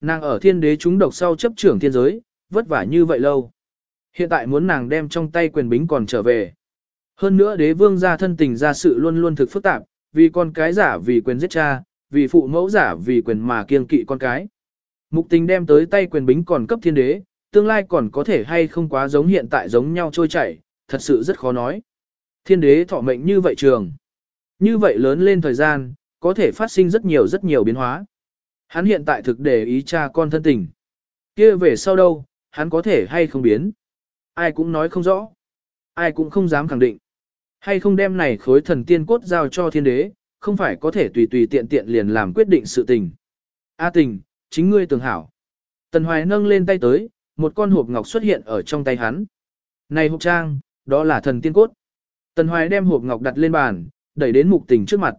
Nàng ở thiên đế chúng độc sau chấp trưởng thiên giới, vất vả như vậy lâu. Hiện tại muốn nàng đem trong tay quyền bính còn trở về. Hơn nữa đế vương gia thân tình ra sự luôn luôn thực phức tạp, vì con cái giả vì quyền giết cha, vì phụ mẫu giả vì quyền mà kiêng kỵ con cái. Mục tình đem tới tay quyền bính còn cấp thiên đế, tương lai còn có thể hay không quá giống hiện tại giống nhau trôi chảy, thật sự rất khó nói. Thiên đế thọ mệnh như vậy trường. Như vậy lớn lên thời gian, có thể phát sinh rất nhiều rất nhiều biến hóa. Hắn hiện tại thực để ý cha con thân tình. kia về sau đâu, hắn có thể hay không biến. Ai cũng nói không rõ. Ai cũng không dám khẳng định. Hay không đem này khối thần tiên cốt giao cho thiên đế, không phải có thể tùy tùy tiện tiện liền làm quyết định sự tình. A tình, chính ngươi tưởng hảo. Tần Hoài nâng lên tay tới, một con hộp ngọc xuất hiện ở trong tay hắn. Này hộp trang, đó là thần tiên cốt. Tần Hoài đem hộp ngọc đặt lên bàn, đẩy đến mục tình trước mặt.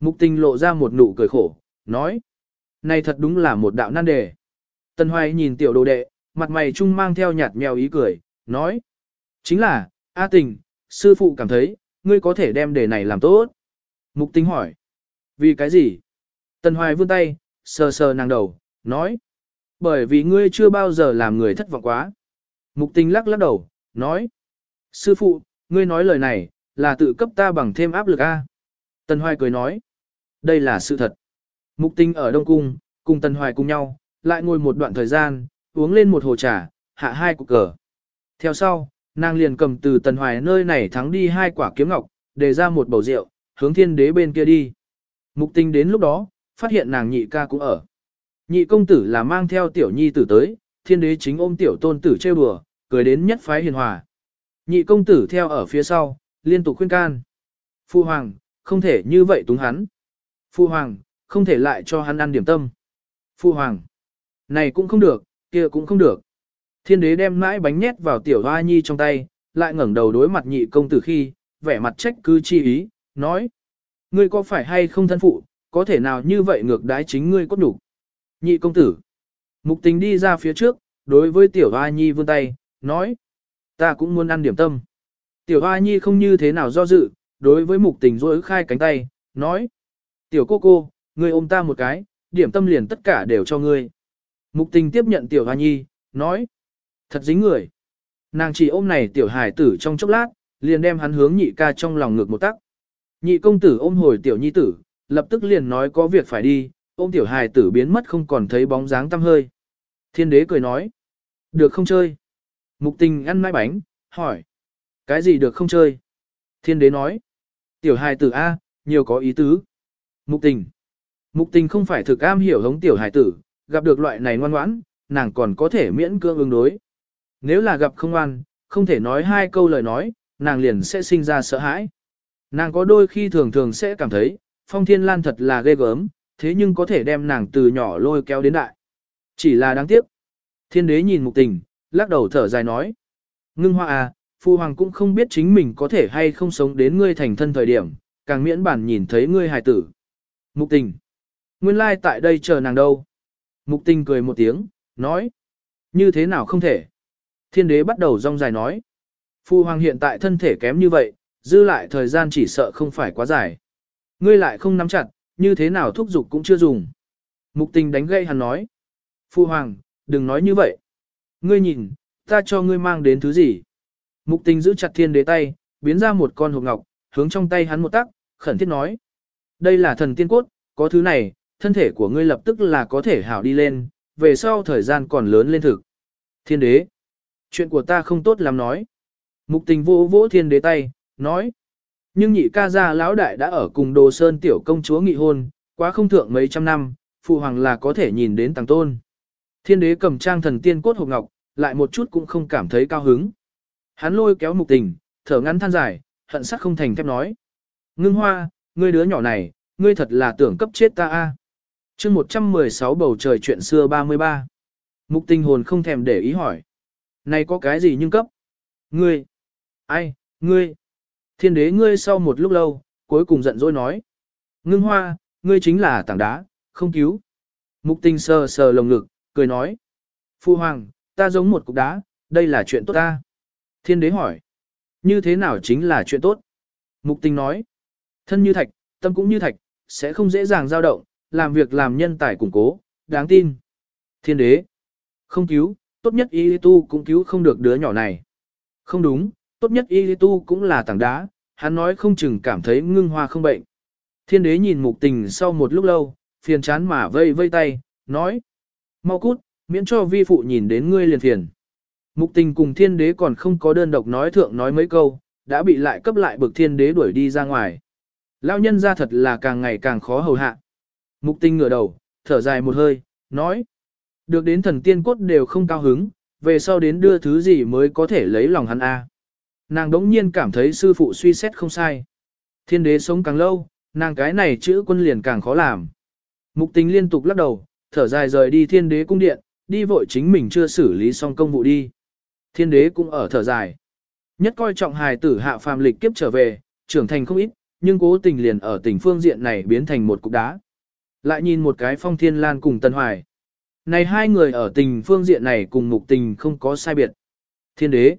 Mục tình lộ ra một nụ cười khổ, nói. Này thật đúng là một đạo nan đề. Tần Hoài nhìn tiểu đồ đệ, mặt mày trung mang theo nhạt mèo ý cười, nói. Chính là, A tình, sư phụ cảm thấy, ngươi có thể đem đề này làm tốt. Mục Tinh hỏi. Vì cái gì? Tần Hoài vươn tay, sờ sờ nàng đầu, nói. Bởi vì ngươi chưa bao giờ làm người thất vọng quá. Mục tình lắc lắc đầu, nói. Sư phụ, ngươi nói lời này, là tự cấp ta bằng thêm áp lực A. Tần Hoài cười nói. Đây là sự thật. Mục Tinh ở Đông Cung, cùng Tần Hoài cùng nhau, lại ngồi một đoạn thời gian, uống lên một hồ trà, hạ hai cục cờ. Theo sau, nàng liền cầm từ Tần Hoài nơi này thắng đi hai quả kiếm ngọc, để ra một bầu rượu, hướng thiên đế bên kia đi. Mục Tinh đến lúc đó, phát hiện nàng nhị ca cũng ở. Nhị công tử là mang theo tiểu nhi tử tới, thiên đế chính ôm tiểu tôn tử trêu đùa, cười đến nhất phái hiền hòa. Nhị công tử theo ở phía sau, liên tục khuyên can. Phu hoàng, không thể như vậy túng hắn. Phu hoàng, không thể lại cho hắn ăn điểm tâm. Phu hoàng, này cũng không được, kia cũng không được. Thiên đế đem mãi bánh nhét vào tiểu hoa nhi trong tay, lại ngẩng đầu đối mặt nhị công tử khi, vẻ mặt trách cứ chi ý, nói. Ngươi có phải hay không thân phụ, có thể nào như vậy ngược đái chính ngươi cốt đủ. Nhị công tử. Mục tình đi ra phía trước, đối với tiểu hoa nhi vươn tay, nói. Ta cũng muốn ăn điểm tâm. Tiểu hoa nhi không như thế nào do dự, đối với mục tình rối khai cánh tay, nói. Tiểu cô cô, ngươi ôm ta một cái, điểm tâm liền tất cả đều cho ngươi. Mục tình tiếp nhận tiểu hoa nhi, nói. Thật dính người. Nàng chỉ ôm này tiểu hải tử trong chốc lát, liền đem hắn hướng nhị ca trong lòng ngược một tắc. Nhị công tử ôm hồi tiểu nhi tử, lập tức liền nói có việc phải đi, ôm tiểu hài tử biến mất không còn thấy bóng dáng tăm hơi. Thiên đế cười nói, được không chơi? Mục tình ăn mãi bánh, hỏi, cái gì được không chơi? Thiên đế nói, tiểu hài tử A, nhiều có ý tứ. Mục tình, mục tình không phải thực am hiểu hống tiểu hải tử, gặp được loại này ngoan ngoãn, nàng còn có thể miễn cưỡng ứng đối. Nếu là gặp không ngoan, không thể nói hai câu lời nói, nàng liền sẽ sinh ra sợ hãi. Nàng có đôi khi thường thường sẽ cảm thấy, phong thiên lan thật là ghê gớm, thế nhưng có thể đem nàng từ nhỏ lôi kéo đến đại. Chỉ là đáng tiếc. Thiên đế nhìn mục tình, lắc đầu thở dài nói. Ngưng hoa à, phu hoàng cũng không biết chính mình có thể hay không sống đến ngươi thành thân thời điểm, càng miễn bản nhìn thấy ngươi hài tử. Mục tình. Nguyên lai tại đây chờ nàng đâu. Mục tình cười một tiếng, nói. Như thế nào không thể. Thiên đế bắt đầu rong dài nói. Phu hoàng hiện tại thân thể kém như vậy, dư lại thời gian chỉ sợ không phải quá dài. Ngươi lại không nắm chặt, như thế nào thúc dục cũng chưa dùng. Mục tình đánh gây hắn nói. Phu hoàng, đừng nói như vậy. Ngươi nhìn, ta cho ngươi mang đến thứ gì. Mục tình giữ chặt thiên đế tay, biến ra một con hộp ngọc, hướng trong tay hắn một tắc, khẩn thiết nói. Đây là thần tiên cốt, có thứ này, thân thể của ngươi lập tức là có thể hảo đi lên, về sau thời gian còn lớn lên thực. Thiên đế, chuyện của ta không tốt lắm nói. Mục tình vô vỗ thiên đế tay, nói. Nhưng nhị ca gia lão đại đã ở cùng đồ sơn tiểu công chúa nghị hôn, quá không thượng mấy trăm năm, phụ hoàng là có thể nhìn đến tàng tôn. Thiên đế cầm trang thần tiên cốt hộp ngọc, lại một chút cũng không cảm thấy cao hứng. Hắn lôi kéo mục tình, thở ngắn than dài, hận sắc không thành thép nói. Ngưng hoa, ngươi đứa nhỏ này, ngươi thật là tưởng cấp chết ta a. À chương 116 bầu trời chuyện xưa 33. Mục tình hồn không thèm để ý hỏi. Này có cái gì nhưng cấp? Ngươi. Ai, ngươi. Thiên đế ngươi sau một lúc lâu, cuối cùng giận dỗi nói. Ngưng hoa, ngươi chính là tảng đá, không cứu. Mục tình sờ sờ lồng ngực, cười nói. Phu hoàng, ta giống một cục đá, đây là chuyện tốt ta. Thiên đế hỏi. Như thế nào chính là chuyện tốt? Mục tình nói. Thân như thạch, tâm cũng như thạch, sẽ không dễ dàng dao động, làm việc làm nhân tài củng cố, đáng tin. Thiên đế. Không cứu, tốt nhất y tu cũng cứu không được đứa nhỏ này. Không đúng, tốt nhất y tu cũng là tảng đá, hắn nói không chừng cảm thấy ngưng hoa không bệnh. Thiên đế nhìn mục tình sau một lúc lâu, phiền chán mà vây vây tay, nói. Mau cút, miễn cho vi phụ nhìn đến ngươi liền phiền. Mục tình cùng thiên đế còn không có đơn độc nói thượng nói mấy câu, đã bị lại cấp lại bực thiên đế đuổi đi ra ngoài. Lao nhân ra thật là càng ngày càng khó hầu hạ. Mục Tinh ngửa đầu, thở dài một hơi, nói. Được đến thần tiên cốt đều không cao hứng, về sau đến đưa thứ gì mới có thể lấy lòng hắn a. Nàng đống nhiên cảm thấy sư phụ suy xét không sai. Thiên đế sống càng lâu, nàng cái này chữ quân liền càng khó làm. Mục tình liên tục lắc đầu, thở dài rời đi thiên đế cung điện, đi vội chính mình chưa xử lý xong công vụ đi. Thiên đế cũng ở thở dài. Nhất coi trọng hài tử hạ phàm lịch kiếp trở về, trưởng thành không ít, nhưng cố tình liền ở tỉnh phương diện này biến thành một cục đá. Lại nhìn một cái phong thiên lan cùng tân hoài. Này hai người ở tình phương diện này cùng mục tình không có sai biệt. Thiên đế.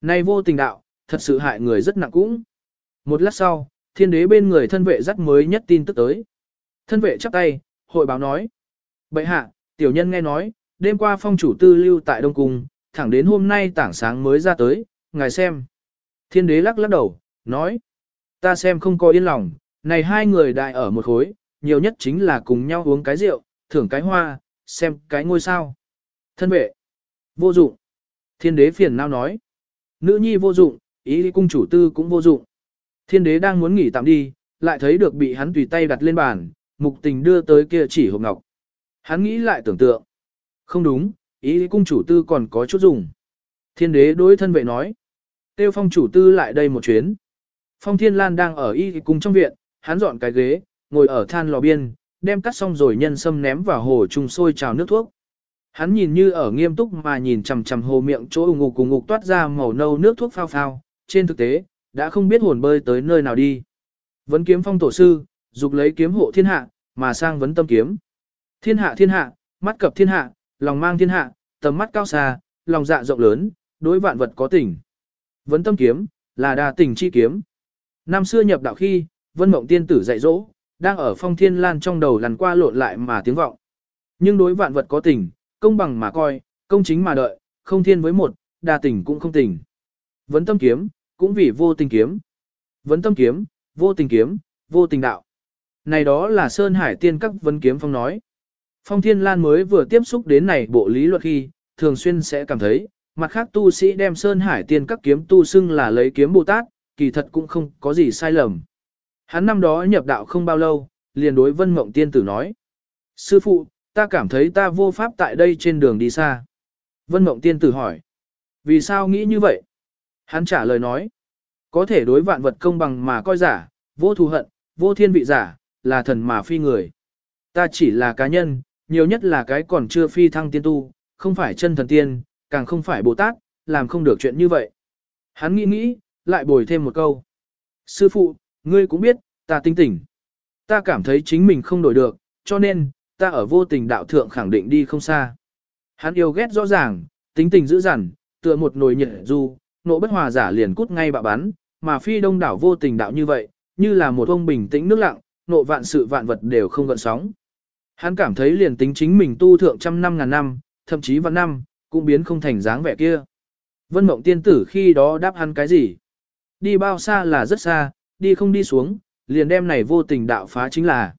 Này vô tình đạo, thật sự hại người rất nặng cũng. Một lát sau, thiên đế bên người thân vệ dắt mới nhất tin tức tới. Thân vệ chắp tay, hội báo nói. Bậy hạ, tiểu nhân nghe nói, đêm qua phong chủ tư lưu tại Đông Cung, thẳng đến hôm nay tảng sáng mới ra tới, ngài xem. Thiên đế lắc lắc đầu, nói. Ta xem không có yên lòng, này hai người đại ở một khối, nhiều nhất chính là cùng nhau uống cái rượu, thưởng cái hoa, xem cái ngôi sao. Thân vệ. Vô dụng. Thiên đế phiền não nói. Nữ nhi vô dụng, ý cung chủ tư cũng vô dụng. Thiên đế đang muốn nghỉ tạm đi, lại thấy được bị hắn tùy tay đặt lên bàn, mục tình đưa tới kia chỉ hộp ngọc. Hắn nghĩ lại tưởng tượng. Không đúng, ý cung chủ tư còn có chút dùng. Thiên đế đối thân vệ nói. Tiêu phong chủ tư lại đây một chuyến. Phong thiên lan đang ở y cung trong viện, hắn dọn cái ghế, ngồi ở than lò biên, đem cắt xong rồi nhân sâm ném vào hồ trùng sôi trào nước thuốc. Hắn nhìn như ở nghiêm túc mà nhìn chằm chằm hồ miệng chỗ ngục cùng ngục toát ra màu nâu nước thuốc phao phao, trên thực tế, đã không biết hồn bơi tới nơi nào đi. Vấn kiếm phong tổ sư, dục lấy kiếm hộ thiên hạ, mà sang vấn tâm kiếm. Thiên hạ thiên hạ, mắt cập thiên hạ, lòng mang thiên hạ, tầm mắt cao xa, lòng dạ rộng lớn, đối vạn vật có tình. Vấn tâm kiếm, là đa tình chi kiếm. Năm xưa nhập đạo khi, vân mộng tiên tử dạy dỗ, đang ở phong thiên lan trong đầu lằn qua lộn lại mà tiếng vọng. Nhưng đối vạn vật có tình, công bằng mà coi, công chính mà đợi, không thiên với một, đa tình cũng không tình. Vấn tâm kiếm, cũng vì vô tình kiếm. Vấn tâm kiếm, vô tình kiếm, vô tình đạo. Này đó là Sơn Hải tiên các vấn kiếm phong nói. Phong Thiên Lan mới vừa tiếp xúc đến này bộ lý luật khi, thường xuyên sẽ cảm thấy, mặt khác tu sĩ đem Sơn Hải tiên các kiếm tu xưng là lấy kiếm Bồ Tát, kỳ thật cũng không có gì sai lầm. Hắn năm đó nhập đạo không bao lâu, liền đối Vân Mộng Tiên Tử nói. Sư phụ, ta cảm thấy ta vô pháp tại đây trên đường đi xa. Vân Mộng Tiên Tử hỏi. Vì sao nghĩ như vậy? Hắn trả lời nói. Có thể đối vạn vật công bằng mà coi giả, vô thù hận, vô thiên vị giả, là thần mà phi người. Ta chỉ là cá nhân, nhiều nhất là cái còn chưa phi thăng tiên tu, không phải chân thần tiên, càng không phải Bồ Tát, làm không được chuyện như vậy. Hắn nghĩ nghĩ, lại bồi thêm một câu. Sư phụ, ngươi cũng biết, ta tinh tỉnh. Ta cảm thấy chính mình không đổi được, cho nên, ta ở vô tình đạo thượng khẳng định đi không xa. Hắn yêu ghét rõ ràng, tính tình dữ dằn, tựa một nồi nhiệt du, nộ bất hòa giả liền cút ngay bạ bắn, mà phi đông đảo vô tình đạo như vậy, như là một ông bình tĩnh nước lặng, nộ vạn sự vạn vật đều không gợn sóng. Hắn cảm thấy liền tính chính mình tu thượng trăm năm ngàn năm, thậm chí vạn năm, cũng biến không thành dáng vẻ kia. Vân mộng tiên tử khi đó đáp hắn cái gì? Đi bao xa là rất xa, đi không đi xuống, liền đem này vô tình đạo phá chính là.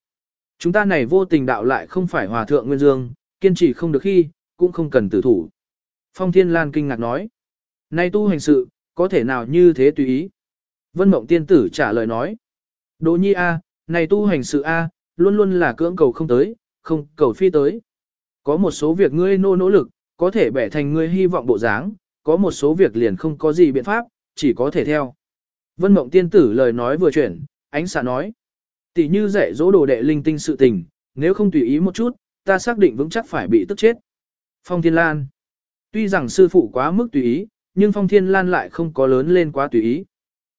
Chúng ta này vô tình đạo lại không phải hòa thượng Nguyên Dương, kiên trì không được khi, cũng không cần tử thủ. Phong Thiên Lan kinh ngạc nói. Nay tu hành sự, có thể nào như thế tùy ý? Vân Mộng Tiên Tử trả lời nói. Đỗ nhi A, này tu hành sự A, luôn luôn là cưỡng cầu không tới, không cầu phi tới. Có một số việc ngươi nô nỗ lực, có thể bẻ thành ngươi hy vọng bộ dáng, có một số việc liền không có gì biện pháp, chỉ có thể theo. Vân Mộng Tiên Tử lời nói vừa chuyển, ánh xạ nói. Tỷ như dạy dỗ đồ đệ linh tinh sự tình, nếu không tùy ý một chút, ta xác định vững chắc phải bị tức chết. Phong Thiên Lan. Tuy rằng sư phụ quá mức tùy ý, nhưng Phong Thiên Lan lại không có lớn lên quá tùy ý.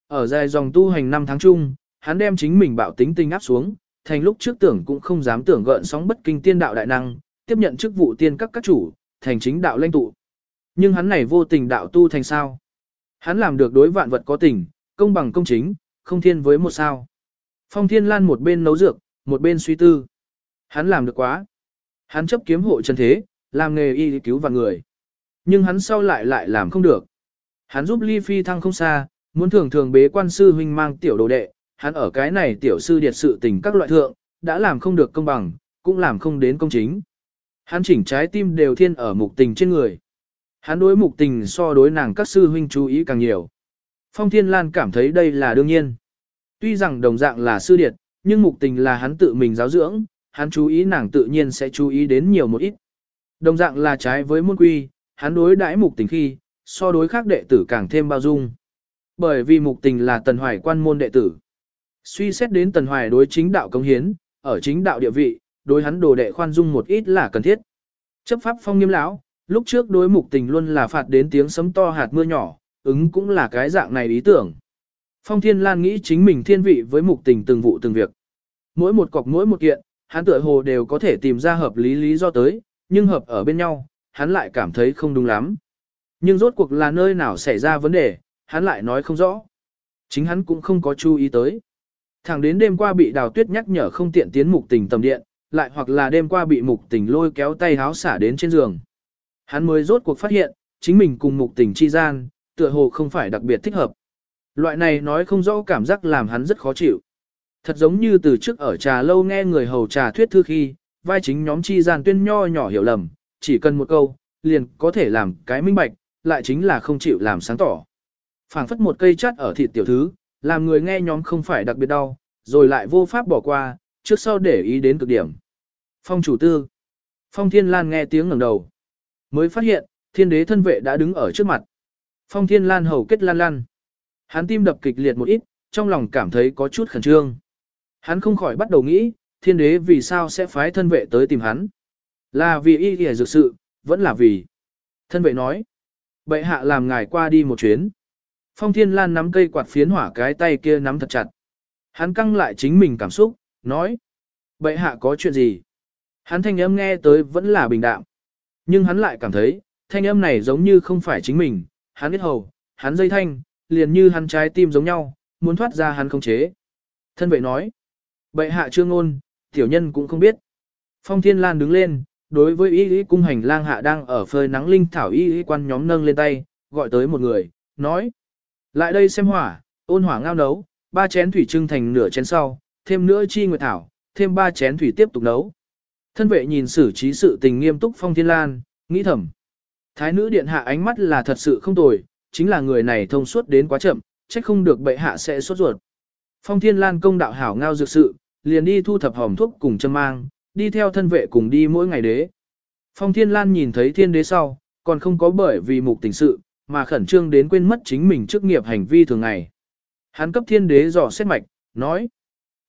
Ở dài dòng tu hành năm tháng chung, hắn đem chính mình bạo tính tinh áp xuống, thành lúc trước tưởng cũng không dám tưởng gợn sóng bất kinh tiên đạo đại năng, tiếp nhận chức vụ tiên các các chủ, thành chính đạo lãnh tụ. Nhưng hắn này vô tình đạo tu thành sao? Hắn làm được đối vạn vật có tình, công bằng công chính, không thiên với một sao. Phong Thiên Lan một bên nấu dược, một bên suy tư. Hắn làm được quá. Hắn chấp kiếm hộ chân thế, làm nghề y cứu vạn người. Nhưng hắn sau lại lại làm không được. Hắn giúp Ly Phi thăng không xa, muốn thường thường bế quan sư huynh mang tiểu đồ đệ, hắn ở cái này tiểu sư điệt sự tình các loại thượng, đã làm không được công bằng, cũng làm không đến công chính. Hắn chỉnh trái tim đều thiên ở mục tình trên người. Hắn đối mục tình so đối nàng các sư huynh chú ý càng nhiều. Phong Thiên Lan cảm thấy đây là đương nhiên. Tuy rằng đồng dạng là sư điệt, nhưng mục tình là hắn tự mình giáo dưỡng, hắn chú ý nàng tự nhiên sẽ chú ý đến nhiều một ít. Đồng dạng là trái với môn quy, hắn đối đãi mục tình khi, so đối khác đệ tử càng thêm bao dung. Bởi vì mục tình là tần hoài quan môn đệ tử. Suy xét đến tần hoài đối chính đạo công hiến, ở chính đạo địa vị, đối hắn đồ đệ khoan dung một ít là cần thiết. Chấp pháp phong nghiêm lão, lúc trước đối mục tình luôn là phạt đến tiếng sấm to hạt mưa nhỏ, ứng cũng là cái dạng này ý tưởng. Phong Thiên Lan nghĩ chính mình thiên vị với mục tình từng vụ từng việc. Mỗi một cọc mỗi một kiện, hắn tựa hồ đều có thể tìm ra hợp lý lý do tới, nhưng hợp ở bên nhau, hắn lại cảm thấy không đúng lắm. Nhưng rốt cuộc là nơi nào xảy ra vấn đề, hắn lại nói không rõ. Chính hắn cũng không có chú ý tới. Thẳng đến đêm qua bị đào tuyết nhắc nhở không tiện tiến mục tình tầm điện, lại hoặc là đêm qua bị mục tình lôi kéo tay háo xả đến trên giường. Hắn mới rốt cuộc phát hiện, chính mình cùng mục tình chi gian, tựa hồ không phải đặc biệt thích hợp. Loại này nói không rõ cảm giác làm hắn rất khó chịu. Thật giống như từ trước ở trà lâu nghe người hầu trà thuyết thư khi, vai chính nhóm chi gian tuyên nho nhỏ hiểu lầm, chỉ cần một câu, liền có thể làm cái minh bạch, lại chính là không chịu làm sáng tỏ. phảng phất một cây chát ở thịt tiểu thứ, làm người nghe nhóm không phải đặc biệt đau, rồi lại vô pháp bỏ qua, trước sau để ý đến cực điểm. Phong chủ tư. Phong Thiên Lan nghe tiếng ngẩng đầu. Mới phát hiện, thiên đế thân vệ đã đứng ở trước mặt. Phong Thiên Lan hầu kết lan lan. Hắn tim đập kịch liệt một ít, trong lòng cảm thấy có chút khẩn trương. Hắn không khỏi bắt đầu nghĩ, thiên đế vì sao sẽ phái thân vệ tới tìm hắn. Là vì y kìa dược sự, vẫn là vì. Thân vệ nói. Bệ hạ làm ngài qua đi một chuyến. Phong Thiên Lan nắm cây quạt phiến hỏa cái tay kia nắm thật chặt. Hắn căng lại chính mình cảm xúc, nói. Bệ hạ có chuyện gì? Hắn thanh âm nghe tới vẫn là bình đạm. Nhưng hắn lại cảm thấy, thanh âm này giống như không phải chính mình, hắn biết hầu, hắn dây thanh, liền như hắn trái tim giống nhau, muốn thoát ra hắn không chế. Thân vệ nói, bệ hạ trương ngôn, tiểu nhân cũng không biết. Phong Thiên Lan đứng lên, đối với y y cung hành lang hạ đang ở phơi nắng linh thảo y y quan nhóm nâng lên tay, gọi tới một người, nói, lại đây xem hỏa, ôn hỏa ngao nấu, ba chén thủy trưng thành nửa chén sau, thêm nữa chi nguyệt thảo, thêm ba chén thủy tiếp tục nấu. Thân vệ nhìn xử trí sự tình nghiêm túc Phong Thiên Lan, nghĩ thầm. Thái nữ điện hạ ánh mắt là thật sự không tồi, chính là người này thông suốt đến quá chậm, trách không được bệ hạ sẽ sốt ruột. Phong Thiên Lan công đạo hảo ngao dược sự, liền đi thu thập hòm thuốc cùng châm mang, đi theo thân vệ cùng đi mỗi ngày đế. Phong Thiên Lan nhìn thấy thiên đế sau, còn không có bởi vì mục tình sự, mà khẩn trương đến quên mất chính mình chức nghiệp hành vi thường ngày. Hắn cấp thiên đế dò xét mạch, nói,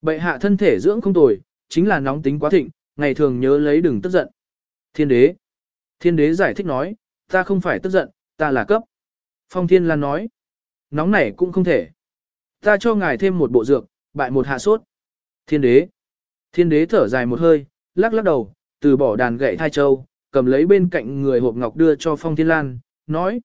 bệ hạ thân thể dưỡng không tồi, chính là nóng tính quá thịnh, ngày thường nhớ lấy đừng tức giận. Thiên đế. Thiên đế giải thích nói, ta không phải tức giận, ta là cấp. Phong Thiên Lan nói, nóng này cũng không thể. Ta cho ngài thêm một bộ dược, bại một hạ sốt. Thiên đế. Thiên đế thở dài một hơi, lắc lắc đầu, từ bỏ đàn gậy thai châu, cầm lấy bên cạnh người hộp ngọc đưa cho Phong Thiên Lan, nói.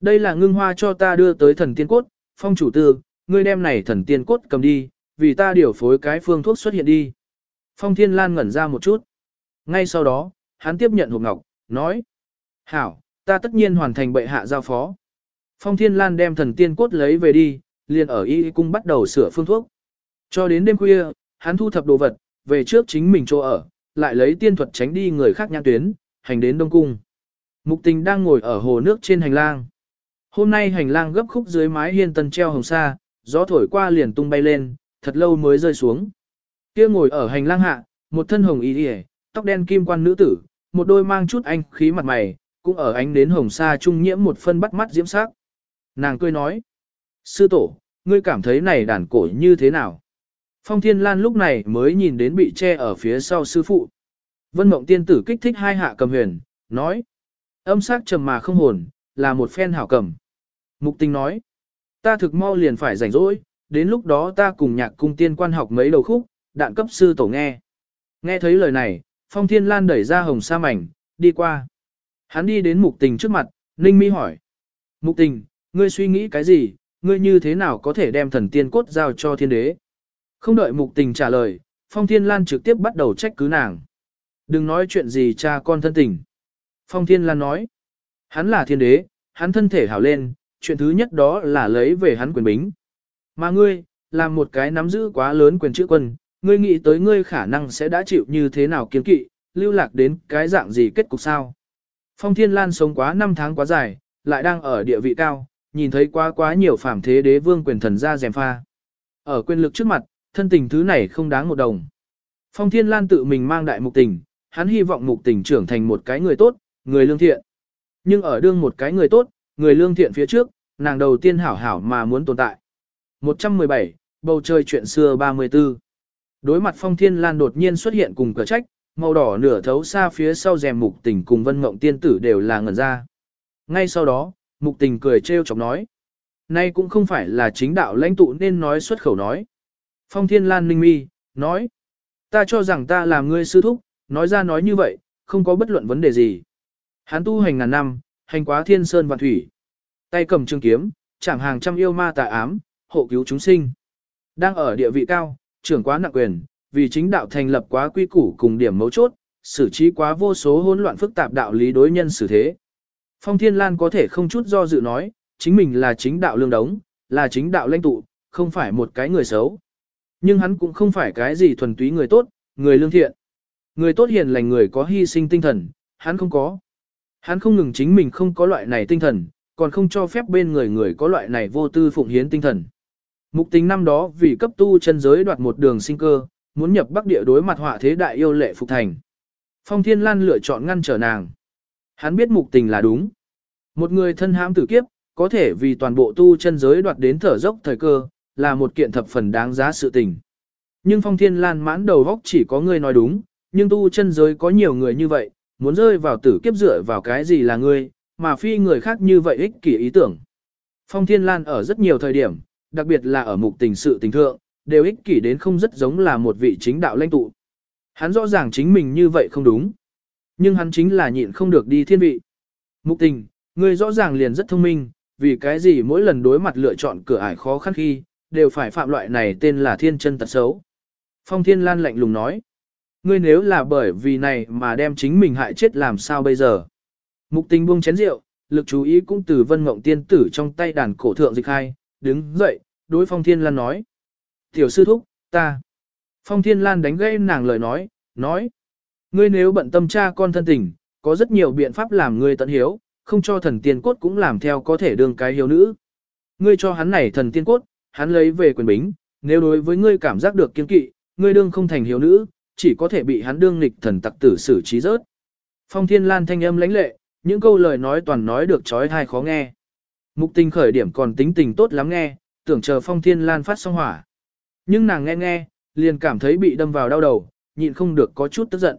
Đây là ngưng hoa cho ta đưa tới thần tiên cốt, Phong chủ tư, ngươi đem này thần tiên cốt cầm đi, vì ta điều phối cái phương thuốc xuất hiện đi. Phong Thiên Lan ngẩn ra một chút. Ngay sau đó, hắn tiếp nhận hộp ngọc, nói. Hảo, ta tất nhiên hoàn thành bệ hạ giao phó. Phong Thiên Lan đem thần tiên cốt lấy về đi, liền ở y cung bắt đầu sửa phương thuốc. Cho đến đêm khuya, hắn thu thập đồ vật, về trước chính mình chỗ ở, lại lấy tiên thuật tránh đi người khác nhãn tuyến, hành đến Đông Cung. Mục tình đang ngồi ở hồ nước trên hành lang. Hôm nay hành lang gấp khúc dưới mái hiên tần treo hồng sa, gió thổi qua liền tung bay lên, thật lâu mới rơi xuống. Kia ngồi ở hành lang hạ, một thân hồng y tóc đen kim quan nữ tử, một đôi mang chút anh khí mặt mày, cũng ở ánh đến hồng sa trung nhiễm một phân bắt mắt diễm sắc. Nàng cười nói, sư tổ, ngươi cảm thấy này đàn cổ như thế nào? Phong Thiên Lan lúc này mới nhìn đến bị che ở phía sau sư phụ. Vân Mộng Tiên Tử kích thích hai hạ cầm huyền, nói, âm sắc trầm mà không hồn, là một phen hảo cầm. Mục tình nói, ta thực mau liền phải rảnh rỗi, đến lúc đó ta cùng nhạc cung tiên quan học mấy đầu khúc, đạn cấp sư tổ nghe. Nghe thấy lời này, Phong Thiên Lan đẩy ra hồng sa mảnh, đi qua. Hắn đi đến mục tình trước mặt, Ninh Mi hỏi. Mục tình, ngươi suy nghĩ cái gì, ngươi như thế nào có thể đem thần tiên cốt giao cho thiên đế? Không đợi mục tình trả lời, Phong Thiên Lan trực tiếp bắt đầu trách cứ nàng. Đừng nói chuyện gì cha con thân tình. Phong Thiên Lan nói, hắn là thiên đế, hắn thân thể hảo lên, chuyện thứ nhất đó là lấy về hắn quyền bính. Mà ngươi, là một cái nắm giữ quá lớn quyền chữ quân, ngươi nghĩ tới ngươi khả năng sẽ đã chịu như thế nào kiên kỵ, lưu lạc đến cái dạng gì kết cục sao. Phong Thiên Lan sống quá năm tháng quá dài, lại đang ở địa vị cao, nhìn thấy quá quá nhiều phàm thế đế vương quyền thần ra dèm pha. Ở quyền lực trước mặt, thân tình thứ này không đáng một đồng. Phong Thiên Lan tự mình mang đại mục tình, hắn hy vọng mục tình trưởng thành một cái người tốt, người lương thiện. Nhưng ở đương một cái người tốt, người lương thiện phía trước, nàng đầu tiên hảo hảo mà muốn tồn tại. 117, bầu trời chuyện xưa 34. Đối mặt Phong Thiên Lan đột nhiên xuất hiện cùng cờ trách, màu đỏ nửa thấu xa phía sau rèm mục tình cùng vân mộng tiên tử đều là ngẩn ra. Ngay sau đó, mục tình cười trêu chọc nói. Nay cũng không phải là chính đạo lãnh tụ nên nói xuất khẩu nói. Phong Thiên Lan ninh mi, nói. Ta cho rằng ta làm ngươi sư thúc, nói ra nói như vậy, không có bất luận vấn đề gì. Hắn tu hành ngàn năm, hành quá thiên sơn và thủy. Tay cầm trường kiếm, chẳng hàng trăm yêu ma tà ám, hộ cứu chúng sinh. Đang ở địa vị cao, trưởng quá nặng quyền, vì chính đạo thành lập quá quy củ cùng điểm mấu chốt, xử trí quá vô số hỗn loạn phức tạp đạo lý đối nhân xử thế. Phong Thiên Lan có thể không chút do dự nói, chính mình là chính đạo lương đống, là chính đạo lãnh tụ, không phải một cái người xấu. Nhưng hắn cũng không phải cái gì thuần túy người tốt, người lương thiện. Người tốt hiền lành người có hy sinh tinh thần, hắn không có. Hắn không ngừng chính mình không có loại này tinh thần, còn không cho phép bên người người có loại này vô tư phụng hiến tinh thần. Mục tính năm đó vì cấp tu chân giới đoạt một đường sinh cơ, muốn nhập bắc địa đối mặt họa thế đại yêu lệ phục thành. Phong Thiên Lan lựa chọn ngăn trở nàng. Hắn biết mục tình là đúng. Một người thân hãm tử kiếp, có thể vì toàn bộ tu chân giới đoạt đến thở dốc thời cơ, là một kiện thập phần đáng giá sự tình. Nhưng Phong Thiên Lan mãn đầu góc chỉ có người nói đúng, nhưng tu chân giới có nhiều người như vậy, muốn rơi vào tử kiếp dựa vào cái gì là ngươi, mà phi người khác như vậy ích kỷ ý tưởng. Phong Thiên Lan ở rất nhiều thời điểm, đặc biệt là ở mục tình sự tình thượng, đều ích kỷ đến không rất giống là một vị chính đạo lãnh tụ. Hắn rõ ràng chính mình như vậy không đúng. Nhưng hắn chính là nhịn không được đi thiên vị. Mục tình, ngươi rõ ràng liền rất thông minh, vì cái gì mỗi lần đối mặt lựa chọn cửa ải khó khăn khi, đều phải phạm loại này tên là thiên chân tật xấu. Phong Thiên Lan lạnh lùng nói. Ngươi nếu là bởi vì này mà đem chính mình hại chết làm sao bây giờ? Mục tình buông chén rượu, lực chú ý cũng từ vân mộng tiên tử trong tay đàn cổ thượng dịch hai, đứng dậy, đối Phong Thiên Lan nói. Tiểu sư thúc, ta. Phong Thiên Lan đánh gây nàng lời nói, nói. Ngươi nếu bận tâm cha con thân tình, có rất nhiều biện pháp làm ngươi tận hiếu, không cho thần tiên cốt cũng làm theo có thể đương cái hiếu nữ. Ngươi cho hắn này thần tiên cốt, hắn lấy về quyền bính, nếu đối với ngươi cảm giác được kiên kỵ, ngươi đương không thành hiếu nữ, chỉ có thể bị hắn đương nghịch thần tặc tử xử trí rớt. Phong Thiên Lan thanh âm lãnh lệ, những câu lời nói toàn nói được trói thai khó nghe. Mục tình khởi điểm còn tính tình tốt lắm nghe, tưởng chờ Phong Thiên Lan phát xong hỏa. Nhưng nàng nghe nghe, liền cảm thấy bị đâm vào đau đầu, nhịn không được có chút tức giận.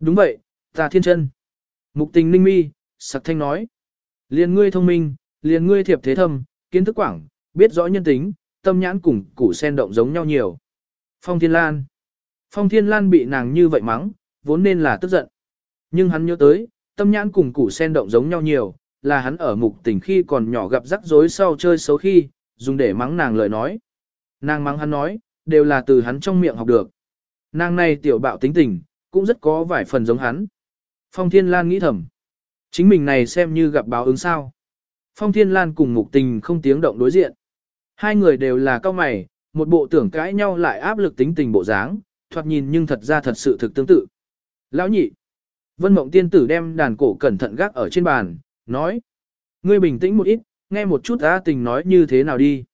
Đúng vậy, ta thiên chân. Mục tình ninh mi, sặc thanh nói. Liền ngươi thông minh, liền ngươi thiệp thế thâm, kiến thức quảng, biết rõ nhân tính, tâm nhãn cùng củ sen động giống nhau nhiều. Phong Thiên Lan. Phong Thiên Lan bị nàng như vậy mắng, vốn nên là tức giận. Nhưng hắn nhớ tới, tâm nhãn cùng củ sen động giống nhau nhiều, là hắn ở mục tình khi còn nhỏ gặp rắc rối sau chơi xấu khi, dùng để mắng nàng lời nói. Nàng mắng hắn nói, đều là từ hắn trong miệng học được. Nàng này tiểu bạo tính tình, cũng rất có vài phần giống hắn. Phong Thiên Lan nghĩ thầm. Chính mình này xem như gặp báo ứng sao. Phong Thiên Lan cùng mục tình không tiếng động đối diện. Hai người đều là cao mày, một bộ tưởng cãi nhau lại áp lực tính tình bộ dáng, thoạt nhìn nhưng thật ra thật sự thực tương tự. Lão nhị. Vân Mộng Tiên Tử đem đàn cổ cẩn thận gác ở trên bàn, nói. Ngươi bình tĩnh một ít, nghe một chút á tình nói như thế nào đi.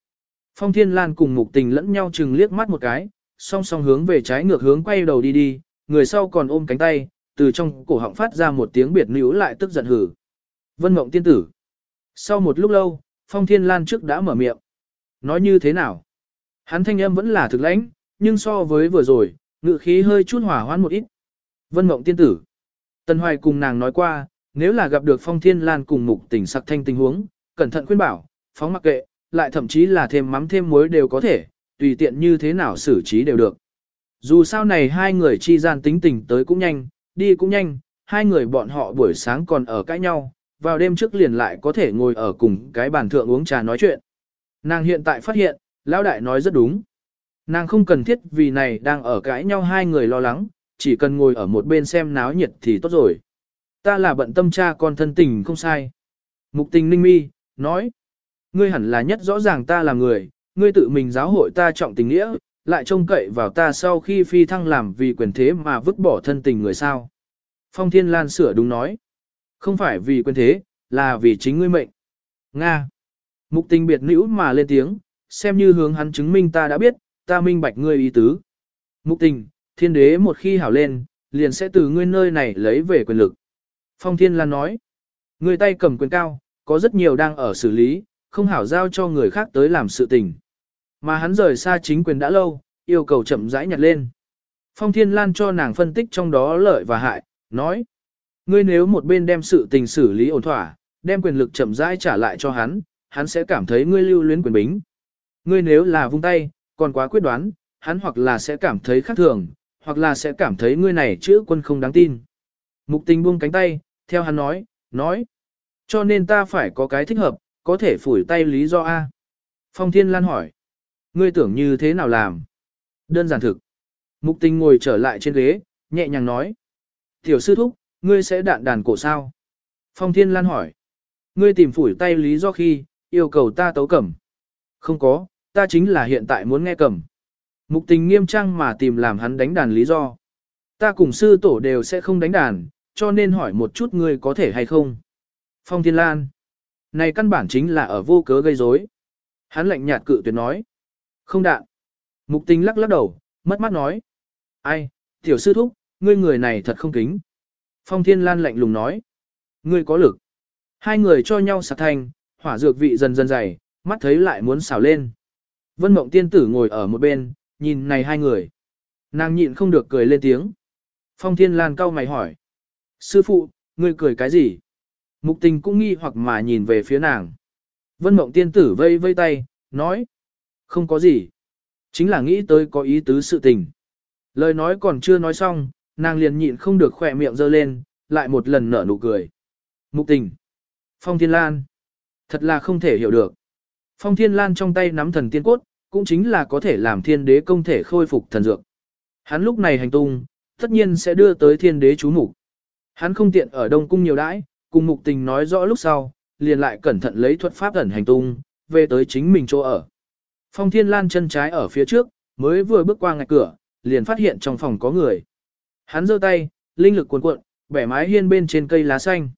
Phong Thiên Lan cùng mục tình lẫn nhau chừng liếc mắt một cái, song song hướng về trái ngược hướng quay đầu đi đi, người sau còn ôm cánh tay, từ trong cổ họng phát ra một tiếng biệt níu lại tức giận hử. Vân Mộng Tiên Tử. Sau một lúc lâu, Phong Thiên Lan trước đã mở miệng. Nói như thế nào? Hắn thanh âm vẫn là thực lãnh, nhưng so với vừa rồi, ngự khí hơi chút hỏa hoãn một ít. Vân Mộng Tiên Tử. Tần Hoài cùng nàng nói qua, nếu là gặp được Phong Thiên Lan cùng mục tình sặc thanh tình huống, cẩn thận khuyên bảo, phóng mặc kệ, lại thậm chí là thêm mắm thêm muối đều có thể, tùy tiện như thế nào xử trí đều được. Dù sao này hai người chi gian tính tình tới cũng nhanh, đi cũng nhanh, hai người bọn họ buổi sáng còn ở cãi nhau, vào đêm trước liền lại có thể ngồi ở cùng cái bàn thượng uống trà nói chuyện. Nàng hiện tại phát hiện, lão đại nói rất đúng. Nàng không cần thiết vì này đang ở cãi nhau hai người lo lắng, chỉ cần ngồi ở một bên xem náo nhiệt thì tốt rồi. Ta là bận tâm cha con thân tình không sai. Mục tình ninh mi, nói. Ngươi hẳn là nhất rõ ràng ta là người, ngươi tự mình giáo hội ta trọng tình nghĩa, lại trông cậy vào ta sau khi phi thăng làm vì quyền thế mà vứt bỏ thân tình người sao. Phong Thiên Lan sửa đúng nói. Không phải vì quyền thế, là vì chính ngươi mệnh. Nga. Mục tình biệt nữ mà lên tiếng, xem như hướng hắn chứng minh ta đã biết, ta minh bạch ngươi ý tứ. Mục tình, thiên đế một khi hảo lên, liền sẽ từ ngươi nơi này lấy về quyền lực. Phong Thiên Lan nói, ngươi tay cầm quyền cao, có rất nhiều đang ở xử lý, không hảo giao cho người khác tới làm sự tình. Mà hắn rời xa chính quyền đã lâu, yêu cầu chậm rãi nhặt lên. Phong Thiên Lan cho nàng phân tích trong đó lợi và hại, nói, ngươi nếu một bên đem sự tình xử lý ổn thỏa, đem quyền lực chậm rãi trả lại cho hắn, hắn sẽ cảm thấy ngươi lưu luyến quyền bính. Ngươi nếu là vung tay, còn quá quyết đoán, hắn hoặc là sẽ cảm thấy khác thường, hoặc là sẽ cảm thấy ngươi này chữ quân không đáng tin. Mục tình buông cánh tay, theo hắn nói, nói. Cho nên ta phải có cái thích hợp, có thể phủi tay lý do A. Phong Thiên Lan hỏi. Ngươi tưởng như thế nào làm? Đơn giản thực. Mục tình ngồi trở lại trên ghế, nhẹ nhàng nói. Tiểu sư thúc, ngươi sẽ đạn đàn cổ sao? Phong Thiên Lan hỏi. Ngươi tìm phủi tay lý do khi, yêu cầu ta tấu cẩm. Không có, ta chính là hiện tại muốn nghe cẩm. Mục tình nghiêm trang mà tìm làm hắn đánh đàn lý do. Ta cùng sư tổ đều sẽ không đánh đàn, cho nên hỏi một chút ngươi có thể hay không. Phong Thiên Lan. Này căn bản chính là ở vô cớ gây rối. Hắn lạnh nhạt cự tuyệt nói. Không đạn. Mục tình lắc lắc đầu, mất mắt nói. Ai, tiểu sư thúc, ngươi người này thật không kính. Phong Thiên Lan lạnh lùng nói. Ngươi có lực. Hai người cho nhau sạc thành, hỏa dược vị dần dần dày, mắt thấy lại muốn xào lên. Vân Mộng Tiên Tử ngồi ở một bên, nhìn này hai người. Nàng nhịn không được cười lên tiếng. Phong Thiên Lan cau mày hỏi. Sư phụ, ngươi cười cái gì? Mục tình cũng nghi hoặc mà nhìn về phía nàng. Vân Mộng Tiên Tử vây vây tay, nói. Không có gì. Chính là nghĩ tới có ý tứ sự tình. Lời nói còn chưa nói xong, nàng liền nhịn không được khỏe miệng giơ lên, lại một lần nở nụ cười. Mục tình. Phong Thiên Lan. Thật là không thể hiểu được. Phong Thiên Lan trong tay nắm thần tiên cốt, cũng chính là có thể làm thiên đế công thể khôi phục thần dược. Hắn lúc này hành tung, tất nhiên sẽ đưa tới thiên đế chú mục. Hắn không tiện ở Đông Cung nhiều đãi, cùng mục tình nói rõ lúc sau, liền lại cẩn thận lấy thuật pháp ẩn hành tung, về tới chính mình chỗ ở. Phong Thiên Lan chân trái ở phía trước, mới vừa bước qua ngạch cửa, liền phát hiện trong phòng có người. Hắn giơ tay, linh lực cuồn cuộn, bẻ mái hiên bên trên cây lá xanh.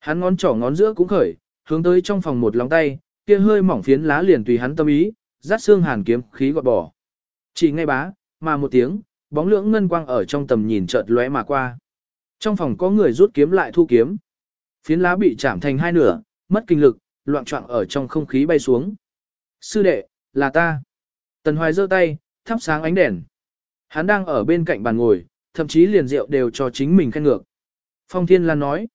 Hắn ngón trỏ ngón giữa cũng khởi, hướng tới trong phòng một lòng tay, kia hơi mỏng phiến lá liền tùy hắn tâm ý, rát xương hàn kiếm khí gọt bỏ. Chỉ ngay bá, mà một tiếng, bóng lưỡng ngân quang ở trong tầm nhìn chợt lóe mà qua. Trong phòng có người rút kiếm lại thu kiếm. Phiến lá bị chạm thành hai nửa, mất kinh lực, loạn trọng ở trong không khí bay xuống. Sư đệ, là ta. Tần Hoài giơ tay, thắp sáng ánh đèn. Hắn đang ở bên cạnh bàn ngồi, thậm chí liền rượu đều cho chính mình khen ngược. Phong Thiên Lan nói,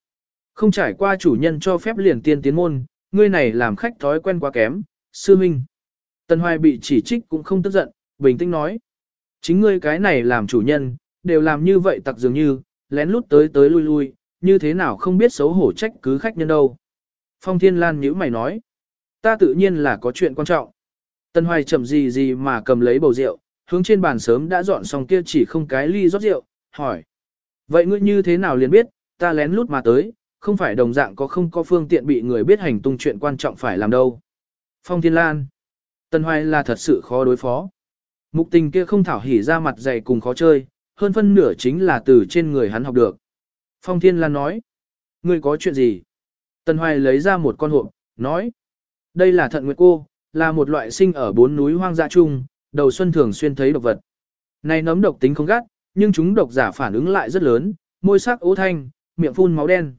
không trải qua chủ nhân cho phép liền tiên tiến môn, ngươi này làm khách thói quen quá kém, sư minh. Tần Hoài bị chỉ trích cũng không tức giận, bình tĩnh nói. Chính ngươi cái này làm chủ nhân, đều làm như vậy tặc dường như, lén lút tới tới lui lui, như thế nào không biết xấu hổ trách cứ khách nhân đâu. Phong Thiên Lan nhíu mày nói. Ta tự nhiên là có chuyện quan trọng. Tần Hoài chậm gì gì mà cầm lấy bầu rượu, hướng trên bàn sớm đã dọn xong kia chỉ không cái ly rót rượu, hỏi. Vậy ngươi như thế nào liền biết, ta lén lút mà tới, không phải đồng dạng có không có phương tiện bị người biết hành tung chuyện quan trọng phải làm đâu. Phong Thiên Lan. Tần Hoài là thật sự khó đối phó. Mục tình kia không thảo hỉ ra mặt dày cùng khó chơi, hơn phân nửa chính là từ trên người hắn học được. Phong Thiên Lan nói. Ngươi có chuyện gì? Tần Hoài lấy ra một con hộp, nói. Đây là thận nguyệt cô, là một loại sinh ở bốn núi hoang dã chung, đầu xuân thường xuyên thấy độc vật. Này nấm độc tính không gắt, nhưng chúng độc giả phản ứng lại rất lớn, môi sắc ố thanh, miệng phun máu đen.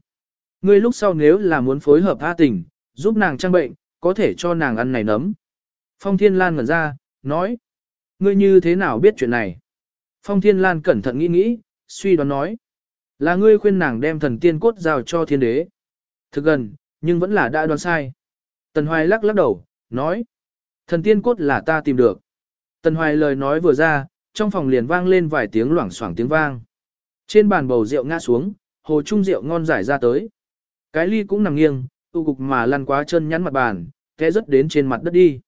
Ngươi lúc sau nếu là muốn phối hợp tha tình, giúp nàng trang bệnh, có thể cho nàng ăn này nấm. Phong Thiên Lan ngẩn ra, nói. Ngươi như thế nào biết chuyện này? Phong Thiên Lan cẩn thận nghĩ nghĩ, suy đoán nói. Là ngươi khuyên nàng đem thần tiên cốt giao cho thiên đế. Thực gần, nhưng vẫn là đã đoán sai. Tần Hoài lắc lắc đầu, nói. Thần tiên cốt là ta tìm được. Tần Hoài lời nói vừa ra, trong phòng liền vang lên vài tiếng loảng xoảng tiếng vang. Trên bàn bầu rượu ngã xuống, hồ trung rượu ngon giải ra tới. Cái ly cũng nằm nghiêng, tu cục mà lăn quá chân nhắn mặt bàn, té rớt đến trên mặt đất đi.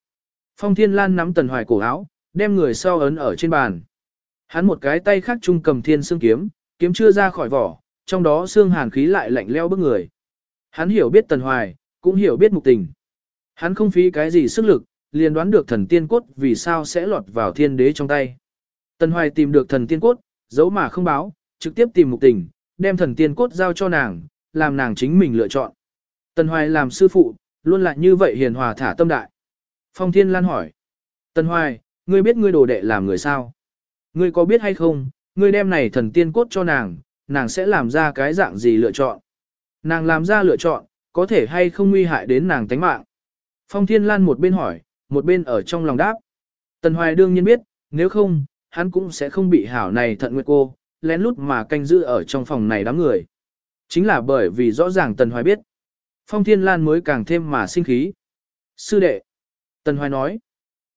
Phong Thiên Lan nắm Tần Hoài cổ áo, đem người sau ấn ở trên bàn. Hắn một cái tay khác chung cầm thiên xương kiếm, kiếm chưa ra khỏi vỏ, trong đó xương hàn khí lại lạnh leo bức người. Hắn hiểu biết Tần Hoài, cũng hiểu biết mục tình. Hắn không phí cái gì sức lực, liền đoán được thần tiên cốt vì sao sẽ lọt vào thiên đế trong tay. Tần Hoài tìm được thần tiên cốt, giấu mà không báo, trực tiếp tìm mục tình, đem thần tiên cốt giao cho nàng, làm nàng chính mình lựa chọn. Tần Hoài làm sư phụ, luôn là như vậy hiền hòa thả tâm đại. Phong Thiên Lan hỏi. Tần Hoài, ngươi biết ngươi đồ đệ làm người sao? Ngươi có biết hay không, ngươi đem này thần tiên cốt cho nàng, nàng sẽ làm ra cái dạng gì lựa chọn? Nàng làm ra lựa chọn, có thể hay không nguy hại đến nàng tánh mạng? Phong Thiên Lan một bên hỏi, một bên ở trong lòng đáp. Tần Hoài đương nhiên biết, nếu không, hắn cũng sẽ không bị hảo này thận nguyệt cô, lén lút mà canh giữ ở trong phòng này đám người. Chính là bởi vì rõ ràng Tần Hoài biết. Phong Thiên Lan mới càng thêm mà sinh khí. Sư đệ. Tần Hoài nói.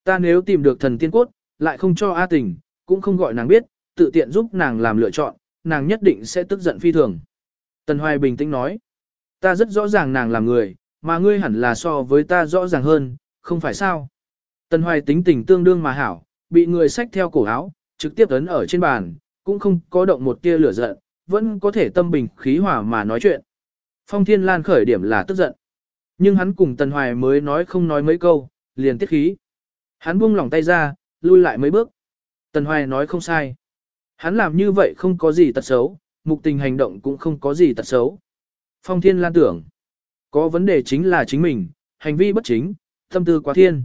Ta nếu tìm được thần tiên cốt, lại không cho A tình, cũng không gọi nàng biết, tự tiện giúp nàng làm lựa chọn, nàng nhất định sẽ tức giận phi thường. Tần Hoài bình tĩnh nói. Ta rất rõ ràng nàng là người, mà ngươi hẳn là so với ta rõ ràng hơn, không phải sao. Tần Hoài tính tình tương đương mà hảo, bị người xách theo cổ áo, trực tiếp ấn ở trên bàn, cũng không có động một tia lửa giận, vẫn có thể tâm bình khí hòa mà nói chuyện. Phong Thiên Lan khởi điểm là tức giận. Nhưng hắn cùng Tần Hoài mới nói không nói mấy câu, liền tiết khí. Hắn buông lỏng tay ra, lui lại mấy bước. Tần Hoài nói không sai. Hắn làm như vậy không có gì tật xấu, mục tình hành động cũng không có gì tật xấu. Phong Thiên Lan tưởng, có vấn đề chính là chính mình, hành vi bất chính, tâm tư quá thiên.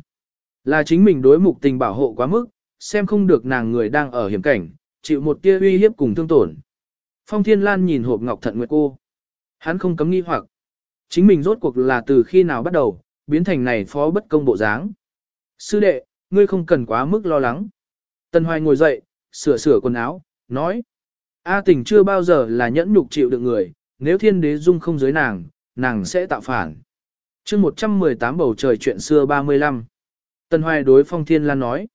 Là chính mình đối mục tình bảo hộ quá mức, xem không được nàng người đang ở hiểm cảnh, chịu một tia uy hiếp cùng thương tổn. Phong Thiên Lan nhìn hộp ngọc thận nguyệt cô. Hắn không cấm nghi hoặc. Chính mình rốt cuộc là từ khi nào bắt đầu, biến thành này phó bất công bộ dáng. Sư đệ, ngươi không cần quá mức lo lắng. Tân Hoài ngồi dậy, sửa sửa quần áo, nói. A tình chưa bao giờ là nhẫn nhục chịu được người, nếu thiên đế dung không giới nàng, nàng sẽ tạo phản. chương 118 bầu trời chuyện xưa 35. Tân Hoài đối phong thiên lan nói.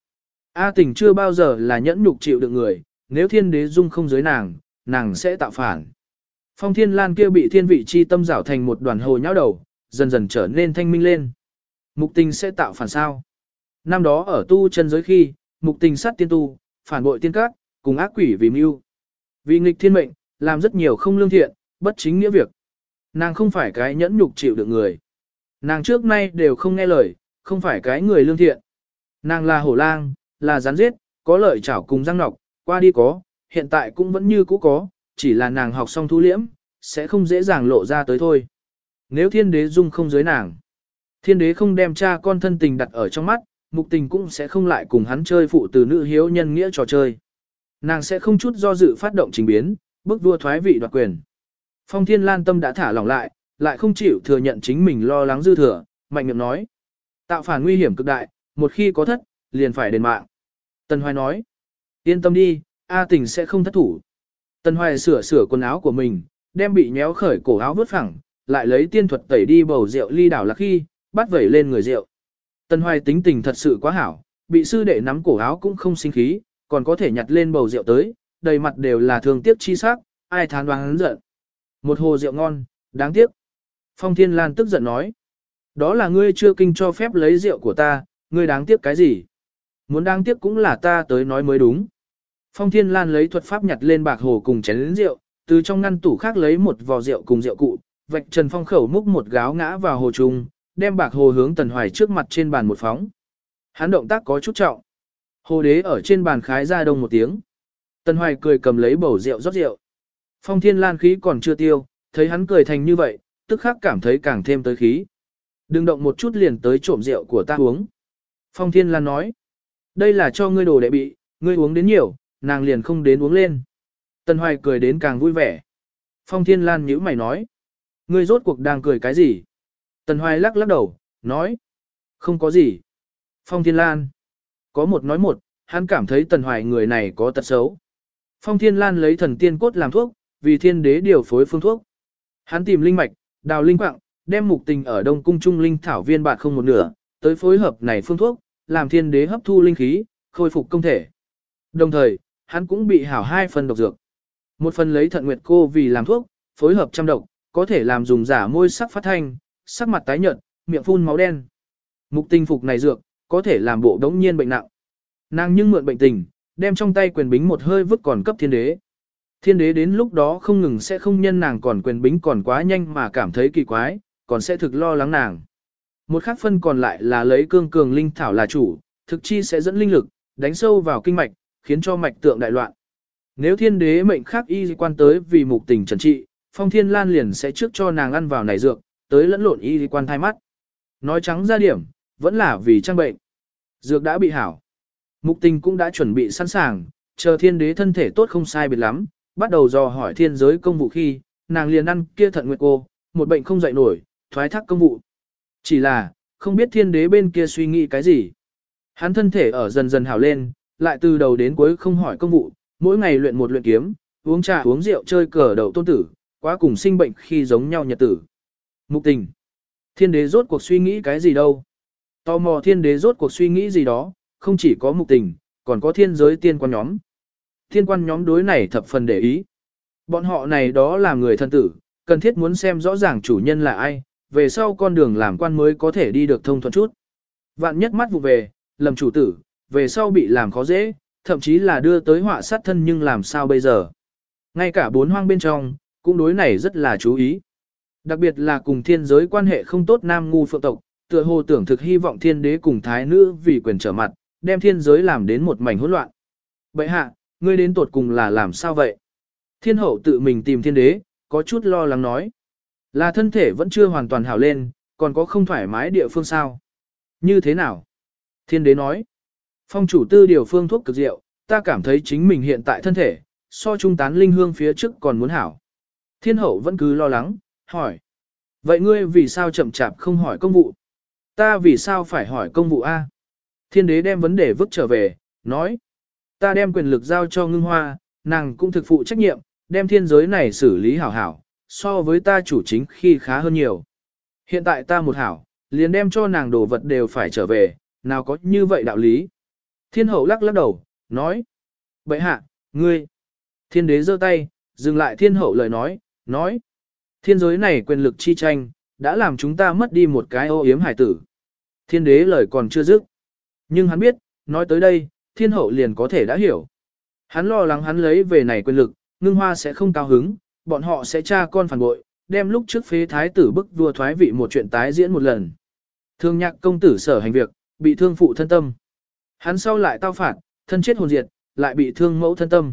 A tình chưa bao giờ là nhẫn nhục chịu được người, nếu thiên đế dung không giới nàng, nàng sẽ tạo phản. Phong thiên lan kia bị thiên vị chi tâm rảo thành một đoàn hồ nháo đầu, dần dần trở nên thanh minh lên. Mục tình sẽ tạo phản sao? Năm đó ở tu chân giới khi, mục tình sát tiên tu, phản bội tiên các, cùng ác quỷ vì mưu. Vì nghịch thiên mệnh, làm rất nhiều không lương thiện, bất chính nghĩa việc. Nàng không phải cái nhẫn nhục chịu được người. Nàng trước nay đều không nghe lời, không phải cái người lương thiện. Nàng là hổ lang, là rắn giết, có lợi chảo cùng răng nọc, qua đi có, hiện tại cũng vẫn như cũ có, chỉ là nàng học xong thu liễm, sẽ không dễ dàng lộ ra tới thôi. Nếu thiên đế dung không giới nàng, thiên đế không đem cha con thân tình đặt ở trong mắt, mục tình cũng sẽ không lại cùng hắn chơi phụ từ nữ hiếu nhân nghĩa trò chơi. Nàng sẽ không chút do dự phát động trình biến, bức vua thoái vị đoạt quyền. Phong thiên lan tâm đã thả lỏng lại, lại không chịu thừa nhận chính mình lo lắng dư thừa, mạnh miệng nói. Tạo phản nguy hiểm cực đại, một khi có thất, liền phải đền mạng. Tần Hoài nói. Yên tâm đi, A tình sẽ không thất thủ. Tần Hoài sửa sửa quần áo của mình, đem bị nhéo khởi cổ áo vứt phẳng, lại lấy tiên thuật tẩy đi bầu rượu ly đảo là khi, bắt vẩy lên người rượu. Tần Hoài tính tình thật sự quá hảo, bị sư đệ nắm cổ áo cũng không sinh khí, còn có thể nhặt lên bầu rượu tới, đầy mặt đều là thương tiếc chi sắc, ai thán đoán hắn giận. Một hồ rượu ngon, đáng tiếc. Phong Thiên Lan tức giận nói. Đó là ngươi chưa kinh cho phép lấy rượu của ta, ngươi đáng tiếc cái gì? Muốn đáng tiếc cũng là ta tới nói mới đúng. Phong Thiên Lan lấy thuật pháp nhặt lên bạc hồ cùng chén lĩnh rượu, từ trong ngăn tủ khác lấy một vò rượu cùng rượu cụ, vạch Trần Phong khẩu múc một gáo ngã vào hồ trùng, đem bạc hồ hướng Tần Hoài trước mặt trên bàn một phóng. Hắn động tác có chút trọng. Hồ đế ở trên bàn khái ra đông một tiếng. Tần Hoài cười cầm lấy bầu rượu rót rượu. Phong Thiên Lan khí còn chưa tiêu, thấy hắn cười thành như vậy, tức khắc cảm thấy càng thêm tới khí. Đừng động một chút liền tới trộm rượu của ta uống. Phong Thiên Lan nói, đây là cho ngươi đồ đệ bị, ngươi uống đến nhiều, nàng liền không đến uống lên. Tần Hoài cười đến càng vui vẻ. Phong Thiên Lan nhíu mày nói, ngươi rốt cuộc đang cười cái gì? Tần Hoài lắc lắc đầu, nói, không có gì. Phong Thiên Lan, có một nói một, hắn cảm thấy Tần Hoài người này có tật xấu. Phong Thiên Lan lấy thần tiên cốt làm thuốc, vì thiên đế điều phối phương thuốc. Hắn tìm linh mạch, đào linh quạng, đem mục tình ở Đông Cung Trung Linh Thảo Viên bạc không một nửa, tới phối hợp này phương thuốc, làm thiên đế hấp thu linh khí, khôi phục công thể. Đồng thời, hắn cũng bị hảo hai phần độc dược. Một phần lấy thận nguyệt cô vì làm thuốc, phối hợp trăm độc, có thể làm dùng giả môi sắc phát thanh, sắc mặt tái nhợt, miệng phun máu đen. Mục tình phục này dược, có thể làm bộ đống nhiên bệnh nặng. Nàng nhưng mượn bệnh tình, đem trong tay quyền bính một hơi vứt còn cấp thiên đế. Thiên đế đến lúc đó không ngừng sẽ không nhân nàng còn quyền bính còn quá nhanh mà cảm thấy kỳ quái, còn sẽ thực lo lắng nàng. Một khác phân còn lại là lấy cương cường linh thảo là chủ, thực chi sẽ dẫn linh lực, đánh sâu vào kinh mạch, khiến cho mạch tượng đại loạn. Nếu thiên đế mệnh khác y quan tới vì mục tình trần trị, phong thiên lan liền sẽ trước cho nàng ăn vào này dược, tới lẫn lộn y quan thai mắt. Nói trắng ra điểm, vẫn là vì trang bệnh. Dược đã bị hảo. Mục tình cũng đã chuẩn bị sẵn sàng, chờ thiên đế thân thể tốt không sai biệt lắm, bắt đầu dò hỏi thiên giới công vụ khi, nàng liền ăn kia thận nguyệt cô, một bệnh không dậy nổi, thoái thác công vụ. Chỉ là, không biết thiên đế bên kia suy nghĩ cái gì. Hắn thân thể ở dần dần hảo lên, lại từ đầu đến cuối không hỏi công vụ, mỗi ngày luyện một luyện kiếm, uống trà uống rượu chơi cờ đầu tôn tử, quá cùng sinh bệnh khi giống nhau nhật tử. Mục tình. Thiên đế rốt cuộc suy nghĩ cái gì đâu. Tò mò thiên đế rốt cuộc suy nghĩ gì đó, không chỉ có mục tình, còn có thiên giới tiên quan nhóm. Thiên quan nhóm đối này thập phần để ý. Bọn họ này đó là người thân tử, cần thiết muốn xem rõ ràng chủ nhân là ai, về sau con đường làm quan mới có thể đi được thông thuận chút. Vạn nhất mắt vụ về, lầm chủ tử, về sau bị làm khó dễ, thậm chí là đưa tới họa sát thân nhưng làm sao bây giờ. Ngay cả bốn hoang bên trong, cũng đối này rất là chú ý. Đặc biệt là cùng thiên giới quan hệ không tốt nam ngu phượng tộc, tựa hồ tưởng thực hy vọng thiên đế cùng thái nữ vì quyền trở mặt, đem thiên giới làm đến một mảnh hỗn loạn. Bậy hạ, ngươi đến tột cùng là làm sao vậy? Thiên hậu tự mình tìm thiên đế, có chút lo lắng nói. Là thân thể vẫn chưa hoàn toàn hảo lên, còn có không thoải mái địa phương sao? Như thế nào? Thiên đế nói. Phong chủ tư điều phương thuốc cực diệu, ta cảm thấy chính mình hiện tại thân thể, so trung tán linh hương phía trước còn muốn hảo. Thiên hậu vẫn cứ lo lắng, hỏi. Vậy ngươi vì sao chậm chạp không hỏi công vụ? Ta vì sao phải hỏi công vụ A? Thiên đế đem vấn đề vứt trở về, nói. Ta đem quyền lực giao cho ngưng hoa, nàng cũng thực phụ trách nhiệm, đem thiên giới này xử lý hảo hảo, so với ta chủ chính khi khá hơn nhiều. Hiện tại ta một hảo, liền đem cho nàng đồ vật đều phải trở về, nào có như vậy đạo lý. Thiên hậu lắc lắc đầu, nói. Bậy hạ, ngươi. Thiên đế giơ tay, dừng lại thiên hậu lời nói, nói. Thiên giới này quyền lực chi tranh, đã làm chúng ta mất đi một cái ô yếm hải tử. Thiên đế lời còn chưa dứt. Nhưng hắn biết, nói tới đây, thiên hậu liền có thể đã hiểu. Hắn lo lắng hắn lấy về này quyền lực, ngưng hoa sẽ không cao hứng, bọn họ sẽ tra con phản bội, đem lúc trước phế thái tử bức vua thoái vị một chuyện tái diễn một lần. Thương nhạc công tử sở hành việc, bị thương phụ thân tâm. Hắn sau lại tao phạt, thân chết hồn diệt, lại bị thương mẫu thân tâm.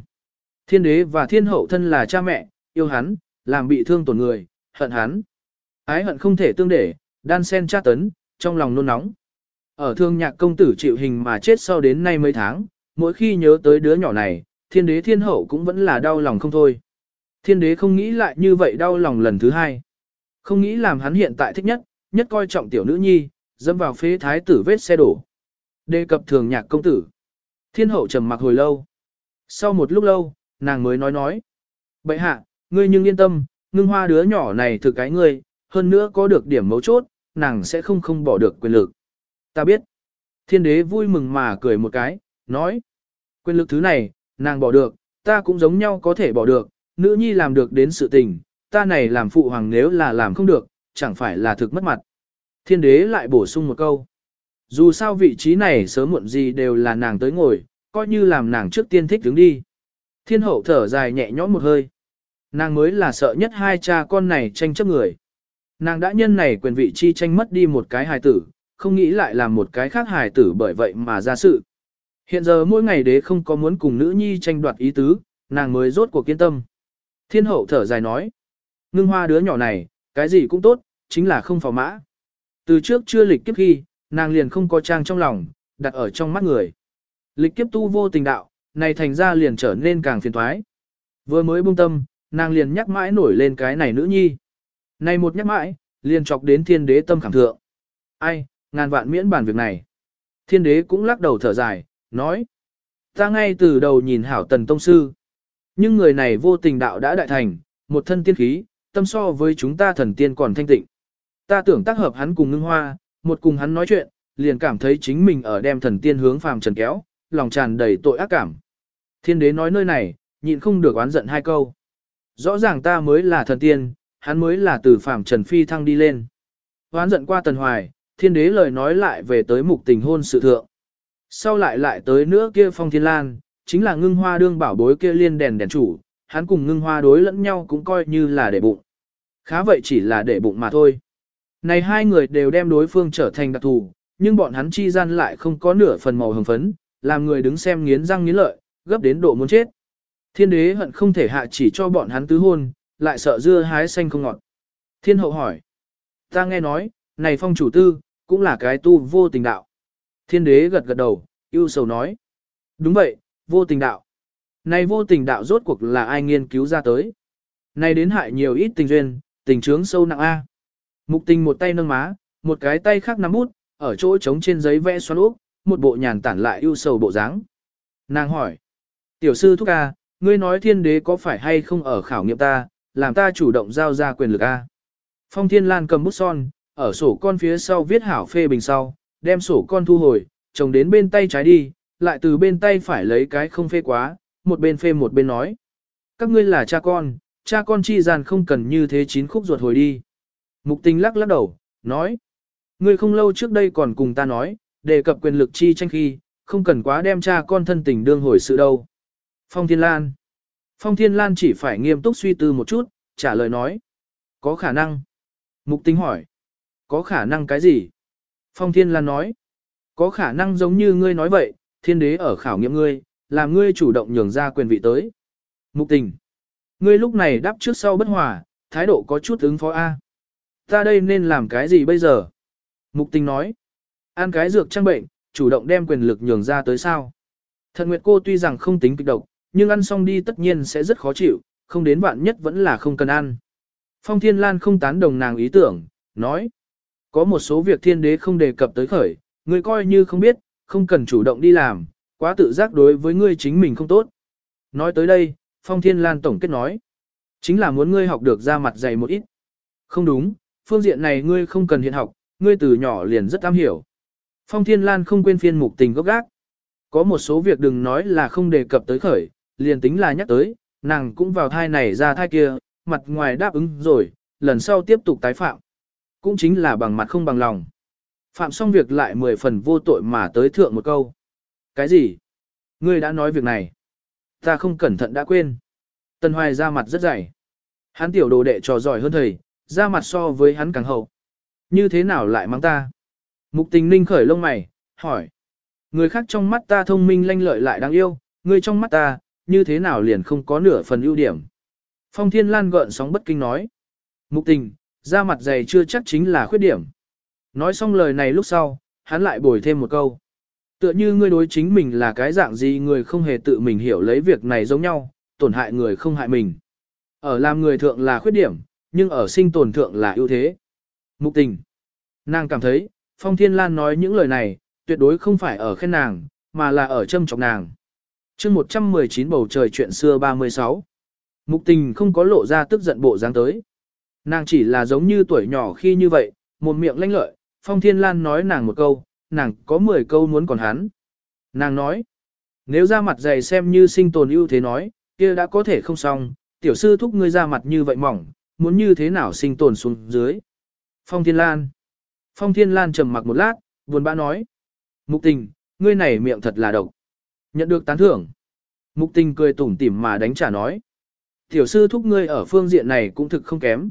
Thiên đế và thiên hậu thân là cha mẹ, yêu hắn, làm bị thương tổn người, hận hắn. Ái hận không thể tương để, đan sen tra tấn, trong lòng nôn nóng. Ở thương nhạc công tử chịu hình mà chết sau đến nay mấy tháng, mỗi khi nhớ tới đứa nhỏ này, thiên đế thiên hậu cũng vẫn là đau lòng không thôi. Thiên đế không nghĩ lại như vậy đau lòng lần thứ hai. Không nghĩ làm hắn hiện tại thích nhất, nhất coi trọng tiểu nữ nhi, dâm vào phế thái tử vết xe đổ. Đề cập thường nhạc công tử. Thiên hậu trầm mặc hồi lâu. Sau một lúc lâu, nàng mới nói nói. Bậy hạ, ngươi nhưng yên tâm, ngưng hoa đứa nhỏ này thực cái ngươi, hơn nữa có được điểm mấu chốt, nàng sẽ không không bỏ được quyền lực. Ta biết. Thiên đế vui mừng mà cười một cái, nói. Quyền lực thứ này, nàng bỏ được, ta cũng giống nhau có thể bỏ được, nữ nhi làm được đến sự tình, ta này làm phụ hoàng nếu là làm không được, chẳng phải là thực mất mặt. Thiên đế lại bổ sung một câu. Dù sao vị trí này sớm muộn gì đều là nàng tới ngồi, coi như làm nàng trước tiên thích đứng đi. Thiên hậu thở dài nhẹ nhõm một hơi. Nàng mới là sợ nhất hai cha con này tranh chấp người. Nàng đã nhân này quyền vị chi tranh mất đi một cái hài tử, không nghĩ lại làm một cái khác hài tử bởi vậy mà ra sự. Hiện giờ mỗi ngày đế không có muốn cùng nữ nhi tranh đoạt ý tứ, nàng mới rốt cuộc kiên tâm. Thiên hậu thở dài nói. Ngưng hoa đứa nhỏ này, cái gì cũng tốt, chính là không phò mã. Từ trước chưa lịch kiếp khi, nàng liền không có trang trong lòng, đặt ở trong mắt người. Lịch kiếp tu vô tình đạo, này thành ra liền trở nên càng phiền thoái. Vừa mới buông tâm, nàng liền nhắc mãi nổi lên cái này nữ nhi. Này một nhắc mãi, liền chọc đến thiên đế tâm khảm thượng. Ai, ngàn vạn miễn bản việc này. Thiên đế cũng lắc đầu thở dài, nói. Ta ngay từ đầu nhìn hảo tần tông sư. Nhưng người này vô tình đạo đã đại thành, một thân tiên khí, tâm so với chúng ta thần tiên còn thanh tịnh. Ta tưởng tác hợp hắn cùng ngưng hoa, một cùng hắn nói chuyện, liền cảm thấy chính mình ở đem thần tiên hướng phàm trần kéo, lòng tràn đầy tội ác cảm. Thiên đế nói nơi này, nhịn không được oán giận hai câu. Rõ ràng ta mới là thần tiên, hắn mới là từ phạm trần phi thăng đi lên. Hoán giận qua tần hoài, thiên đế lời nói lại về tới mục tình hôn sự thượng. Sau lại lại tới nữa kia phong thiên lan, chính là ngưng hoa đương bảo bối kia liên đèn đèn chủ, hắn cùng ngưng hoa đối lẫn nhau cũng coi như là để bụng. Khá vậy chỉ là để bụng mà thôi. Này hai người đều đem đối phương trở thành đặc thù, nhưng bọn hắn chi gian lại không có nửa phần màu hồng phấn, làm người đứng xem nghiến răng nghiến lợi, gấp đến độ muốn chết. Thiên đế hận không thể hạ chỉ cho bọn hắn tứ hôn, lại sợ dưa hái xanh không ngọt. Thiên hậu hỏi. Ta nghe nói, này phong chủ tư, cũng là cái tu vô tình đạo. Thiên đế gật gật đầu, yêu sầu nói. Đúng vậy, vô tình đạo. Này vô tình đạo rốt cuộc là ai nghiên cứu ra tới. Này đến hại nhiều ít tình duyên, tình trướng sâu nặng A. Mục tình một tay nâng má, một cái tay khác nắm bút, ở chỗ trống trên giấy vẽ xoắn úp, một bộ nhàn tản lại yêu sầu bộ dáng. Nàng hỏi. Tiểu sư thúc A, ngươi nói thiên đế có phải hay không ở khảo nghiệm ta, làm ta chủ động giao ra quyền lực A. Phong thiên lan cầm bút son, ở sổ con phía sau viết hảo phê bình sau, đem sổ con thu hồi, chồng đến bên tay trái đi, lại từ bên tay phải lấy cái không phê quá, một bên phê một bên nói. Các ngươi là cha con, cha con chi gian không cần như thế chín khúc ruột hồi đi. Mục tình lắc lắc đầu, nói. Ngươi không lâu trước đây còn cùng ta nói, đề cập quyền lực chi tranh khi, không cần quá đem cha con thân tình đương hồi sự đâu. Phong Thiên Lan. Phong Thiên Lan chỉ phải nghiêm túc suy tư một chút, trả lời nói. Có khả năng. Mục tính hỏi. Có khả năng cái gì? Phong Thiên Lan nói. Có khả năng giống như ngươi nói vậy, thiên đế ở khảo nghiệm ngươi, làm ngươi chủ động nhường ra quyền vị tới. Mục tình. Ngươi lúc này đáp trước sau bất hòa, thái độ có chút ứng phó A. Ta đây nên làm cái gì bây giờ? Mục tình nói. Ăn cái dược trang bệnh, chủ động đem quyền lực nhường ra tới sao. Thần Nguyệt cô tuy rằng không tính kịch độc, nhưng ăn xong đi tất nhiên sẽ rất khó chịu, không đến vạn nhất vẫn là không cần ăn. Phong Thiên Lan không tán đồng nàng ý tưởng, nói. Có một số việc thiên đế không đề cập tới khởi, ngươi coi như không biết, không cần chủ động đi làm, quá tự giác đối với ngươi chính mình không tốt. Nói tới đây, Phong Thiên Lan tổng kết nói. Chính là muốn ngươi học được ra mặt dày một ít. Không đúng, phương diện này ngươi không cần hiện học, ngươi từ nhỏ liền rất am hiểu. Phong Thiên Lan không quên phiên mục tình gốc gác. Có một số việc đừng nói là không đề cập tới khởi, liền tính là nhắc tới, nàng cũng vào thai này ra thai kia, mặt ngoài đáp ứng rồi, lần sau tiếp tục tái phạm. Cũng chính là bằng mặt không bằng lòng. Phạm xong việc lại mười phần vô tội mà tới thượng một câu. Cái gì? Ngươi đã nói việc này. Ta không cẩn thận đã quên. Tân Hoài ra mặt rất dày. Hắn tiểu đồ đệ trò giỏi hơn thầy, ra mặt so với hắn càng hậu. Như thế nào lại mang ta? Mục tình ninh khởi lông mày, hỏi. Người khác trong mắt ta thông minh lanh lợi lại đáng yêu, người trong mắt ta, như thế nào liền không có nửa phần ưu điểm. Phong Thiên Lan gợn sóng bất kinh nói. Mục tình, da mặt dày chưa chắc chính là khuyết điểm. Nói xong lời này lúc sau, hắn lại bồi thêm một câu. Tựa như ngươi đối chính mình là cái dạng gì người không hề tự mình hiểu lấy việc này giống nhau, tổn hại người không hại mình. Ở làm người thượng là khuyết điểm, nhưng ở sinh tồn thượng là ưu thế. Mục tình. Nàng cảm thấy, Phong Thiên Lan nói những lời này, tuyệt đối không phải ở khen nàng, mà là ở châm chọc nàng chương 119 bầu trời chuyện xưa 36. Mục tình không có lộ ra tức giận bộ dáng tới. Nàng chỉ là giống như tuổi nhỏ khi như vậy, một miệng lanh lợi, Phong Thiên Lan nói nàng một câu, nàng có 10 câu muốn còn hắn. Nàng nói, nếu ra mặt dày xem như sinh tồn ưu thế nói, kia đã có thể không xong, tiểu sư thúc ngươi ra mặt như vậy mỏng, muốn như thế nào sinh tồn xuống dưới. Phong Thiên Lan Phong Thiên Lan trầm mặc một lát, buồn bã nói. Mục tình, ngươi này miệng thật là độc. Nhận được tán thưởng. Mục tình cười tủm tỉm mà đánh trả nói. Tiểu sư thúc ngươi ở phương diện này cũng thực không kém.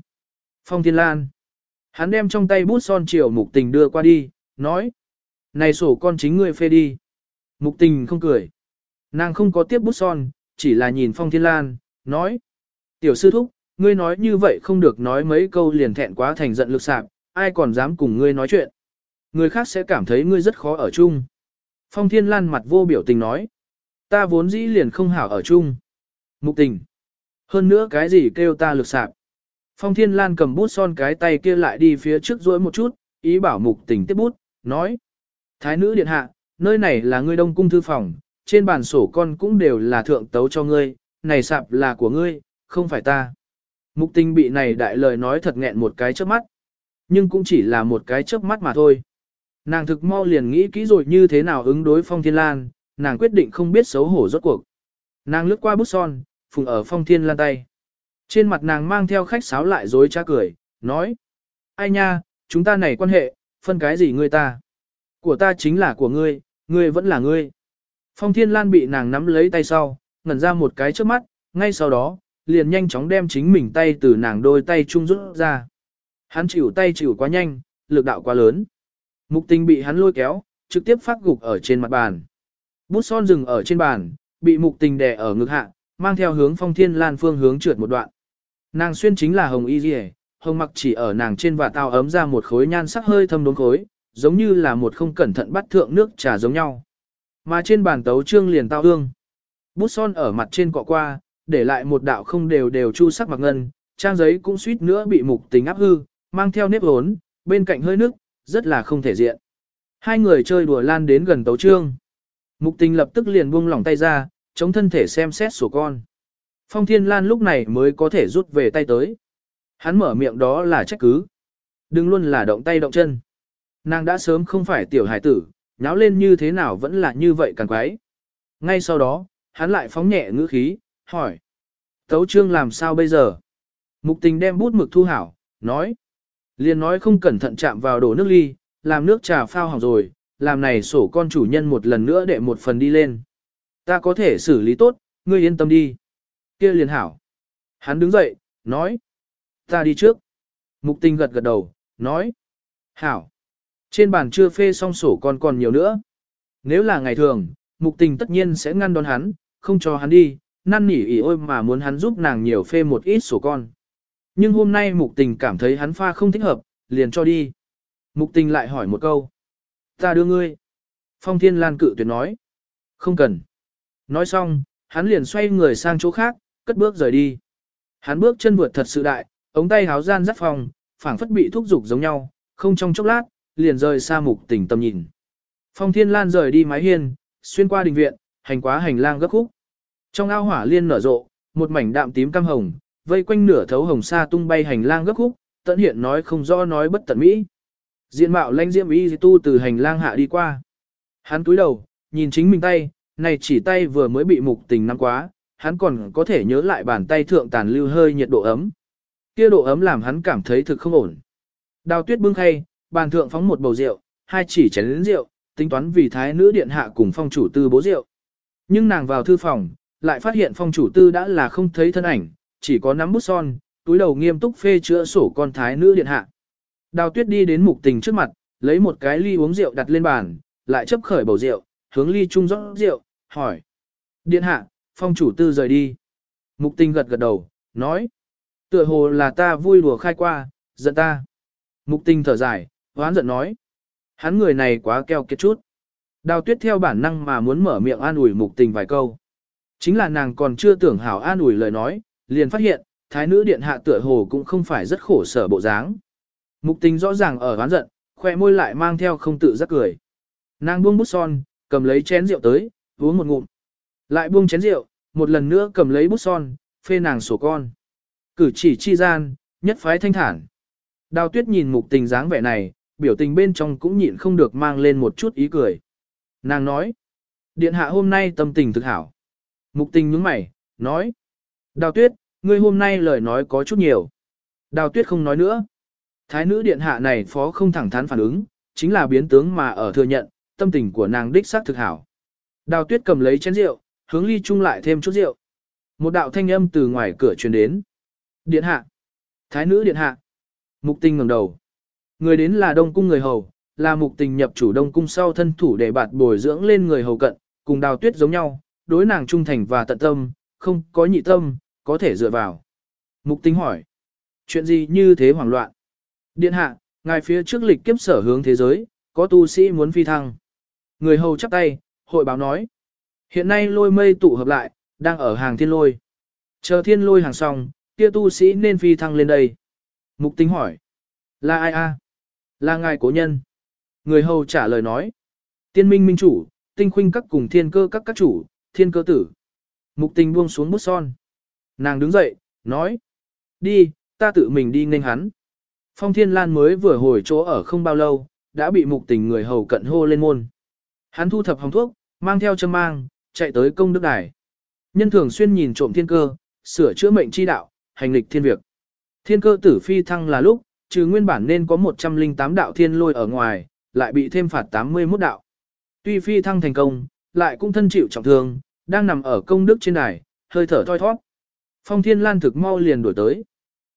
Phong Thiên Lan. Hắn đem trong tay bút son chiều mục tình đưa qua đi, nói. Này sổ con chính ngươi phê đi. Mục tình không cười. Nàng không có tiếp bút son, chỉ là nhìn Phong Thiên Lan, nói. Tiểu sư thúc, ngươi nói như vậy không được nói mấy câu liền thẹn quá thành giận lực sạp, ai còn dám cùng ngươi nói chuyện. Người khác sẽ cảm thấy ngươi rất khó ở chung. Phong Thiên Lan mặt vô biểu tình nói. Ta vốn dĩ liền không hảo ở chung. Mục tình. Hơn nữa cái gì kêu ta lực sạp. Phong Thiên Lan cầm bút son cái tay kia lại đi phía trước rỗi một chút, ý bảo mục tình tiếp bút, nói. Thái nữ điện hạ, nơi này là ngươi đông cung thư phòng, trên bàn sổ con cũng đều là thượng tấu cho ngươi, này sạp là của ngươi, không phải ta. Mục tình bị này đại lời nói thật nghẹn một cái trước mắt. Nhưng cũng chỉ là một cái chớp mắt mà thôi. Nàng thực mau liền nghĩ kỹ rồi như thế nào ứng đối Phong Thiên Lan, nàng quyết định không biết xấu hổ rốt cuộc. Nàng lướt qua bút son, phùng ở Phong Thiên Lan tay. Trên mặt nàng mang theo khách sáo lại dối trá cười, nói. Ai nha, chúng ta này quan hệ, phân cái gì ngươi ta? Của ta chính là của ngươi, ngươi vẫn là ngươi. Phong Thiên Lan bị nàng nắm lấy tay sau, ngẩn ra một cái trước mắt, ngay sau đó, liền nhanh chóng đem chính mình tay từ nàng đôi tay chung rút ra. Hắn chịu tay chịu quá nhanh, lực đạo quá lớn. Mục tình bị hắn lôi kéo, trực tiếp phát gục ở trên mặt bàn. Bút son dừng ở trên bàn, bị mục tình đè ở ngực hạ, mang theo hướng phong thiên lan phương hướng trượt một đoạn. Nàng xuyên chính là hồng y dì hồng mặc chỉ ở nàng trên và tao ấm ra một khối nhan sắc hơi thâm đốn khối, giống như là một không cẩn thận bắt thượng nước trà giống nhau. Mà trên bàn tấu trương liền tao hương. Bút son ở mặt trên cọ qua, để lại một đạo không đều đều chu sắc bạc ngân, trang giấy cũng suýt nữa bị mục tình áp hư, mang theo nếp hốn, bên cạnh hơi nước, rất là không thể diện. Hai người chơi đùa lan đến gần tấu trương. Mục tình lập tức liền buông lỏng tay ra, chống thân thể xem xét sổ con. Phong Thiên Lan lúc này mới có thể rút về tay tới. Hắn mở miệng đó là trách cứ. Đừng luôn là động tay động chân. Nàng đã sớm không phải tiểu hải tử, nháo lên như thế nào vẫn là như vậy càng quái. Ngay sau đó, hắn lại phóng nhẹ ngữ khí, hỏi. Tấu trương làm sao bây giờ? Mục tình đem bút mực thu hảo, nói. Liền nói không cẩn thận chạm vào đổ nước ly, làm nước trà phao hỏng rồi, làm này sổ con chủ nhân một lần nữa để một phần đi lên. Ta có thể xử lý tốt, ngươi yên tâm đi. kia liền hảo. Hắn đứng dậy, nói. Ta đi trước. Mục tình gật gật đầu, nói. Hảo. Trên bàn chưa phê xong sổ con còn nhiều nữa. Nếu là ngày thường, mục tình tất nhiên sẽ ngăn đón hắn, không cho hắn đi, năn nỉ ỉ ôi mà muốn hắn giúp nàng nhiều phê một ít sổ con. Nhưng hôm nay mục tình cảm thấy hắn pha không thích hợp, liền cho đi. Mục tình lại hỏi một câu. Ta đưa ngươi. Phong Thiên Lan cự tuyệt nói. Không cần. Nói xong, hắn liền xoay người sang chỗ khác, cất bước rời đi. Hắn bước chân vượt thật sự đại, ống tay háo gian dắt phòng, phảng phất bị thúc giục giống nhau, không trong chốc lát, liền rời xa mục tỉnh tầm nhìn. Phong Thiên Lan rời đi mái hiên, xuyên qua đình viện, hành quá hành lang gấp khúc. Trong ao hỏa liên nở rộ, một mảnh đạm tím cam hồng, vây quanh nửa thấu hồng sa tung bay hành lang gấp khúc, tận hiện nói không rõ nói bất tận mỹ. Diện mạo lanh diễm y tu từ hành lang hạ đi qua. Hắn túi đầu, nhìn chính mình tay, này chỉ tay vừa mới bị mục tình nắm quá, hắn còn có thể nhớ lại bàn tay thượng tàn lưu hơi nhiệt độ ấm. Kia độ ấm làm hắn cảm thấy thực không ổn. Đào tuyết bưng khay, bàn thượng phóng một bầu rượu, hai chỉ chén lĩnh rượu, tính toán vì thái nữ điện hạ cùng phong chủ tư bố rượu. Nhưng nàng vào thư phòng, lại phát hiện phong chủ tư đã là không thấy thân ảnh, chỉ có nắm bút son, túi đầu nghiêm túc phê chữa sổ con thái nữ điện hạ. Đào tuyết đi đến mục tình trước mặt, lấy một cái ly uống rượu đặt lên bàn, lại chấp khởi bầu rượu, hướng ly chung rót rượu, hỏi. Điện hạ, phong chủ tư rời đi. Mục tình gật gật đầu, nói. Tựa hồ là ta vui đùa khai qua, giận ta. Mục tình thở dài, hoán giận nói. Hắn người này quá keo kiệt chút. Đào tuyết theo bản năng mà muốn mở miệng an ủi mục tình vài câu. Chính là nàng còn chưa tưởng hảo an ủi lời nói, liền phát hiện, thái nữ điện hạ tựa hồ cũng không phải rất khổ sở bộ dáng. Mục tình rõ ràng ở oán giận, khoe môi lại mang theo không tự giác cười. Nàng buông bút son, cầm lấy chén rượu tới, uống một ngụm. Lại buông chén rượu, một lần nữa cầm lấy bút son, phê nàng sổ con. Cử chỉ chi gian, nhất phái thanh thản. Đào tuyết nhìn mục tình dáng vẻ này, biểu tình bên trong cũng nhịn không được mang lên một chút ý cười. Nàng nói, điện hạ hôm nay tâm tình thực hảo. Mục tình nhướng mày, nói, đào tuyết, ngươi hôm nay lời nói có chút nhiều. Đào tuyết không nói nữa. Thái nữ điện hạ này phó không thẳng thắn phản ứng, chính là biến tướng mà ở thừa nhận, tâm tình của nàng đích xác thực hảo. Đào tuyết cầm lấy chén rượu, hướng ly chung lại thêm chút rượu. Một đạo thanh âm từ ngoài cửa truyền đến. Điện hạ. Thái nữ điện hạ. Mục tình ngẩng đầu. Người đến là đông cung người hầu, là mục tình nhập chủ đông cung sau thân thủ để bạt bồi dưỡng lên người hầu cận, cùng đào tuyết giống nhau, đối nàng trung thành và tận tâm, không có nhị tâm, có thể dựa vào. Mục tình hỏi. Chuyện gì như thế hoảng loạn? Điện hạ, ngài phía trước lịch kiếp sở hướng thế giới, có tu sĩ muốn phi thăng. Người hầu chắp tay, hội báo nói. Hiện nay lôi mây tụ hợp lại, đang ở hàng thiên lôi. Chờ thiên lôi hàng xong, kia tu sĩ nên phi thăng lên đây. Mục tính hỏi. Là ai a? Là ngài cố nhân. Người hầu trả lời nói. Tiên minh minh chủ, tinh khuynh các cùng thiên cơ các các chủ, thiên cơ tử. Mục tình buông xuống bút son. Nàng đứng dậy, nói. Đi, ta tự mình đi nghênh hắn. Phong Thiên Lan mới vừa hồi chỗ ở không bao lâu, đã bị mục tình người hầu cận hô lên môn. Hắn thu thập hồng thuốc, mang theo châm mang, chạy tới công đức đài. Nhân thường xuyên nhìn trộm thiên cơ, sửa chữa mệnh chi đạo, hành lịch thiên việc. Thiên cơ tử phi thăng là lúc, trừ nguyên bản nên có 108 đạo thiên lôi ở ngoài, lại bị thêm phạt 81 đạo. Tuy phi thăng thành công, lại cũng thân chịu trọng thương, đang nằm ở công đức trên đài, hơi thở thoi thoát. Phong Thiên Lan thực mau liền đổi tới.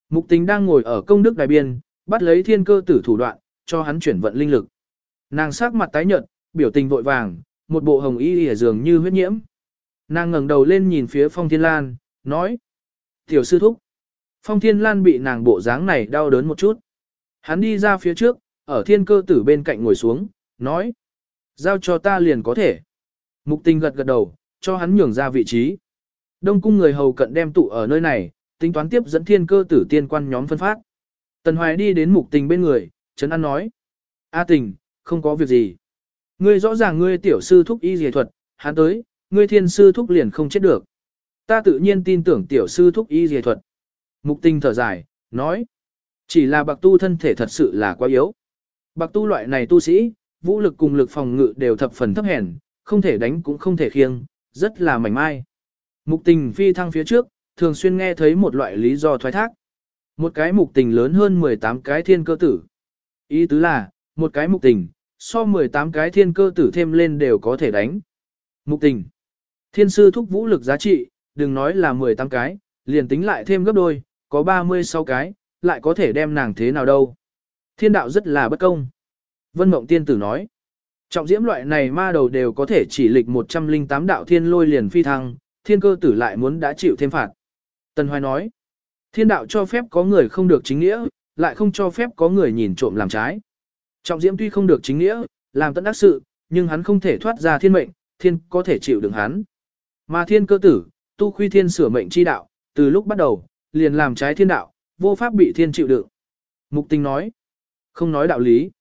Mục tình đang ngồi ở công đức đài biên, bắt lấy thiên cơ tử thủ đoạn, cho hắn chuyển vận linh lực. Nàng sắc mặt tái nhợt, biểu tình vội vàng, một bộ hồng y ỉa giường như huyết nhiễm. Nàng ngẩng đầu lên nhìn phía Phong Thiên Lan, nói. Tiểu sư thúc. Phong Thiên Lan bị nàng bộ dáng này đau đớn một chút. Hắn đi ra phía trước, ở thiên cơ tử bên cạnh ngồi xuống, nói. Giao cho ta liền có thể. Mục tình gật gật đầu, cho hắn nhường ra vị trí. Đông cung người hầu cận đem tụ ở nơi này, tính toán tiếp dẫn thiên cơ tử tiên quan nhóm phân phát. Tần Hoài đi đến mục tình bên người, Trấn An nói. A tình, không có việc gì. Ngươi rõ ràng ngươi tiểu sư thúc y dề thuật, hắn tới, ngươi thiên sư thúc liền không chết được. Ta tự nhiên tin tưởng tiểu sư thúc y dề thuật. Mục tình thở dài, nói. Chỉ là bạc tu thân thể thật sự là quá yếu. Bạc tu loại này tu sĩ, vũ lực cùng lực phòng ngự đều thập phần thấp hèn, không thể đánh cũng không thể khiêng, rất là mảnh mai. Mục tình phi thăng phía trước, thường xuyên nghe thấy một loại lý do thoái thác. Một cái mục tình lớn hơn 18 cái thiên cơ tử. Ý tứ là, một cái mục tình, so 18 cái thiên cơ tử thêm lên đều có thể đánh. Mục tình. Thiên sư thúc vũ lực giá trị, đừng nói là 18 cái, liền tính lại thêm gấp đôi, có 36 cái, lại có thể đem nàng thế nào đâu. Thiên đạo rất là bất công. Vân Mộng Tiên Tử nói, trọng diễm loại này ma đầu đều có thể chỉ lịch 108 đạo thiên lôi liền phi thăng, thiên cơ tử lại muốn đã chịu thêm phạt. Tần Hoài nói, thiên đạo cho phép có người không được chính nghĩa, lại không cho phép có người nhìn trộm làm trái. Trọng diễm tuy không được chính nghĩa, làm tận ác sự, nhưng hắn không thể thoát ra thiên mệnh, thiên có thể chịu đựng hắn. Mà thiên cơ tử, tu khuy thiên sửa mệnh chi đạo, từ lúc bắt đầu, liền làm trái thiên đạo, vô pháp bị thiên chịu đựng. Mục tình nói, không nói đạo lý.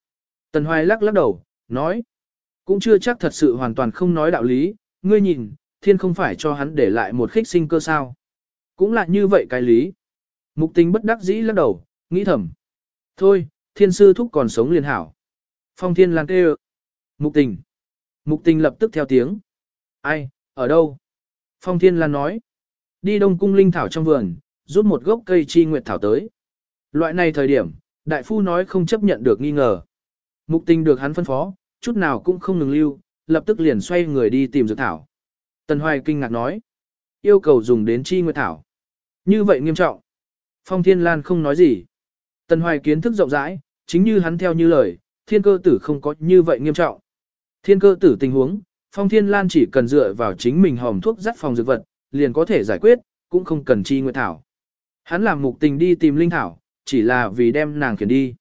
Tần Hoài lắc lắc đầu, nói, cũng chưa chắc thật sự hoàn toàn không nói đạo lý, ngươi nhìn, thiên không phải cho hắn để lại một khích sinh cơ sao. Cũng là như vậy cái lý. Mục tình bất đắc dĩ lắc đầu, nghĩ thầm. Thôi, thiên sư thúc còn sống liền hảo. Phong thiên lan kêu. Mục tình. Mục tình lập tức theo tiếng. Ai, ở đâu? Phong thiên lan nói. Đi đông cung linh thảo trong vườn, rút một gốc cây chi nguyệt thảo tới. Loại này thời điểm, đại phu nói không chấp nhận được nghi ngờ. Mục tình được hắn phân phó, chút nào cũng không ngừng lưu, lập tức liền xoay người đi tìm dược thảo. Tần Hoài kinh ngạc nói. Yêu cầu dùng đến chi nguyệt thảo. Như vậy nghiêm trọng. Phong Thiên Lan không nói gì. Tần Hoài kiến thức rộng rãi, chính như hắn theo như lời, thiên cơ tử không có như vậy nghiêm trọng. Thiên cơ tử tình huống, Phong Thiên Lan chỉ cần dựa vào chính mình hòm thuốc dắt phòng dược vật, liền có thể giải quyết, cũng không cần chi nguyệt thảo. Hắn làm mục tình đi tìm linh thảo, chỉ là vì đem nàng khiển đi.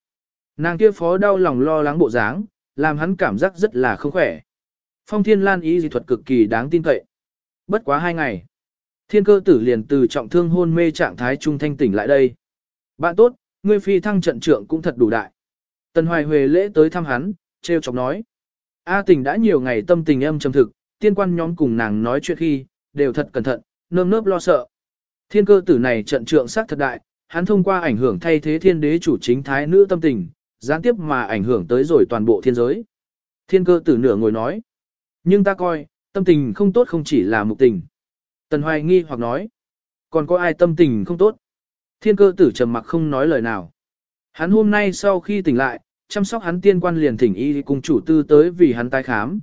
Nàng kia phó đau lòng lo lắng bộ dáng, làm hắn cảm giác rất là không khỏe. Phong Thiên Lan ý dị thuật cực kỳ đáng tin cậy. Bất quá hai ngày, thiên cơ tử liền từ trọng thương hôn mê trạng thái trung thanh tỉnh lại đây. Bạn tốt, ngươi phi thăng trận trưởng cũng thật đủ đại. Tần Hoài Huệ lễ tới thăm hắn, treo chọc nói. A tình đã nhiều ngày tâm tình âm trầm thực, tiên quan nhóm cùng nàng nói chuyện khi, đều thật cẩn thận, nơm nớp lo sợ. Thiên cơ tử này trận trượng sắc thật đại, hắn thông qua ảnh hưởng thay thế thiên đế chủ chính thái nữ tâm tình, gián tiếp mà ảnh hưởng tới rồi toàn bộ thiên giới. Thiên cơ tử nửa ngồi nói. Nhưng ta coi, tâm tình không tốt không chỉ là mục tình. Tần hoài nghi hoặc nói. Còn có ai tâm tình không tốt? Thiên cơ tử trầm mặc không nói lời nào. Hắn hôm nay sau khi tỉnh lại, chăm sóc hắn tiên quan liền thỉnh y cung chủ tư tới vì hắn tái khám.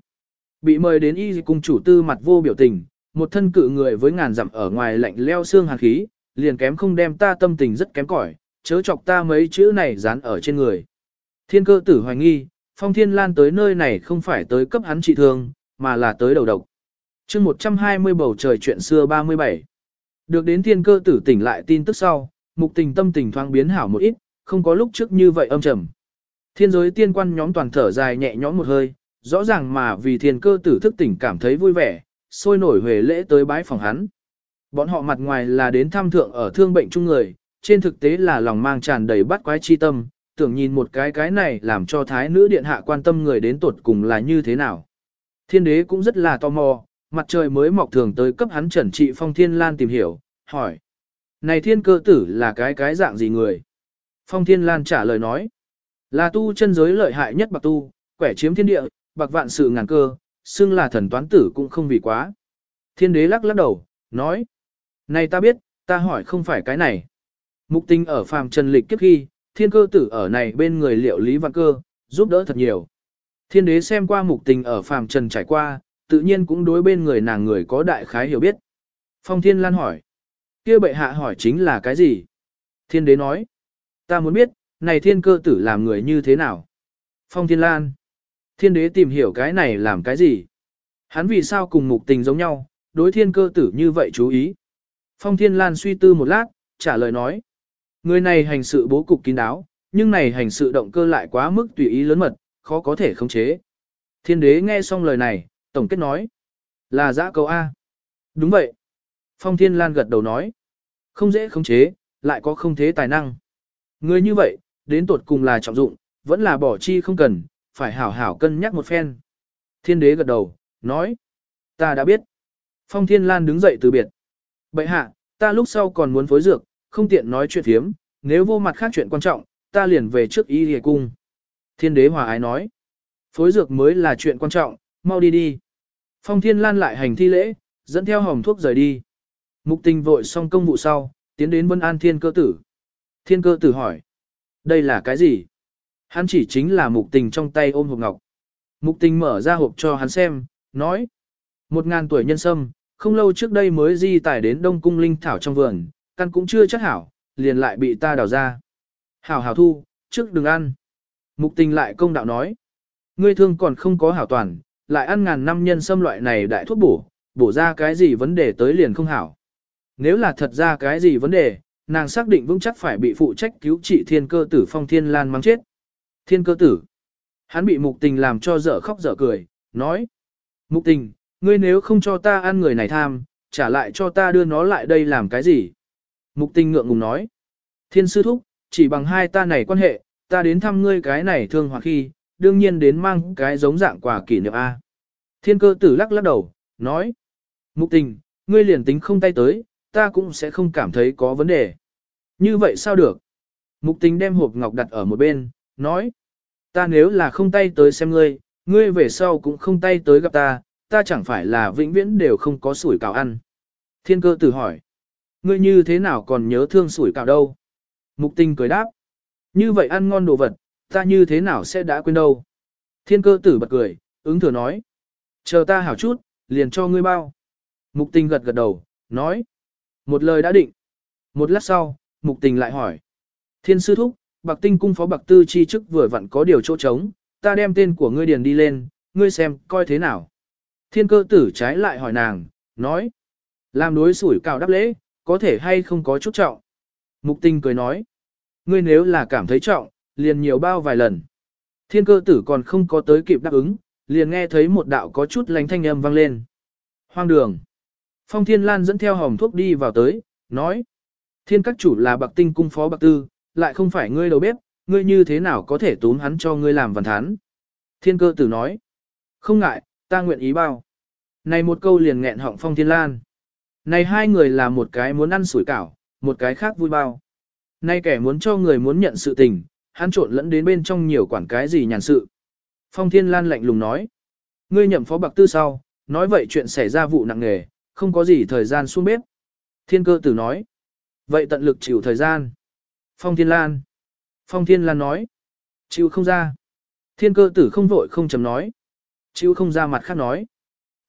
Bị mời đến y cung chủ tư mặt vô biểu tình, một thân cự người với ngàn dặm ở ngoài lạnh leo xương hàn khí, liền kém không đem ta tâm tình rất kém cỏi, chớ chọc ta mấy chữ này dán ở trên người. Thiên cơ tử hoài nghi, phong thiên lan tới nơi này không phải tới cấp hắn trị thương, mà là tới đầu độc chương 120 bầu trời chuyện xưa 37. Được đến thiên cơ tử tỉnh lại tin tức sau, mục tình tâm tình thoáng biến hảo một ít, không có lúc trước như vậy âm trầm. Thiên giới tiên quan nhóm toàn thở dài nhẹ nhõm một hơi, rõ ràng mà vì thiên cơ tử thức tỉnh cảm thấy vui vẻ, sôi nổi huề lễ tới bái phòng hắn. Bọn họ mặt ngoài là đến thăm thượng ở thương bệnh chung người, trên thực tế là lòng mang tràn đầy bắt quái chi tâm, tưởng nhìn một cái cái này làm cho thái nữ điện hạ quan tâm người đến tột cùng là như thế nào. Thiên đế cũng rất là tò mò, mặt trời mới mọc thường tới cấp hắn trần trị phong thiên lan tìm hiểu, hỏi. Này thiên cơ tử là cái cái dạng gì người? Phong thiên lan trả lời nói. Là tu chân giới lợi hại nhất bạc tu, quẻ chiếm thiên địa, bạc vạn sự ngàn cơ, xưng là thần toán tử cũng không vì quá. Thiên đế lắc lắc đầu, nói. Này ta biết, ta hỏi không phải cái này. Mục tinh ở phàm trần lịch kiếp khi, thiên cơ tử ở này bên người liệu lý văn cơ, giúp đỡ thật nhiều. Thiên đế xem qua mục tình ở phàm trần trải qua, tự nhiên cũng đối bên người nàng người có đại khái hiểu biết. Phong thiên lan hỏi. kia bệ hạ hỏi chính là cái gì? Thiên đế nói. Ta muốn biết, này thiên cơ tử làm người như thế nào? Phong thiên lan. Thiên đế tìm hiểu cái này làm cái gì? Hắn vì sao cùng mục tình giống nhau, đối thiên cơ tử như vậy chú ý? Phong thiên lan suy tư một lát, trả lời nói. Người này hành sự bố cục kín đáo, nhưng này hành sự động cơ lại quá mức tùy ý lớn mật, khó có thể khống chế. Thiên đế nghe xong lời này, tổng kết nói. Là giã cầu A. Đúng vậy. Phong Thiên Lan gật đầu nói. Không dễ khống chế, lại có không thế tài năng. Người như vậy, đến tột cùng là trọng dụng, vẫn là bỏ chi không cần, phải hảo hảo cân nhắc một phen. Thiên đế gật đầu, nói. Ta đã biết. Phong Thiên Lan đứng dậy từ biệt. Bậy hạ, ta lúc sau còn muốn phối dược, không tiện nói chuyện thiếm, nếu vô mặt khác chuyện quan trọng, ta liền về trước y hề cung. Thiên đế hòa ái nói. Phối dược mới là chuyện quan trọng, mau đi đi. Phong Thiên Lan lại hành thi lễ, dẫn theo hòm thuốc rời đi. Mục tình vội xong công vụ sau, tiến đến Vân An Thiên cơ tử. Thiên cơ tử hỏi. Đây là cái gì? Hắn chỉ chính là mục tình trong tay ôm hộp ngọc. Mục tình mở ra hộp cho hắn xem, nói. Một ngàn tuổi nhân sâm, không lâu trước đây mới di tải đến Đông Cung Linh Thảo trong vườn, căn cũng chưa chắc hảo, liền lại bị ta đào ra. Hảo hảo thu, trước đừng ăn. Mục tình lại công đạo nói. Ngươi thương còn không có hảo toàn, lại ăn ngàn năm nhân xâm loại này đại thuốc bổ, bổ ra cái gì vấn đề tới liền không hảo. Nếu là thật ra cái gì vấn đề, nàng xác định vững chắc phải bị phụ trách cứu trị thiên cơ tử phong thiên lan mang chết. Thiên cơ tử. Hắn bị mục tình làm cho dở khóc dở cười, nói. Mục tình, ngươi nếu không cho ta ăn người này tham, trả lại cho ta đưa nó lại đây làm cái gì? Mục tình ngượng ngùng nói. Thiên sư thúc, chỉ bằng hai ta này quan hệ, ta đến thăm ngươi cái này thương hoặc khi, đương nhiên đến mang cái giống dạng quà kỷ niệm A. Thiên cơ tử lắc lắc đầu, nói. Mục tình, ngươi liền tính không tay tới, ta cũng sẽ không cảm thấy có vấn đề. Như vậy sao được? Mục tình đem hộp ngọc đặt ở một bên, nói. Ta nếu là không tay tới xem ngươi, ngươi về sau cũng không tay tới gặp ta, ta chẳng phải là vĩnh viễn đều không có sủi cảo ăn. Thiên cơ tử hỏi. Ngươi như thế nào còn nhớ thương sủi cảo đâu? Mục tình cười đáp. Như vậy ăn ngon đồ vật, ta như thế nào sẽ đã quên đâu? Thiên cơ tử bật cười, ứng thừa nói. Chờ ta hảo chút, liền cho ngươi bao. Mục tình gật gật đầu, nói. Một lời đã định. Một lát sau, mục tình lại hỏi. Thiên sư thúc, bạc tinh cung phó bạc tư chi chức vừa vặn có điều chỗ trống, ta đem tên của ngươi điền đi lên, ngươi xem, coi thế nào. Thiên cơ tử trái lại hỏi nàng, nói. Làm đối sủi cào đáp lễ, có thể hay không có chút trọng. Mục tình cười nói. Ngươi nếu là cảm thấy trọng, liền nhiều bao vài lần. Thiên cơ tử còn không có tới kịp đáp ứng, liền nghe thấy một đạo có chút lánh thanh âm vang lên. Hoang đường. Phong Thiên Lan dẫn theo hòm thuốc đi vào tới, nói. Thiên các chủ là bạc tinh cung phó bạc tư, lại không phải ngươi đầu bếp, ngươi như thế nào có thể tốn hắn cho ngươi làm văn thán. Thiên cơ tử nói. Không ngại, ta nguyện ý bao. Này một câu liền nghẹn họng Phong Thiên Lan. Này hai người là một cái muốn ăn sủi cảo, một cái khác vui bao. Nay kẻ muốn cho người muốn nhận sự tình, hắn trộn lẫn đến bên trong nhiều quản cái gì nhàn sự. Phong Thiên Lan lạnh lùng nói. Ngươi nhậm phó bạc tư sau, nói vậy chuyện xảy ra vụ nặng nghề, không có gì thời gian xuống bếp. Thiên cơ tử nói. Vậy tận lực chịu thời gian. Phong Thiên Lan. Phong Thiên Lan nói. Chịu không ra. Thiên cơ tử không vội không chấm nói. Chịu không ra mặt khác nói.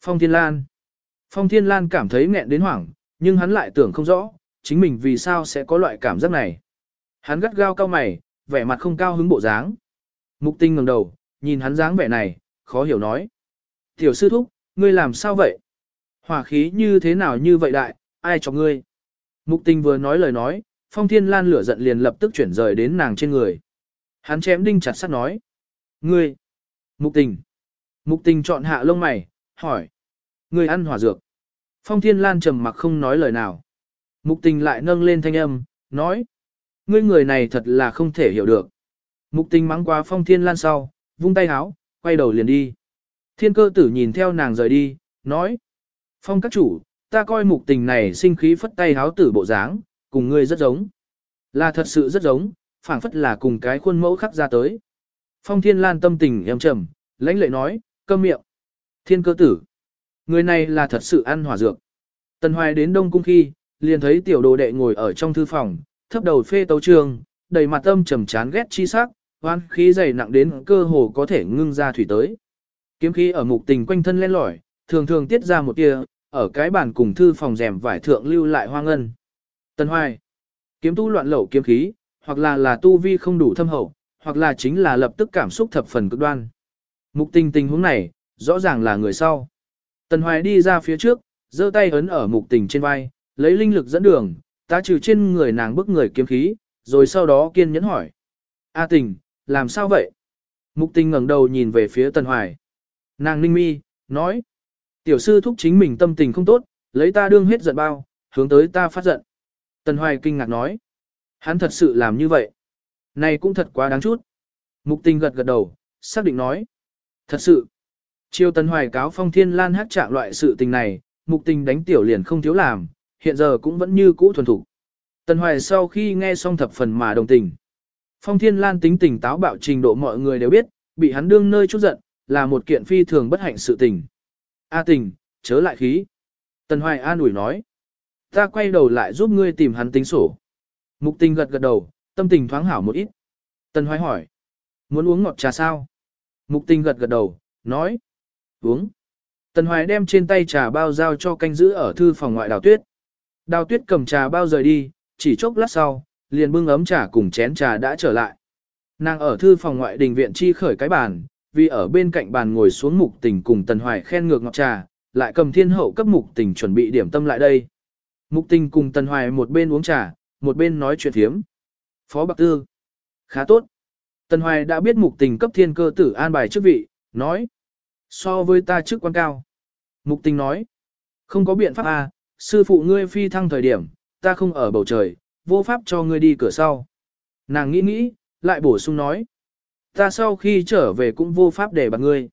Phong Thiên Lan. Phong Thiên Lan cảm thấy nghẹn đến hoảng, nhưng hắn lại tưởng không rõ, chính mình vì sao sẽ có loại cảm giác này. Hắn gắt gao cao mày, vẻ mặt không cao hứng bộ dáng. Mục tinh ngẩng đầu, nhìn hắn dáng vẻ này, khó hiểu nói. Tiểu sư thúc, ngươi làm sao vậy? Hỏa khí như thế nào như vậy đại, ai cho ngươi? Mục tinh vừa nói lời nói, phong thiên lan lửa giận liền lập tức chuyển rời đến nàng trên người. Hắn chém đinh chặt sắt nói. Ngươi! Mục tình! Mục tình chọn hạ lông mày, hỏi. Ngươi ăn hỏa dược. Phong thiên lan trầm mặc không nói lời nào. Mục tình lại nâng lên thanh âm, nói. Ngươi người này thật là không thể hiểu được. Mục tình mắng qua phong thiên lan sau, vung tay háo, quay đầu liền đi. Thiên cơ tử nhìn theo nàng rời đi, nói. Phong các chủ, ta coi mục tình này sinh khí phất tay háo tử bộ dáng, cùng ngươi rất giống. Là thật sự rất giống, phảng phất là cùng cái khuôn mẫu khắc ra tới. Phong thiên lan tâm tình em trầm, lãnh lệ nói, câm miệng. Thiên cơ tử. Người này là thật sự ăn hỏa dược. Tần hoài đến đông cung khi, liền thấy tiểu đồ đệ ngồi ở trong thư phòng, thấp đầu phê tấu trường, đầy mặt âm trầm chán ghét chi sắc, hoan khí dày nặng đến cơ hồ có thể ngưng ra thủy tới. Kiếm khí ở mục tình quanh thân len lỏi, thường thường tiết ra một tia, ở cái bàn cùng thư phòng rèm vải thượng lưu lại hoang ngân. Tần Hoài, kiếm tu loạn lẩu kiếm khí, hoặc là là tu vi không đủ thâm hậu, hoặc là chính là lập tức cảm xúc thập phần cực đoan. Mục tình tình huống này, rõ ràng là người sau. Tần Hoài đi ra phía trước, giơ tay ấn ở mục tình trên vai, lấy linh lực dẫn đường, ta trừ trên người nàng bức người kiếm khí, rồi sau đó kiên nhẫn hỏi. A tình, làm sao vậy? Mục tình ngẩng đầu nhìn về phía Tần Hoài. Nàng ninh mi, nói. Tiểu sư thúc chính mình tâm tình không tốt, lấy ta đương hết giận bao, hướng tới ta phát giận. Tần Hoài kinh ngạc nói. Hắn thật sự làm như vậy. Này cũng thật quá đáng chút. Mục tình gật gật đầu, xác định nói. Thật sự. Chiêu Tần Hoài cáo phong thiên lan hát trạng loại sự tình này, mục tình đánh tiểu liền không thiếu làm, hiện giờ cũng vẫn như cũ thuần thủ. Tần Hoài sau khi nghe xong thập phần mà đồng tình. Phong Thiên Lan tính tình táo bạo trình độ mọi người đều biết, bị hắn đương nơi chút giận, là một kiện phi thường bất hạnh sự tình. A tình, chớ lại khí. Tần Hoài an ủi nói. Ta quay đầu lại giúp ngươi tìm hắn tính sổ. Mục tình gật gật đầu, tâm tình thoáng hảo một ít. Tần Hoài hỏi. Muốn uống ngọt trà sao? Mục tình gật gật đầu, nói. Uống. Tần Hoài đem trên tay trà bao giao cho canh giữ ở thư phòng ngoại đào tuyết. Đào tuyết cầm trà bao rời đi, chỉ chốc lát sau, liền bưng ấm trà cùng chén trà đã trở lại. Nàng ở thư phòng ngoại đình viện chi khởi cái bàn, vì ở bên cạnh bàn ngồi xuống mục tình cùng Tần Hoài khen ngược ngọt trà, lại cầm thiên hậu cấp mục tình chuẩn bị điểm tâm lại đây. Mục tình cùng Tần Hoài một bên uống trà, một bên nói chuyện thiếm. Phó Bạc Tư. Khá tốt. Tần Hoài đã biết mục tình cấp thiên cơ tử an bài chức vị, nói. So với ta chức quan cao. Mục tình nói. Không có biện pháp à, sư phụ ngươi phi thăng thời điểm, ta không ở bầu trời, vô pháp cho ngươi đi cửa sau. Nàng nghĩ nghĩ, lại bổ sung nói. Ta sau khi trở về cũng vô pháp để bạc ngươi.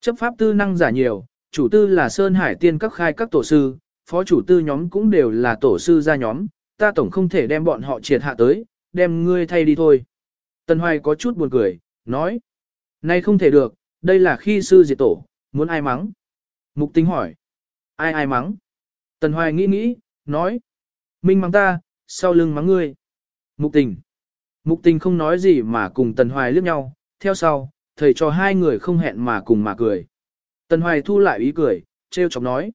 Chấp pháp tư năng giả nhiều, chủ tư là Sơn Hải tiên các khai các tổ sư, phó chủ tư nhóm cũng đều là tổ sư gia nhóm, ta tổng không thể đem bọn họ triệt hạ tới, đem ngươi thay đi thôi. Tần Hoài có chút buồn cười, nói. Nay không thể được, đây là khi sư diệt tổ, muốn ai mắng? Mục tính hỏi. Ai ai mắng? Tần Hoài nghĩ nghĩ, nói. Minh mắng ta, sau lưng mắng ngươi. Mục tình. Mục tình không nói gì mà cùng Tần Hoài liếc nhau, theo sau, thầy cho hai người không hẹn mà cùng mà cười. Tần Hoài thu lại ý cười, treo chọc nói.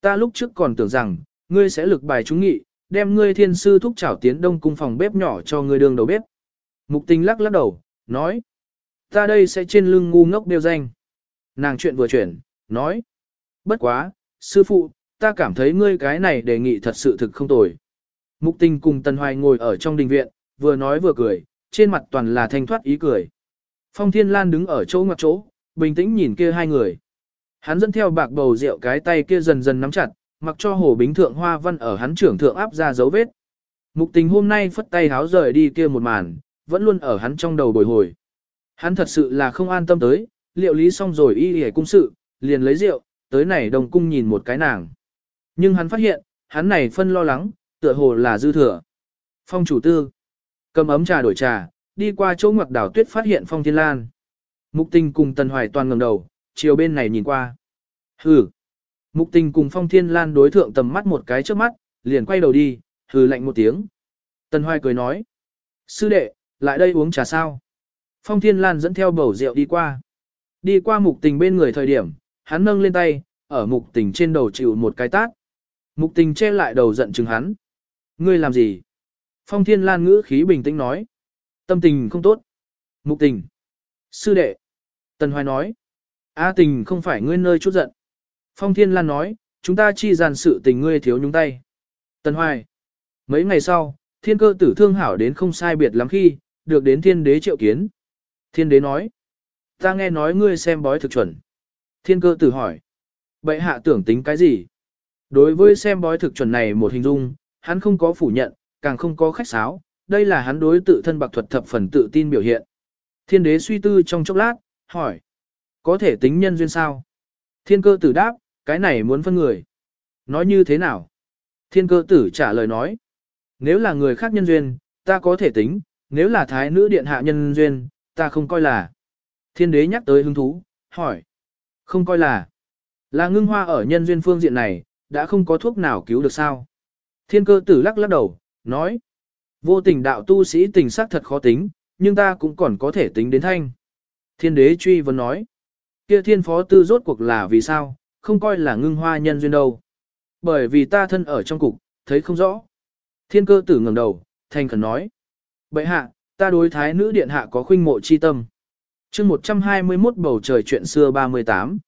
Ta lúc trước còn tưởng rằng, ngươi sẽ lực bài chúng nghị, đem ngươi thiên sư thúc chảo tiến đông cung phòng bếp nhỏ cho ngươi đường đầu bếp. Mục tình lắc lắc đầu, nói. Ta đây sẽ trên lưng ngu ngốc đeo danh. Nàng chuyện vừa chuyển, nói. Bất quá, sư phụ, ta cảm thấy ngươi cái này đề nghị thật sự thực không tồi. Mục tình cùng Tần Hoài ngồi ở trong đình viện, vừa nói vừa cười, trên mặt toàn là thanh thoát ý cười. Phong Thiên Lan đứng ở chỗ ngoặc chỗ, bình tĩnh nhìn kia hai người. Hắn dẫn theo bạc bầu rượu cái tay kia dần dần nắm chặt, mặc cho hồ bính thượng hoa văn ở hắn trưởng thượng áp ra dấu vết. Mục tình hôm nay phất tay háo rời đi kia một màn, vẫn luôn ở hắn trong đầu bồi hồi. Hắn thật sự là không an tâm tới, liệu lý xong rồi y hề cung sự, liền lấy rượu, tới này đồng cung nhìn một cái nàng. Nhưng hắn phát hiện, hắn này phân lo lắng, tựa hồ là dư thừa. Phong chủ tư, cầm ấm trà đổi trà, đi qua chỗ ngoặc đảo tuyết phát hiện phong thiên lan. Mục tình cùng tần hoài toàn ngầm đầu, chiều bên này nhìn qua. Hừ. Mục tình cùng phong thiên lan đối thượng tầm mắt một cái trước mắt, liền quay đầu đi, hừ lạnh một tiếng. Tần hoài cười nói. Sư đệ, lại đây uống trà sao? Phong thiên lan dẫn theo bầu rượu đi qua. Đi qua mục tình bên người thời điểm, hắn nâng lên tay, ở mục tình trên đầu chịu một cái tát. Mục tình che lại đầu giận chừng hắn. Ngươi làm gì? Phong thiên lan ngữ khí bình tĩnh nói. Tâm tình không tốt. Mục tình. Sư đệ. Tần Hoài nói. A tình không phải ngươi nơi chút giận. Phong thiên lan nói, chúng ta chi dàn sự tình ngươi thiếu nhúng tay. Tần Hoài. Mấy ngày sau, thiên cơ tử thương hảo đến không sai biệt lắm khi, được đến thiên đế triệu kiến. Thiên đế nói. Ta nghe nói ngươi xem bói thực chuẩn. Thiên cơ tử hỏi. Bệ hạ tưởng tính cái gì? Đối với xem bói thực chuẩn này một hình dung, hắn không có phủ nhận, càng không có khách sáo, đây là hắn đối tự thân bạc thuật thập phần tự tin biểu hiện. Thiên đế suy tư trong chốc lát, hỏi. Có thể tính nhân duyên sao? Thiên cơ tử đáp, cái này muốn phân người. Nói như thế nào? Thiên cơ tử trả lời nói. Nếu là người khác nhân duyên, ta có thể tính, nếu là thái nữ điện hạ nhân duyên, ta không coi là. Thiên đế nhắc tới hứng thú, hỏi. Không coi là. Là ngưng hoa ở nhân duyên phương diện này, đã không có thuốc nào cứu được sao. Thiên cơ tử lắc lắc đầu, nói. Vô tình đạo tu sĩ tình sắc thật khó tính, nhưng ta cũng còn có thể tính đến thanh. Thiên đế truy vấn nói. Kia thiên phó tư rốt cuộc là vì sao, không coi là ngưng hoa nhân duyên đâu. Bởi vì ta thân ở trong cục, thấy không rõ. Thiên cơ tử ngẩng đầu, thành khẩn nói. Bệ hạ, ta đối thái nữ điện hạ có khuynh mộ chi tâm. chương 121 bầu trời chuyện xưa 38.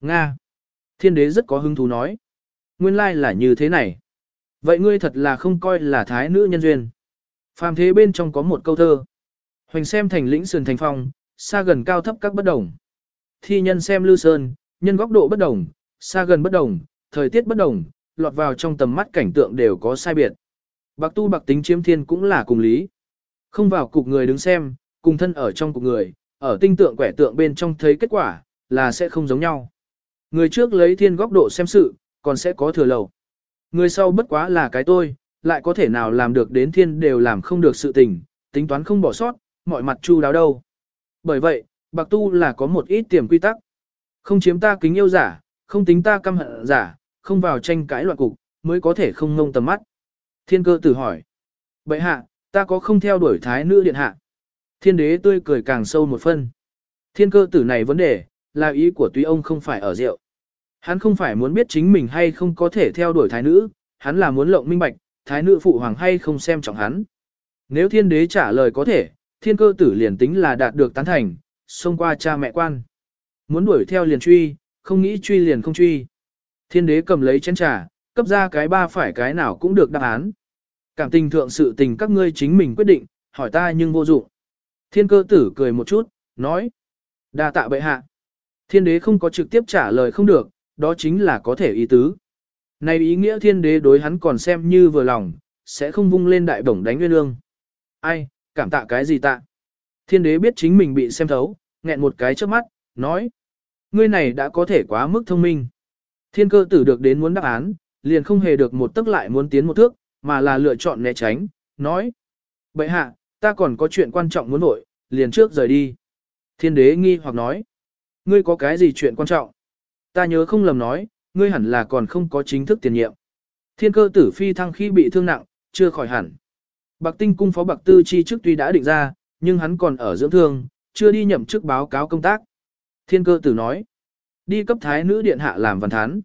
Nga. Thiên đế rất có hứng thú nói. Nguyên lai là như thế này. Vậy ngươi thật là không coi là thái nữ nhân duyên. Phàm thế bên trong có một câu thơ. Hoành xem thành lĩnh sườn thành phong, xa gần cao thấp các bất đồng. Thi nhân xem lưu sơn, nhân góc độ bất đồng, xa gần bất đồng, thời tiết bất đồng, lọt vào trong tầm mắt cảnh tượng đều có sai biệt. Bạc tu bạc tính chiếm thiên cũng là cùng lý. Không vào cục người đứng xem, cùng thân ở trong cục người, ở tinh tượng quẻ tượng bên trong thấy kết quả, là sẽ không giống nhau. Người trước lấy thiên góc độ xem sự, còn sẽ có thừa lầu. Người sau bất quá là cái tôi, lại có thể nào làm được đến thiên đều làm không được sự tình, tính toán không bỏ sót, mọi mặt chu đáo đâu. Bởi vậy, bạc tu là có một ít tiềm quy tắc. Không chiếm ta kính yêu giả, không tính ta căm hận giả, không vào tranh cãi loạn cục, mới có thể không ngông tầm mắt. Thiên cơ tử hỏi. Bệ hạ, ta có không theo đuổi thái nữ điện hạ? Thiên đế tươi cười càng sâu một phân. Thiên cơ tử này vấn đề, là ý của tuy ông không phải ở rượu. Hắn không phải muốn biết chính mình hay không có thể theo đuổi thái nữ, hắn là muốn lộng minh bạch, thái nữ phụ hoàng hay không xem trọng hắn. Nếu thiên đế trả lời có thể, thiên cơ tử liền tính là đạt được tán thành, xông qua cha mẹ quan. Muốn đuổi theo liền truy, không nghĩ truy liền không truy. Thiên đế cầm lấy chén trà, cấp ra cái ba phải cái nào cũng được đáp án. Cảm tình thượng sự tình các ngươi chính mình quyết định, hỏi ta nhưng vô dụng. Thiên cơ tử cười một chút, nói. đa tạ bệ hạ. Thiên đế không có trực tiếp trả lời không được, đó chính là có thể ý tứ. Này ý nghĩa thiên đế đối hắn còn xem như vừa lòng, sẽ không vung lên đại bổng đánh nguyên lương. Ai, cảm tạ cái gì tạ? Thiên đế biết chính mình bị xem thấu, nghẹn một cái trước mắt, nói. Ngươi này đã có thể quá mức thông minh. Thiên cơ tử được đến muốn đáp án, liền không hề được một tức lại muốn tiến một thước, mà là lựa chọn né tránh, nói. Bậy hạ, ta còn có chuyện quan trọng muốn nội, liền trước rời đi. Thiên đế nghi hoặc nói. Ngươi có cái gì chuyện quan trọng? Ta nhớ không lầm nói, ngươi hẳn là còn không có chính thức tiền nhiệm. Thiên cơ tử phi thăng khi bị thương nặng, chưa khỏi hẳn. Bạc tinh cung phó bạc tư chi trước tuy đã định ra, nhưng hắn còn ở dưỡng thương, chưa đi nhậm chức báo cáo công tác. Thiên cơ tử nói, đi cấp thái nữ điện hạ làm văn thán.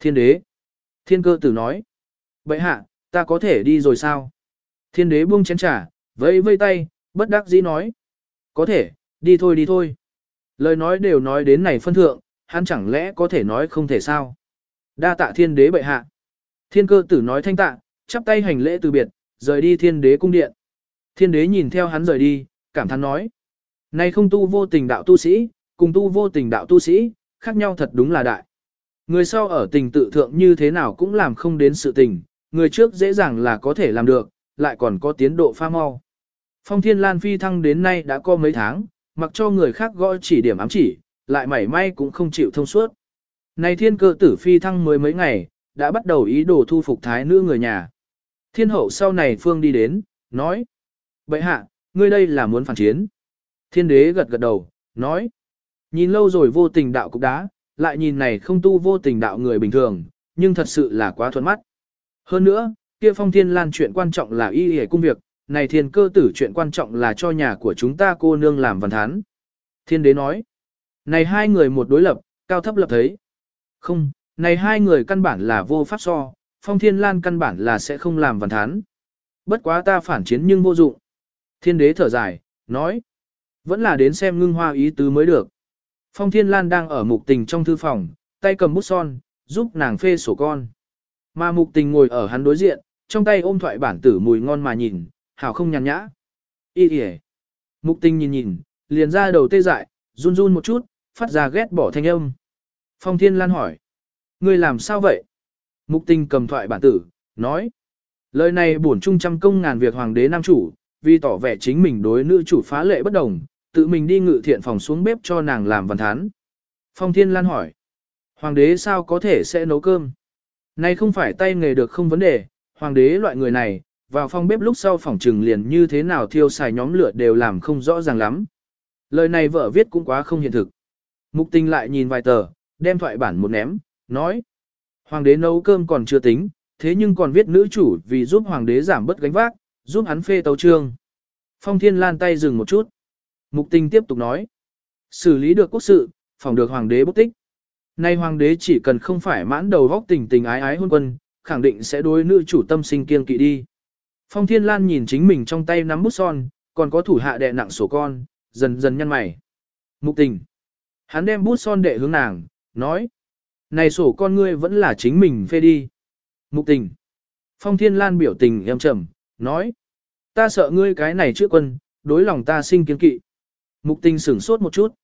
Thiên đế. Thiên cơ tử nói, vậy hạ, ta có thể đi rồi sao? Thiên đế buông chén trà, vẫy vây tay, bất đắc dĩ nói. Có thể, đi thôi đi thôi. Lời nói đều nói đến này phân thượng, hắn chẳng lẽ có thể nói không thể sao? Đa tạ thiên đế bệ hạ. Thiên cơ tử nói thanh tạ, chắp tay hành lễ từ biệt, rời đi thiên đế cung điện. Thiên đế nhìn theo hắn rời đi, cảm thán nói. Này không tu vô tình đạo tu sĩ, cùng tu vô tình đạo tu sĩ, khác nhau thật đúng là đại. Người sau ở tình tự thượng như thế nào cũng làm không đến sự tình, người trước dễ dàng là có thể làm được, lại còn có tiến độ pha mau. Phong Thiên Lan phi thăng đến nay đã có mấy tháng, mặc cho người khác gõ chỉ điểm ám chỉ, lại mảy may cũng không chịu thông suốt. Này thiên cơ tử phi thăng mới mấy ngày, đã bắt đầu ý đồ thu phục thái nữ người nhà. Thiên hậu sau này phương đi đến, nói. Bậy hạ, ngươi đây là muốn phản chiến. Thiên đế gật gật đầu, nói. Nhìn lâu rồi vô tình đạo cục đá, lại nhìn này không tu vô tình đạo người bình thường, nhưng thật sự là quá thuận mắt. Hơn nữa, kia phong thiên lan chuyện quan trọng là y hề công việc, này thiên cơ tử chuyện quan trọng là cho nhà của chúng ta cô nương làm văn thán. Thiên đế nói. Này hai người một đối lập, cao thấp lập thấy. Không, này hai người căn bản là vô pháp so, phong thiên lan căn bản là sẽ không làm văn thán. Bất quá ta phản chiến nhưng vô dụng. Thiên đế thở dài, nói. Vẫn là đến xem ngưng hoa ý tứ mới được. Phong thiên lan đang ở mục tình trong thư phòng, tay cầm bút son, giúp nàng phê sổ con. Mà mục tình ngồi ở hắn đối diện, trong tay ôm thoại bản tử mùi ngon mà nhìn, hảo không nhàn nhã. Ý kìa. Mục tình nhìn nhìn, liền ra đầu tê dại, run run một chút, phát ra ghét bỏ thanh âm. Phong Thiên Lan hỏi. Ngươi làm sao vậy? Mục tình cầm thoại bản tử, nói. Lời này bổn trung trăm công ngàn việc hoàng đế nam chủ, vì tỏ vẻ chính mình đối nữ chủ phá lệ bất đồng, tự mình đi ngự thiện phòng xuống bếp cho nàng làm văn thán. Phong Thiên Lan hỏi. Hoàng đế sao có thể sẽ nấu cơm? Này không phải tay nghề được không vấn đề, hoàng đế loại người này, vào phòng bếp lúc sau phòng trừng liền như thế nào thiêu xài nhóm lửa đều làm không rõ ràng lắm. Lời này vợ viết cũng quá không hiện thực. Mục tình lại nhìn vài tờ, đem thoại bản một ném, nói. Hoàng đế nấu cơm còn chưa tính, thế nhưng còn viết nữ chủ vì giúp hoàng đế giảm bớt gánh vác, giúp hắn phê tấu trương. Phong thiên lan tay dừng một chút. Mục tình tiếp tục nói. Xử lý được quốc sự, phòng được hoàng đế bốc tích. Nay hoàng đế chỉ cần không phải mãn đầu vóc tình tình ái ái hôn quân, khẳng định sẽ đối nữ chủ tâm sinh kiên kỵ đi. Phong Thiên Lan nhìn chính mình trong tay nắm bút son, còn có thủ hạ đệ nặng sổ con, dần dần nhăn mày. Mục tình. Hắn đem bút son đệ hướng nàng, nói. Này sổ con ngươi vẫn là chính mình phê đi. Mục tình. Phong Thiên Lan biểu tình em trầm, nói. Ta sợ ngươi cái này trước quân, đối lòng ta sinh kiến kỵ. Mục tình sửng sốt một chút.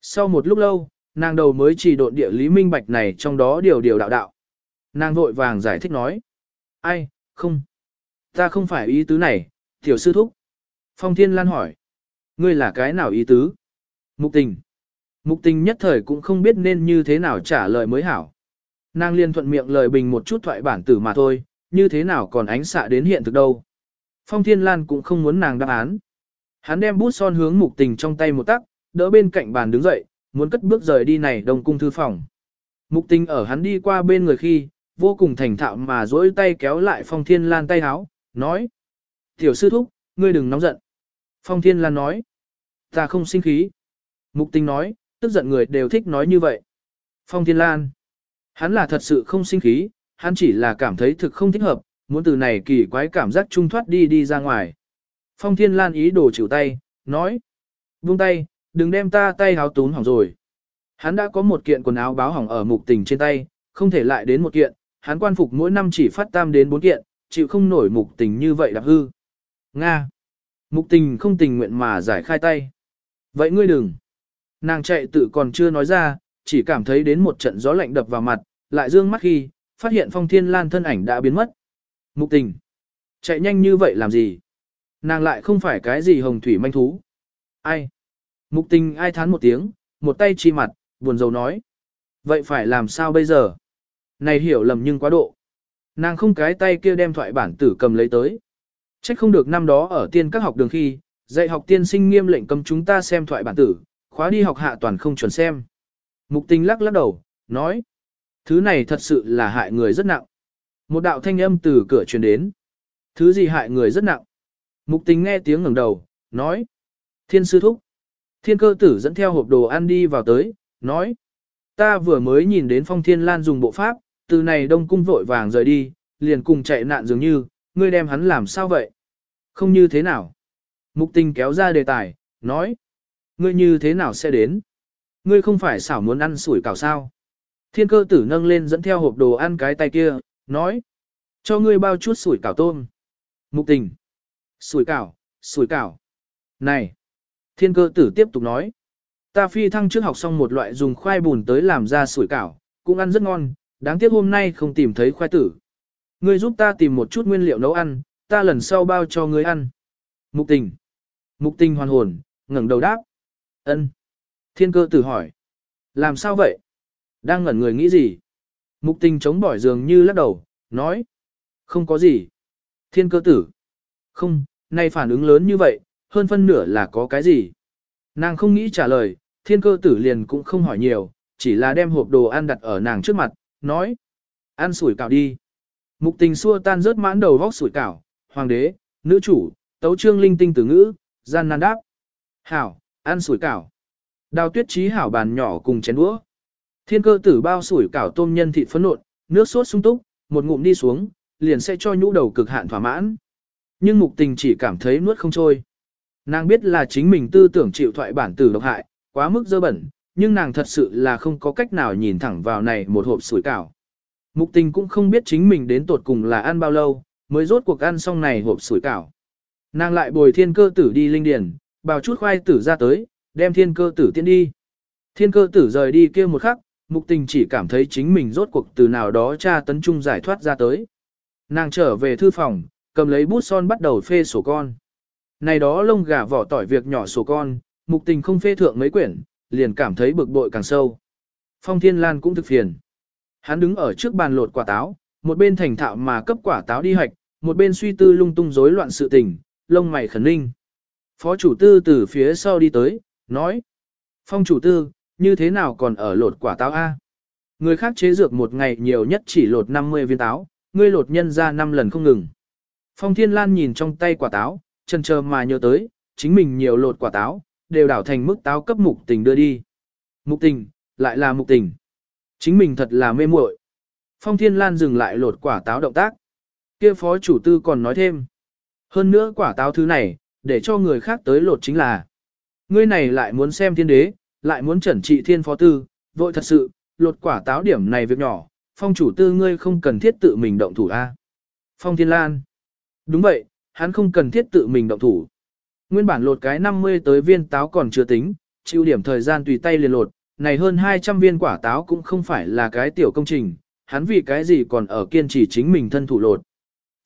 Sau một lúc lâu, nàng đầu mới chỉ độn địa lý minh bạch này trong đó điều điều đạo đạo. Nàng vội vàng giải thích nói. Ai, không. Ta không phải ý tứ này, tiểu sư thúc. Phong Thiên Lan hỏi. Ngươi là cái nào ý tứ? Mục tình. Mục tình nhất thời cũng không biết nên như thế nào trả lời mới hảo. Nàng liên thuận miệng lời bình một chút thoại bản tử mà thôi, như thế nào còn ánh xạ đến hiện thực đâu. Phong Thiên Lan cũng không muốn nàng đáp án. Hắn đem bút son hướng mục tình trong tay một tắc, đỡ bên cạnh bàn đứng dậy, muốn cất bước rời đi này đồng cung thư phòng. Mục tình ở hắn đi qua bên người khi, vô cùng thành thạo mà dỗi tay kéo lại Phong Thiên Lan tay háo, nói. Tiểu sư thúc, ngươi đừng nóng giận. Phong Thiên Lan nói. Ta không sinh khí. Mục tình nói, tức giận người đều thích nói như vậy. Phong Thiên Lan. Hắn là thật sự không sinh khí, hắn chỉ là cảm thấy thực không thích hợp, muốn từ này kỳ quái cảm giác trung thoát đi đi ra ngoài. Phong Thiên Lan ý đồ chịu tay, nói. Buông tay, đừng đem ta tay háo tún hỏng rồi. Hắn đã có một kiện quần áo báo hỏng ở mục tình trên tay, không thể lại đến một kiện, hắn quan phục mỗi năm chỉ phát tam đến bốn kiện, chịu không nổi mục tình như vậy đạp hư. Nga. Mục tình không tình nguyện mà giải khai tay. Vậy ngươi đừng. Nàng chạy tự còn chưa nói ra, chỉ cảm thấy đến một trận gió lạnh đập vào mặt, lại dương mắt khi, phát hiện phong thiên lan thân ảnh đã biến mất. Mục tình. Chạy nhanh như vậy làm gì? Nàng lại không phải cái gì hồng thủy manh thú. Ai? Mục tình ai thán một tiếng, một tay chi mặt, buồn rầu nói. Vậy phải làm sao bây giờ? Này hiểu lầm nhưng quá độ. Nàng không cái tay kia đem thoại bản tử cầm lấy tới. Trách không được năm đó ở tiên các học đường khi, dạy học tiên sinh nghiêm lệnh cấm chúng ta xem thoại bản tử, khóa đi học hạ toàn không chuẩn xem. Mục tình lắc lắc đầu, nói. Thứ này thật sự là hại người rất nặng. Một đạo thanh âm từ cửa truyền đến. Thứ gì hại người rất nặng. Mục tình nghe tiếng ngẩng đầu, nói. Thiên sư thúc. Thiên cơ tử dẫn theo hộp đồ ăn đi vào tới, nói. Ta vừa mới nhìn đến phong thiên lan dùng bộ pháp, từ này đông cung vội vàng rời đi, liền cùng chạy nạn dường như, ngươi đem hắn làm sao vậy? Không như thế nào? Mục tình kéo ra đề tài, nói. Ngươi như thế nào sẽ đến? Ngươi không phải xảo muốn ăn sủi cảo sao? Thiên cơ tử nâng lên dẫn theo hộp đồ ăn cái tay kia, nói. Cho ngươi bao chút sủi cảo tôm. Mục tình. Sủi cảo, sủi cảo. Này. Thiên cơ tử tiếp tục nói. Ta phi thăng trước học xong một loại dùng khoai bùn tới làm ra sủi cảo, cũng ăn rất ngon, đáng tiếc hôm nay không tìm thấy khoai tử. Ngươi giúp ta tìm một chút nguyên liệu nấu ăn, ta lần sau bao cho ngươi ăn. Mục tình. Mục tình hoàn hồn, ngẩng đầu đáp ân. Thiên cơ tử hỏi. Làm sao vậy? Đang ngẩn người nghĩ gì? Mục tình chống bỏi giường như lắc đầu, nói. Không có gì. Thiên cơ tử. Không, nay phản ứng lớn như vậy, hơn phân nửa là có cái gì? Nàng không nghĩ trả lời, thiên cơ tử liền cũng không hỏi nhiều, chỉ là đem hộp đồ ăn đặt ở nàng trước mặt, nói. Ăn sủi cảo đi. Mục tình xua tan rớt mãn đầu vóc sủi cảo, hoàng đế, nữ chủ, tấu trương linh tinh tử ngữ, gian nan đáp. Hảo, ăn sủi cảo. Đào tuyết trí hảo bàn nhỏ cùng chén đũa. Thiên cơ tử bao sủi cảo tôm nhân thịt phấn nộn, nước sốt sung túc, một ngụm đi xuống, liền sẽ cho nhũ đầu cực hạn thỏa mãn. Nhưng mục tình chỉ cảm thấy nuốt không trôi. Nàng biết là chính mình tư tưởng chịu thoại bản tử độc hại, quá mức dơ bẩn, nhưng nàng thật sự là không có cách nào nhìn thẳng vào này một hộp sủi cảo. Mục tình cũng không biết chính mình đến tột cùng là ăn bao lâu, mới rốt cuộc ăn xong này hộp sủi cảo. Nàng lại bồi thiên cơ tử đi linh điển, bào chút khoai tử ra tới, đem thiên cơ tử tiến đi. Thiên cơ tử rời đi kia một khắc, mục tình chỉ cảm thấy chính mình rốt cuộc từ nào đó tra tấn trung giải thoát ra tới. Nàng trở về thư phòng, cầm lấy bút son bắt đầu phê sổ con. Này đó lông gà vỏ tỏi việc nhỏ sổ con, mục tình không phê thượng mấy quyển, liền cảm thấy bực bội càng sâu. Phong Thiên Lan cũng thực phiền. Hắn đứng ở trước bàn lột quả táo, một bên thành thạo mà cấp quả táo đi hạch, một bên suy tư lung tung rối loạn sự tình, lông mày khẩn ninh. Phó chủ tư từ phía sau đi tới, nói. Phong chủ tư, như thế nào còn ở lột quả táo A? Người khác chế dược một ngày nhiều nhất chỉ lột 50 viên táo, ngươi lột nhân ra 5 lần không ngừng. Phong Thiên Lan nhìn trong tay quả táo, chân chờ mà nhớ tới, chính mình nhiều lột quả táo, đều đảo thành mức táo cấp mục tình đưa đi. Mục tình, lại là mục tình. Chính mình thật là mê muội. Phong Thiên Lan dừng lại lột quả táo động tác. Kia phó chủ tư còn nói thêm. Hơn nữa quả táo thứ này, để cho người khác tới lột chính là. Ngươi này lại muốn xem thiên đế, lại muốn chẩn trị thiên phó tư, vội thật sự, lột quả táo điểm này việc nhỏ, phong chủ tư ngươi không cần thiết tự mình động thủ a. Phong Thiên Lan. Đúng vậy, hắn không cần thiết tự mình động thủ. Nguyên bản lột cái 50 tới viên táo còn chưa tính, chịu điểm thời gian tùy tay liền lột, này hơn 200 viên quả táo cũng không phải là cái tiểu công trình, hắn vì cái gì còn ở kiên trì chính mình thân thủ lột.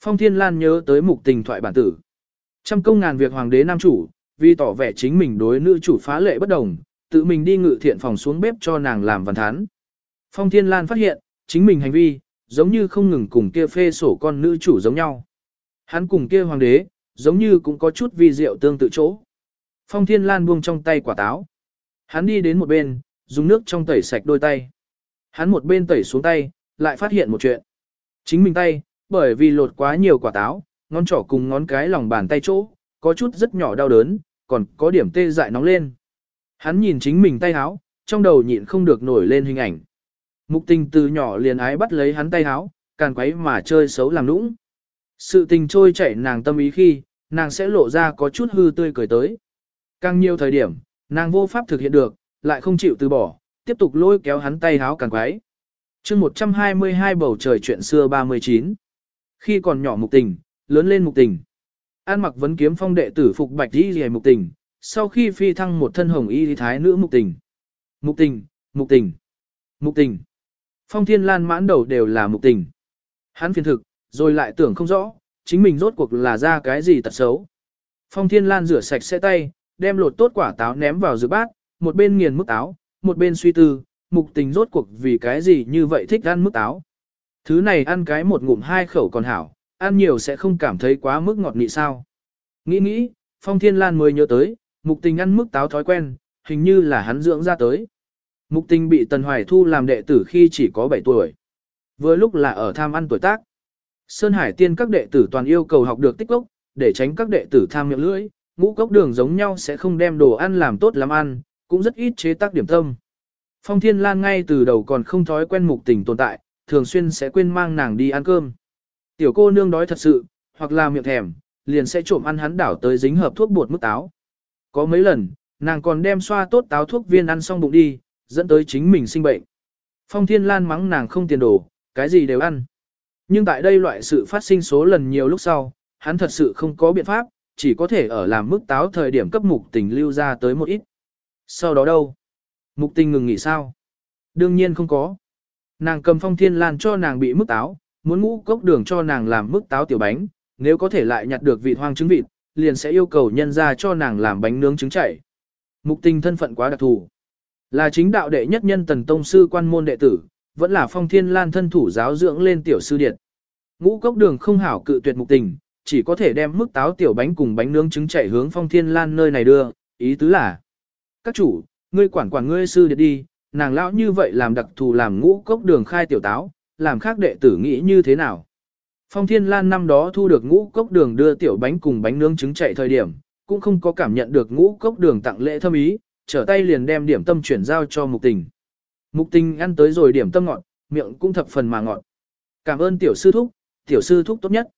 Phong Thiên Lan nhớ tới mục tình thoại bản tử. Trăm công ngàn việc hoàng đế nam chủ, vì tỏ vẻ chính mình đối nữ chủ phá lệ bất đồng, tự mình đi ngự thiện phòng xuống bếp cho nàng làm văn thán. Phong Thiên Lan phát hiện, chính mình hành vi, giống như không ngừng cùng kia phê sổ con nữ chủ giống nhau. Hắn cùng kia hoàng đế, giống như cũng có chút vi diệu tương tự chỗ. Phong Thiên Lan buông trong tay quả táo. Hắn đi đến một bên, dùng nước trong tẩy sạch đôi tay. Hắn một bên tẩy xuống tay, lại phát hiện một chuyện. Chính mình tay, bởi vì lột quá nhiều quả táo, ngón trỏ cùng ngón cái lòng bàn tay chỗ, có chút rất nhỏ đau đớn, còn có điểm tê dại nóng lên. Hắn nhìn chính mình tay háo, trong đầu nhịn không được nổi lên hình ảnh. Mục tình từ nhỏ liền ái bắt lấy hắn tay háo, càng quấy mà chơi xấu làm nũng. Sự tình trôi chảy nàng tâm ý khi, nàng sẽ lộ ra có chút hư tươi cười tới. Càng nhiều thời điểm, nàng vô pháp thực hiện được, lại không chịu từ bỏ, tiếp tục lôi kéo hắn tay háo càng quấy. chương 122 bầu trời chuyện xưa 39. Khi còn nhỏ mục tình, lớn lên mục tình. An mặc vấn kiếm phong đệ tử phục bạch y rìa mục tình, sau khi phi thăng một thân hồng y thái nữ mục tình. Mục tình, mục tình, mục tình. Phong thiên lan mãn đầu đều là mục tình. Hắn phiền thực, rồi lại tưởng không rõ, chính mình rốt cuộc là ra cái gì tật xấu. Phong thiên lan rửa sạch sẽ tay, đem lột tốt quả táo ném vào giữa bát, một bên nghiền mức táo, một bên suy tư, mục tình rốt cuộc vì cái gì như vậy thích ăn mức táo. Thứ này ăn cái một ngụm hai khẩu còn hảo, ăn nhiều sẽ không cảm thấy quá mức ngọt nị sao. Nghĩ nghĩ, Phong Thiên Lan mới nhớ tới, mục tình ăn mức táo thói quen, hình như là hắn dưỡng ra tới. Mục tình bị Tần Hoài Thu làm đệ tử khi chỉ có 7 tuổi. Vừa lúc là ở tham ăn tuổi tác. Sơn Hải tiên các đệ tử toàn yêu cầu học được tích lốc, để tránh các đệ tử tham miệng lưỡi, ngũ cốc đường giống nhau sẽ không đem đồ ăn làm tốt lắm ăn, cũng rất ít chế tác điểm tâm. Phong Thiên Lan ngay từ đầu còn không thói quen mục tình tồn tại, thường xuyên sẽ quên mang nàng đi ăn cơm. Tiểu cô nương đói thật sự, hoặc là miệng thèm, liền sẽ trộm ăn hắn đảo tới dính hợp thuốc bột mức táo. Có mấy lần, nàng còn đem xoa tốt táo thuốc viên ăn xong bụng đi, dẫn tới chính mình sinh bệnh. Phong Thiên Lan mắng nàng không tiền đồ, cái gì đều ăn. Nhưng tại đây loại sự phát sinh số lần nhiều lúc sau, hắn thật sự không có biện pháp, chỉ có thể ở làm mức táo thời điểm cấp mục tình lưu ra tới một ít. Sau đó đâu? Mục tình ngừng nghỉ sao? Đương nhiên không có. Nàng cầm phong thiên lan cho nàng bị mức táo, muốn ngũ cốc đường cho nàng làm mức táo tiểu bánh, nếu có thể lại nhặt được vị hoang trứng vịt, liền sẽ yêu cầu nhân ra cho nàng làm bánh nướng trứng chảy. Mục tình thân phận quá đặc thù. Là chính đạo đệ nhất nhân tần tông sư quan môn đệ tử, vẫn là phong thiên lan thân thủ giáo dưỡng lên tiểu sư điệt. Ngũ cốc đường không hảo cự tuyệt mục tình, chỉ có thể đem mức táo tiểu bánh cùng bánh nướng trứng chảy hướng phong thiên lan nơi này đưa, ý tứ là. Các chủ, ngươi quản quản ngươi sư điệt đi, nàng lão như vậy làm đặc thù làm ngũ cốc đường khai tiểu táo, làm khác đệ tử nghĩ như thế nào. Phong Thiên Lan năm đó thu được ngũ cốc đường đưa tiểu bánh cùng bánh nướng trứng chạy thời điểm, cũng không có cảm nhận được ngũ cốc đường tặng lễ thâm ý, trở tay liền đem điểm tâm chuyển giao cho mục tình. Mục tình ăn tới rồi điểm tâm ngọt, miệng cũng thập phần mà ngọt. Cảm ơn tiểu sư thúc, tiểu sư thúc tốt nhất.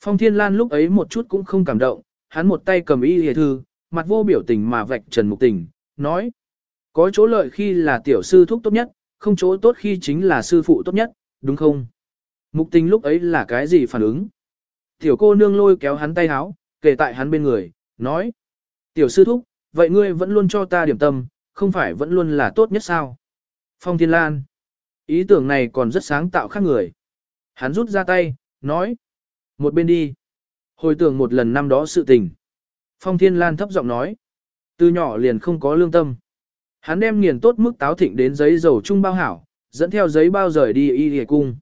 Phong Thiên Lan lúc ấy một chút cũng không cảm động, hắn một tay cầm y hề thư, mặt vô biểu tình mà vạch trần mục tình, nói. Có chỗ lợi khi là tiểu sư thúc tốt nhất, không chỗ tốt khi chính là sư phụ tốt nhất, đúng không? Mục tình lúc ấy là cái gì phản ứng? Tiểu cô nương lôi kéo hắn tay háo, kề tại hắn bên người, nói. Tiểu sư thúc, vậy ngươi vẫn luôn cho ta điểm tâm, không phải vẫn luôn là tốt nhất sao? Phong Thiên Lan. Ý tưởng này còn rất sáng tạo khác người. Hắn rút ra tay, nói. Một bên đi. Hồi tưởng một lần năm đó sự tình. Phong Thiên Lan thấp giọng nói. Từ nhỏ liền không có lương tâm. Hắn đem nghiền tốt mức táo thịnh đến giấy dầu chung bao hảo, dẫn theo giấy bao rời đi y hề cung.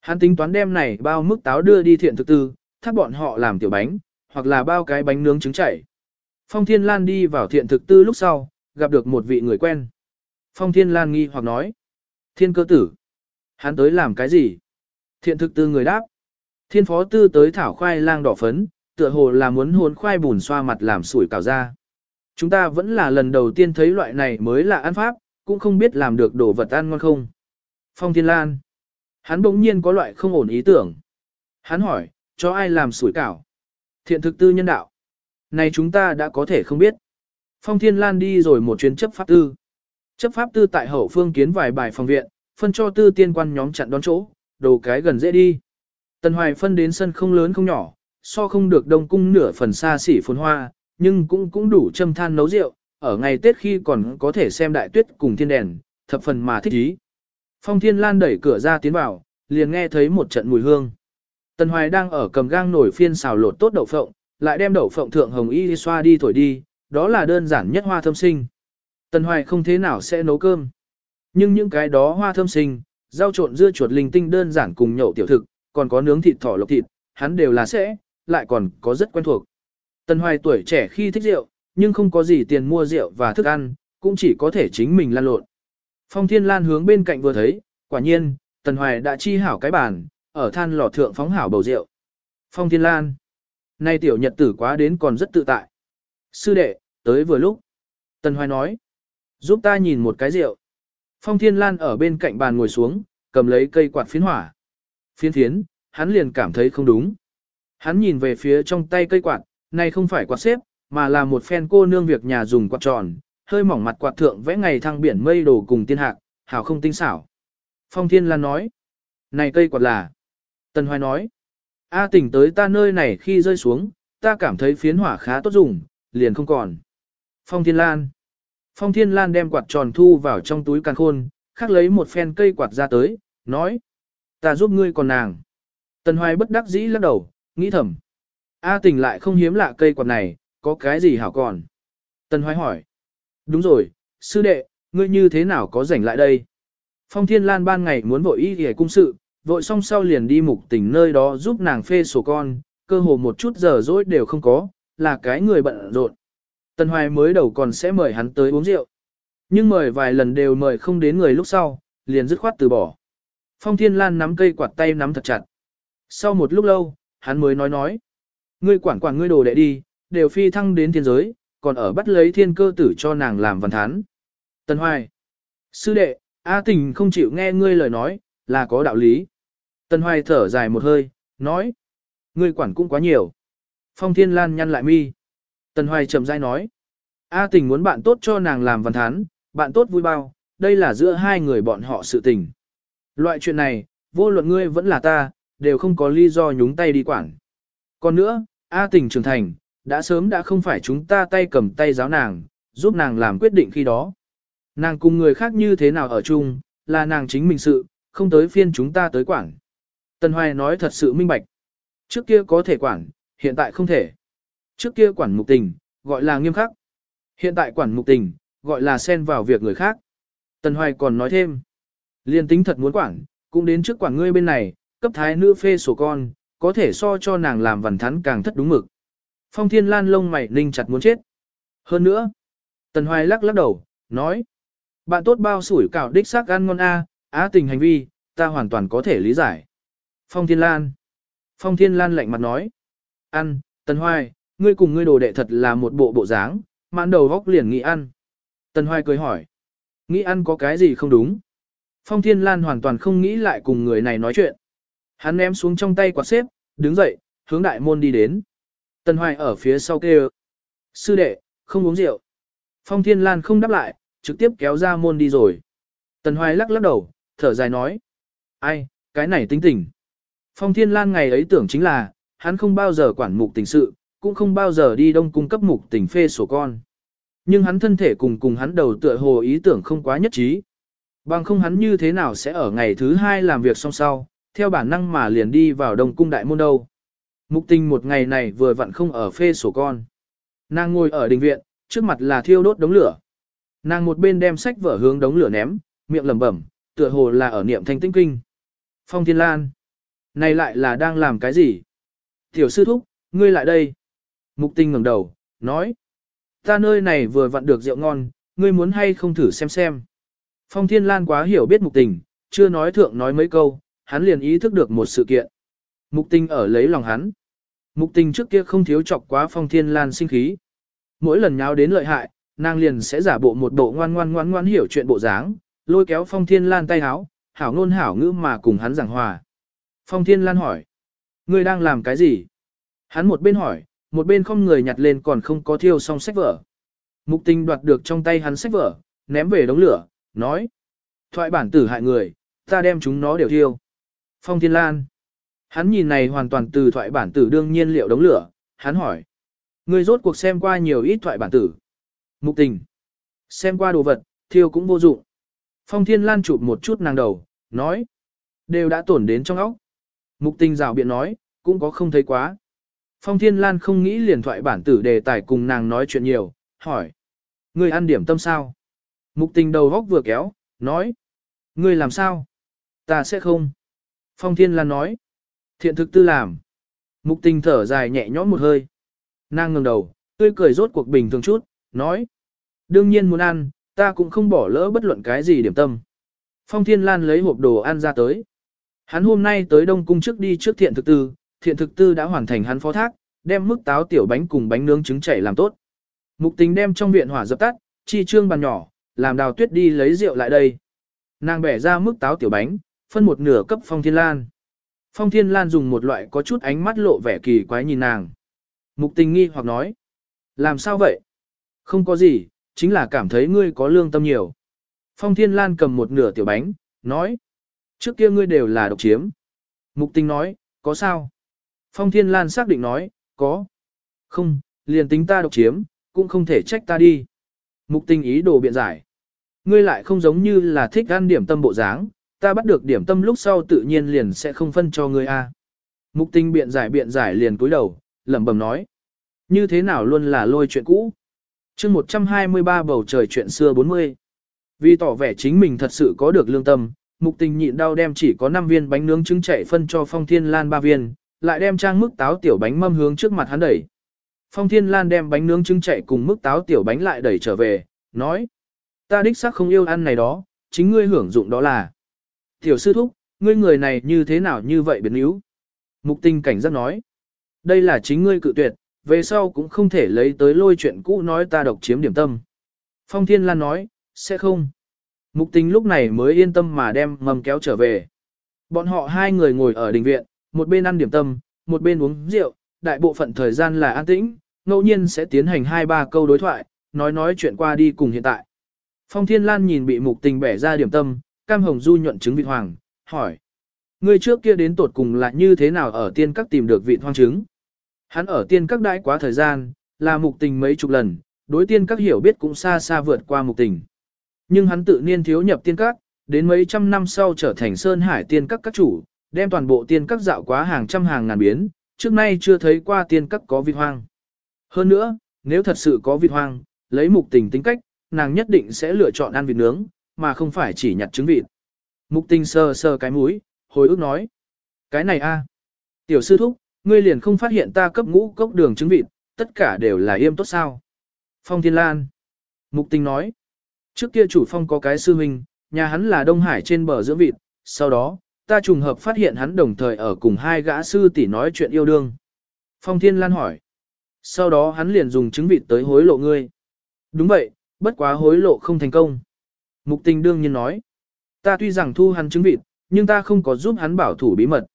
Hắn tính toán đem này bao mức táo đưa đi thiện thực tư, thác bọn họ làm tiểu bánh, hoặc là bao cái bánh nướng trứng chảy. Phong Thiên Lan đi vào thiện thực tư lúc sau, gặp được một vị người quen. Phong Thiên Lan nghi hoặc nói. Thiên cơ tử. Hắn tới làm cái gì? Thiện thực tư người đáp. Thiên phó tư tới thảo khoai lang đỏ phấn, tựa hồ là muốn hôn khoai bùn xoa mặt làm sủi cảo ra. Chúng ta vẫn là lần đầu tiên thấy loại này mới là ăn pháp, cũng không biết làm được đồ vật ăn ngon không. Phong Thiên Lan. Hắn bỗng nhiên có loại không ổn ý tưởng. Hắn hỏi, cho ai làm sủi cảo? Thiện thực tư nhân đạo. Này chúng ta đã có thể không biết. Phong Thiên Lan đi rồi một chuyến chấp pháp tư. Chấp pháp tư tại hậu phương kiến vài bài phòng viện, phân cho tư tiên quan nhóm chặn đón chỗ, đồ cái gần dễ đi. Tần Hoài phân đến sân không lớn không nhỏ, so không được đông cung nửa phần xa xỉ phồn hoa, nhưng cũng cũng đủ châm than nấu rượu, ở ngày Tết khi còn có thể xem đại tuyết cùng thiên đèn, thập phần mà thích ý. Phong Thiên Lan đẩy cửa ra tiến vào, liền nghe thấy một trận mùi hương. Tần Hoài đang ở cầm gang nổi phiên xào lột tốt đậu phộng, lại đem đậu phộng thượng hồng y xoa đi thổi đi, đó là đơn giản nhất hoa thơm sinh. Tần Hoài không thế nào sẽ nấu cơm. Nhưng những cái đó hoa thơm sinh, rau trộn dưa chuột linh tinh đơn giản cùng nhậu tiểu thực, còn có nướng thịt thỏ lộc thịt, hắn đều là sẽ, lại còn có rất quen thuộc. Tần Hoài tuổi trẻ khi thích rượu, nhưng không có gì tiền mua rượu và thức ăn, cũng chỉ có thể chính mình lan lộn. Phong Thiên Lan hướng bên cạnh vừa thấy, quả nhiên, Tần Hoài đã chi hảo cái bàn, ở than lò thượng phóng hảo bầu rượu. Phong Thiên Lan, nay tiểu nhật tử quá đến còn rất tự tại. Sư đệ, tới vừa lúc. Tần Hoài nói, giúp ta nhìn một cái rượu. Phong Thiên Lan ở bên cạnh bàn ngồi xuống, cầm lấy cây quạt phiến hỏa. Phiến Thiến, hắn liền cảm thấy không đúng. Hắn nhìn về phía trong tay cây quạt, này không phải quạt xếp, mà là một phen cô nương việc nhà dùng quạt tròn, hơi mỏng mặt quạt thượng vẽ ngày thăng biển mây đồ cùng tiên hạc, hảo không tinh xảo. Phong Thiên Lan nói, này cây quạt là. Tần Hoài nói, A tỉnh tới ta nơi này khi rơi xuống, ta cảm thấy phiến hỏa khá tốt dùng, liền không còn. Phong Thiên Lan. Phong Thiên Lan đem quạt tròn thu vào trong túi càng khôn, khắc lấy một phen cây quạt ra tới, nói. Ta giúp ngươi còn nàng. Tần Hoài bất đắc dĩ lắc đầu, nghĩ thầm. A tình lại không hiếm lạ cây quạt này, có cái gì hảo còn. Tần Hoài hỏi. Đúng rồi, sư đệ, ngươi như thế nào có rảnh lại đây? Phong Thiên Lan ban ngày muốn vội y hề cung sự, vội xong sau liền đi mục tỉnh nơi đó giúp nàng phê sổ con, cơ hồ một chút giờ dỗi đều không có, là cái người bận rộn. Tần Hoài mới đầu còn sẽ mời hắn tới uống rượu. Nhưng mời vài lần đều mời không đến người lúc sau, liền dứt khoát từ bỏ. Phong Thiên Lan nắm cây quạt tay nắm thật chặt. Sau một lúc lâu, hắn mới nói nói. Ngươi quản quản ngươi đồ đệ đi, đều phi thăng đến thiên giới, còn ở bắt lấy thiên cơ tử cho nàng làm văn thán. Tần Hoài. Sư đệ, A tình không chịu nghe ngươi lời nói, là có đạo lý. Tần Hoài thở dài một hơi, nói. Ngươi quản cũng quá nhiều. Phong Thiên Lan nhăn lại mi. Tần Hoài chậm rãi nói. A tình muốn bạn tốt cho nàng làm văn thán, bạn tốt vui bao, đây là giữa hai người bọn họ sự tình. Loại chuyện này, vô luận ngươi vẫn là ta, đều không có lý do nhúng tay đi quản. Còn nữa, A tình trưởng thành, đã sớm đã không phải chúng ta tay cầm tay giáo nàng, giúp nàng làm quyết định khi đó. Nàng cùng người khác như thế nào ở chung, là nàng chính mình sự, không tới phiên chúng ta tới quản. Tần Hoài nói thật sự minh bạch. Trước kia có thể quản, hiện tại không thể. Trước kia quản mục tình, gọi là nghiêm khắc. Hiện tại quản mục tình, gọi là xen vào việc người khác. Tần Hoài còn nói thêm. Liên tính thật muốn quản, cũng đến trước quản ngươi bên này, cấp thái nữ phê sổ con, có thể so cho nàng làm vằn thắn càng thất đúng mực. Phong Thiên Lan lông mày ninh chặt muốn chết. Hơn nữa, Tần Hoài lắc lắc đầu, nói. Bạn tốt bao sủi cảo đích xác ăn ngon a, á tình hành vi, ta hoàn toàn có thể lý giải. Phong Thiên Lan. Phong Thiên Lan lạnh mặt nói. Ăn, Tần Hoài, ngươi cùng ngươi đồ đệ thật là một bộ bộ dáng, mãn đầu góc liền nghĩ ăn. Tần Hoài cười hỏi. Nghĩ ăn có cái gì không đúng? Phong Thiên Lan hoàn toàn không nghĩ lại cùng người này nói chuyện. Hắn ném xuống trong tay quạt xếp, đứng dậy, hướng đại môn đi đến. Tần Hoài ở phía sau kêu. Sư đệ, không uống rượu. Phong Thiên Lan không đáp lại, trực tiếp kéo ra môn đi rồi. Tần Hoài lắc lắc đầu, thở dài nói. Ai, cái này tính tình. Phong Thiên Lan ngày ấy tưởng chính là, hắn không bao giờ quản mục tình sự, cũng không bao giờ đi đông cung cấp mục tình phê sổ con. Nhưng hắn thân thể cùng cùng hắn đầu tựa hồ ý tưởng không quá nhất trí. Bằng không hắn như thế nào sẽ ở ngày thứ hai làm việc xong sau, theo bản năng mà liền đi vào đông cung đại môn đâu. Mục tình một ngày này vừa vặn không ở phê sổ con. Nàng ngồi ở đình viện, trước mặt là thiêu đốt đống lửa. Nàng một bên đem sách vở hướng đống lửa ném, miệng lẩm bẩm, tựa hồ là ở niệm thanh tinh kinh. Phong Thiên Lan. Này lại là đang làm cái gì? Tiểu sư thúc, ngươi lại đây. Mục tình ngẩng đầu, nói. Ta nơi này vừa vặn được rượu ngon, ngươi muốn hay không thử xem xem. Phong Thiên Lan quá hiểu biết mục tình, chưa nói thượng nói mấy câu, hắn liền ý thức được một sự kiện. Mục tình ở lấy lòng hắn. Mục tình trước kia không thiếu chọc quá Phong Thiên Lan sinh khí. Mỗi lần nháo đến lợi hại, nàng liền sẽ giả bộ một bộ ngoan ngoan ngoan ngoan hiểu chuyện bộ dáng, lôi kéo Phong Thiên Lan tay háo, hảo ngôn hảo ngữ mà cùng hắn giảng hòa. Phong Thiên Lan hỏi, ngươi đang làm cái gì? Hắn một bên hỏi, một bên không người nhặt lên còn không có thiêu xong sách vở. Mục tình đoạt được trong tay hắn sách vở, ném về đống lửa, nói. Thoại bản tử hại người, ta đem chúng nó đều thiêu. Phong Thiên Lan. Hắn nhìn này hoàn toàn từ thoại bản tử đương nhiên liệu đống lửa, hắn hỏi. Ngươi rốt cuộc xem qua nhiều ít thoại bản tử. Mục tình. Xem qua đồ vật, thiêu cũng vô dụng. Phong Thiên Lan chụp một chút nàng đầu, nói. Đều đã tổn đến trong óc. Mục tình rào biện nói, cũng có không thấy quá. Phong Thiên Lan không nghĩ liền thoại bản tử đề tài cùng nàng nói chuyện nhiều, hỏi. Ngươi ăn điểm tâm sao? Mục tình đầu góc vừa kéo, nói. Ngươi làm sao? Ta sẽ không. Phong Thiên Lan nói. Thiện thực tư làm. Mục tình thở dài nhẹ nhõm một hơi. Nàng ngẩng đầu, tươi cười rốt cuộc bình thường chút, nói. Đương nhiên muốn ăn, ta cũng không bỏ lỡ bất luận cái gì điểm tâm. Phong Thiên Lan lấy hộp đồ ăn ra tới. Hắn hôm nay tới Đông Cung trước đi trước thiện thực tư, thiện thực tư đã hoàn thành hắn phó thác, đem mức táo tiểu bánh cùng bánh nướng trứng chảy làm tốt. Mục tình đem trong viện hỏa dập tắt, chi trương bàn nhỏ, làm đào tuyết đi lấy rượu lại đây. Nàng bẻ ra mức táo tiểu bánh, phân một nửa cấp Phong Thiên Lan. Phong Thiên Lan dùng một loại có chút ánh mắt lộ vẻ kỳ quái nhìn nàng. Mục tình nghi hoặc nói. Làm sao vậy? Không có gì, chính là cảm thấy ngươi có lương tâm nhiều. Phong Thiên Lan cầm một nửa tiểu bánh, nói. Trước kia ngươi đều là độc chiếm. Mục tình nói, có sao? Phong Thiên Lan xác định nói, có. Không, liền tính ta độc chiếm, cũng không thể trách ta đi. Mục tình ý đồ biện giải. Ngươi lại không giống như là thích ăn điểm tâm bộ dáng, ta bắt được điểm tâm lúc sau tự nhiên liền sẽ không phân cho ngươi a. Mục Tinh biện giải biện giải liền cúi đầu, lẩm bẩm nói. Như thế nào luôn là lôi chuyện cũ. chương 123 bầu trời chuyện xưa 40. Vì tỏ vẻ chính mình thật sự có được lương tâm, mục tình nhịn đau đem chỉ có 5 viên bánh nướng trứng chảy phân cho phong thiên lan 3 viên, lại đem trang mức táo tiểu bánh mâm hướng trước mặt hắn đẩy. Phong thiên lan đem bánh nướng trứng chảy cùng mức táo tiểu bánh lại đẩy trở về, nói. Ta đích xác không yêu ăn này đó, chính ngươi hưởng dụng đó là. Tiểu sư thúc, ngươi người này như thế nào như vậy biến yếu? Mục tình cảnh giác nói. Đây là chính ngươi cự tuyệt, về sau cũng không thể lấy tới lôi chuyện cũ nói ta độc chiếm điểm tâm. Phong Thiên Lan nói, sẽ không. Mục tình lúc này mới yên tâm mà đem mầm kéo trở về. Bọn họ hai người ngồi ở đình viện, một bên ăn điểm tâm, một bên uống rượu, đại bộ phận thời gian là an tĩnh, ngẫu nhiên sẽ tiến hành hai ba câu đối thoại, nói nói chuyện qua đi cùng hiện tại. Phong Thiên Lan nhìn bị mục tình bẻ ra điểm tâm, cam hồng du nhuận trứng vịt hoàng, hỏi. Người trước kia đến tột cùng là như thế nào ở tiên các tìm được vịt hoang trứng? Hắn ở tiên các đãi quá thời gian, là mục tình mấy chục lần, đối tiên các hiểu biết cũng xa xa vượt qua mục tình. Nhưng hắn tự nhiên thiếu nhập tiên các, đến mấy trăm năm sau trở thành Sơn Hải tiên các các chủ, đem toàn bộ tiên các dạo quá hàng trăm hàng ngàn biến, trước nay chưa thấy qua tiên các có vịt hoang. Hơn nữa, nếu thật sự có vịt hoang, lấy mục tình tính cách, nàng nhất định sẽ lựa chọn ăn vịt nướng, mà không phải chỉ nhặt trứng vịt. Mục tình sờ sờ cái mũi, hồi ức nói. Cái này a, Tiểu sư thúc, ngươi liền không phát hiện ta cấp ngũ cốc đường trứng vịt, tất cả đều là yêm tốt sao. Phong Thiên Lan. Mục tình nói. Trước kia chủ phong có cái sư huynh, nhà hắn là Đông Hải trên bờ dưỡng vịt, sau đó, ta trùng hợp phát hiện hắn đồng thời ở cùng hai gã sư tỷ nói chuyện yêu đương. Phong Thiên Lan hỏi. Sau đó hắn liền dùng trứng vịt tới hối lộ ngươi. Đúng vậy, bất quá hối lộ không thành công. Mục tình đương nhiên nói. Ta tuy rằng thu hắn chứng vịt, nhưng ta không có giúp hắn bảo thủ bí mật.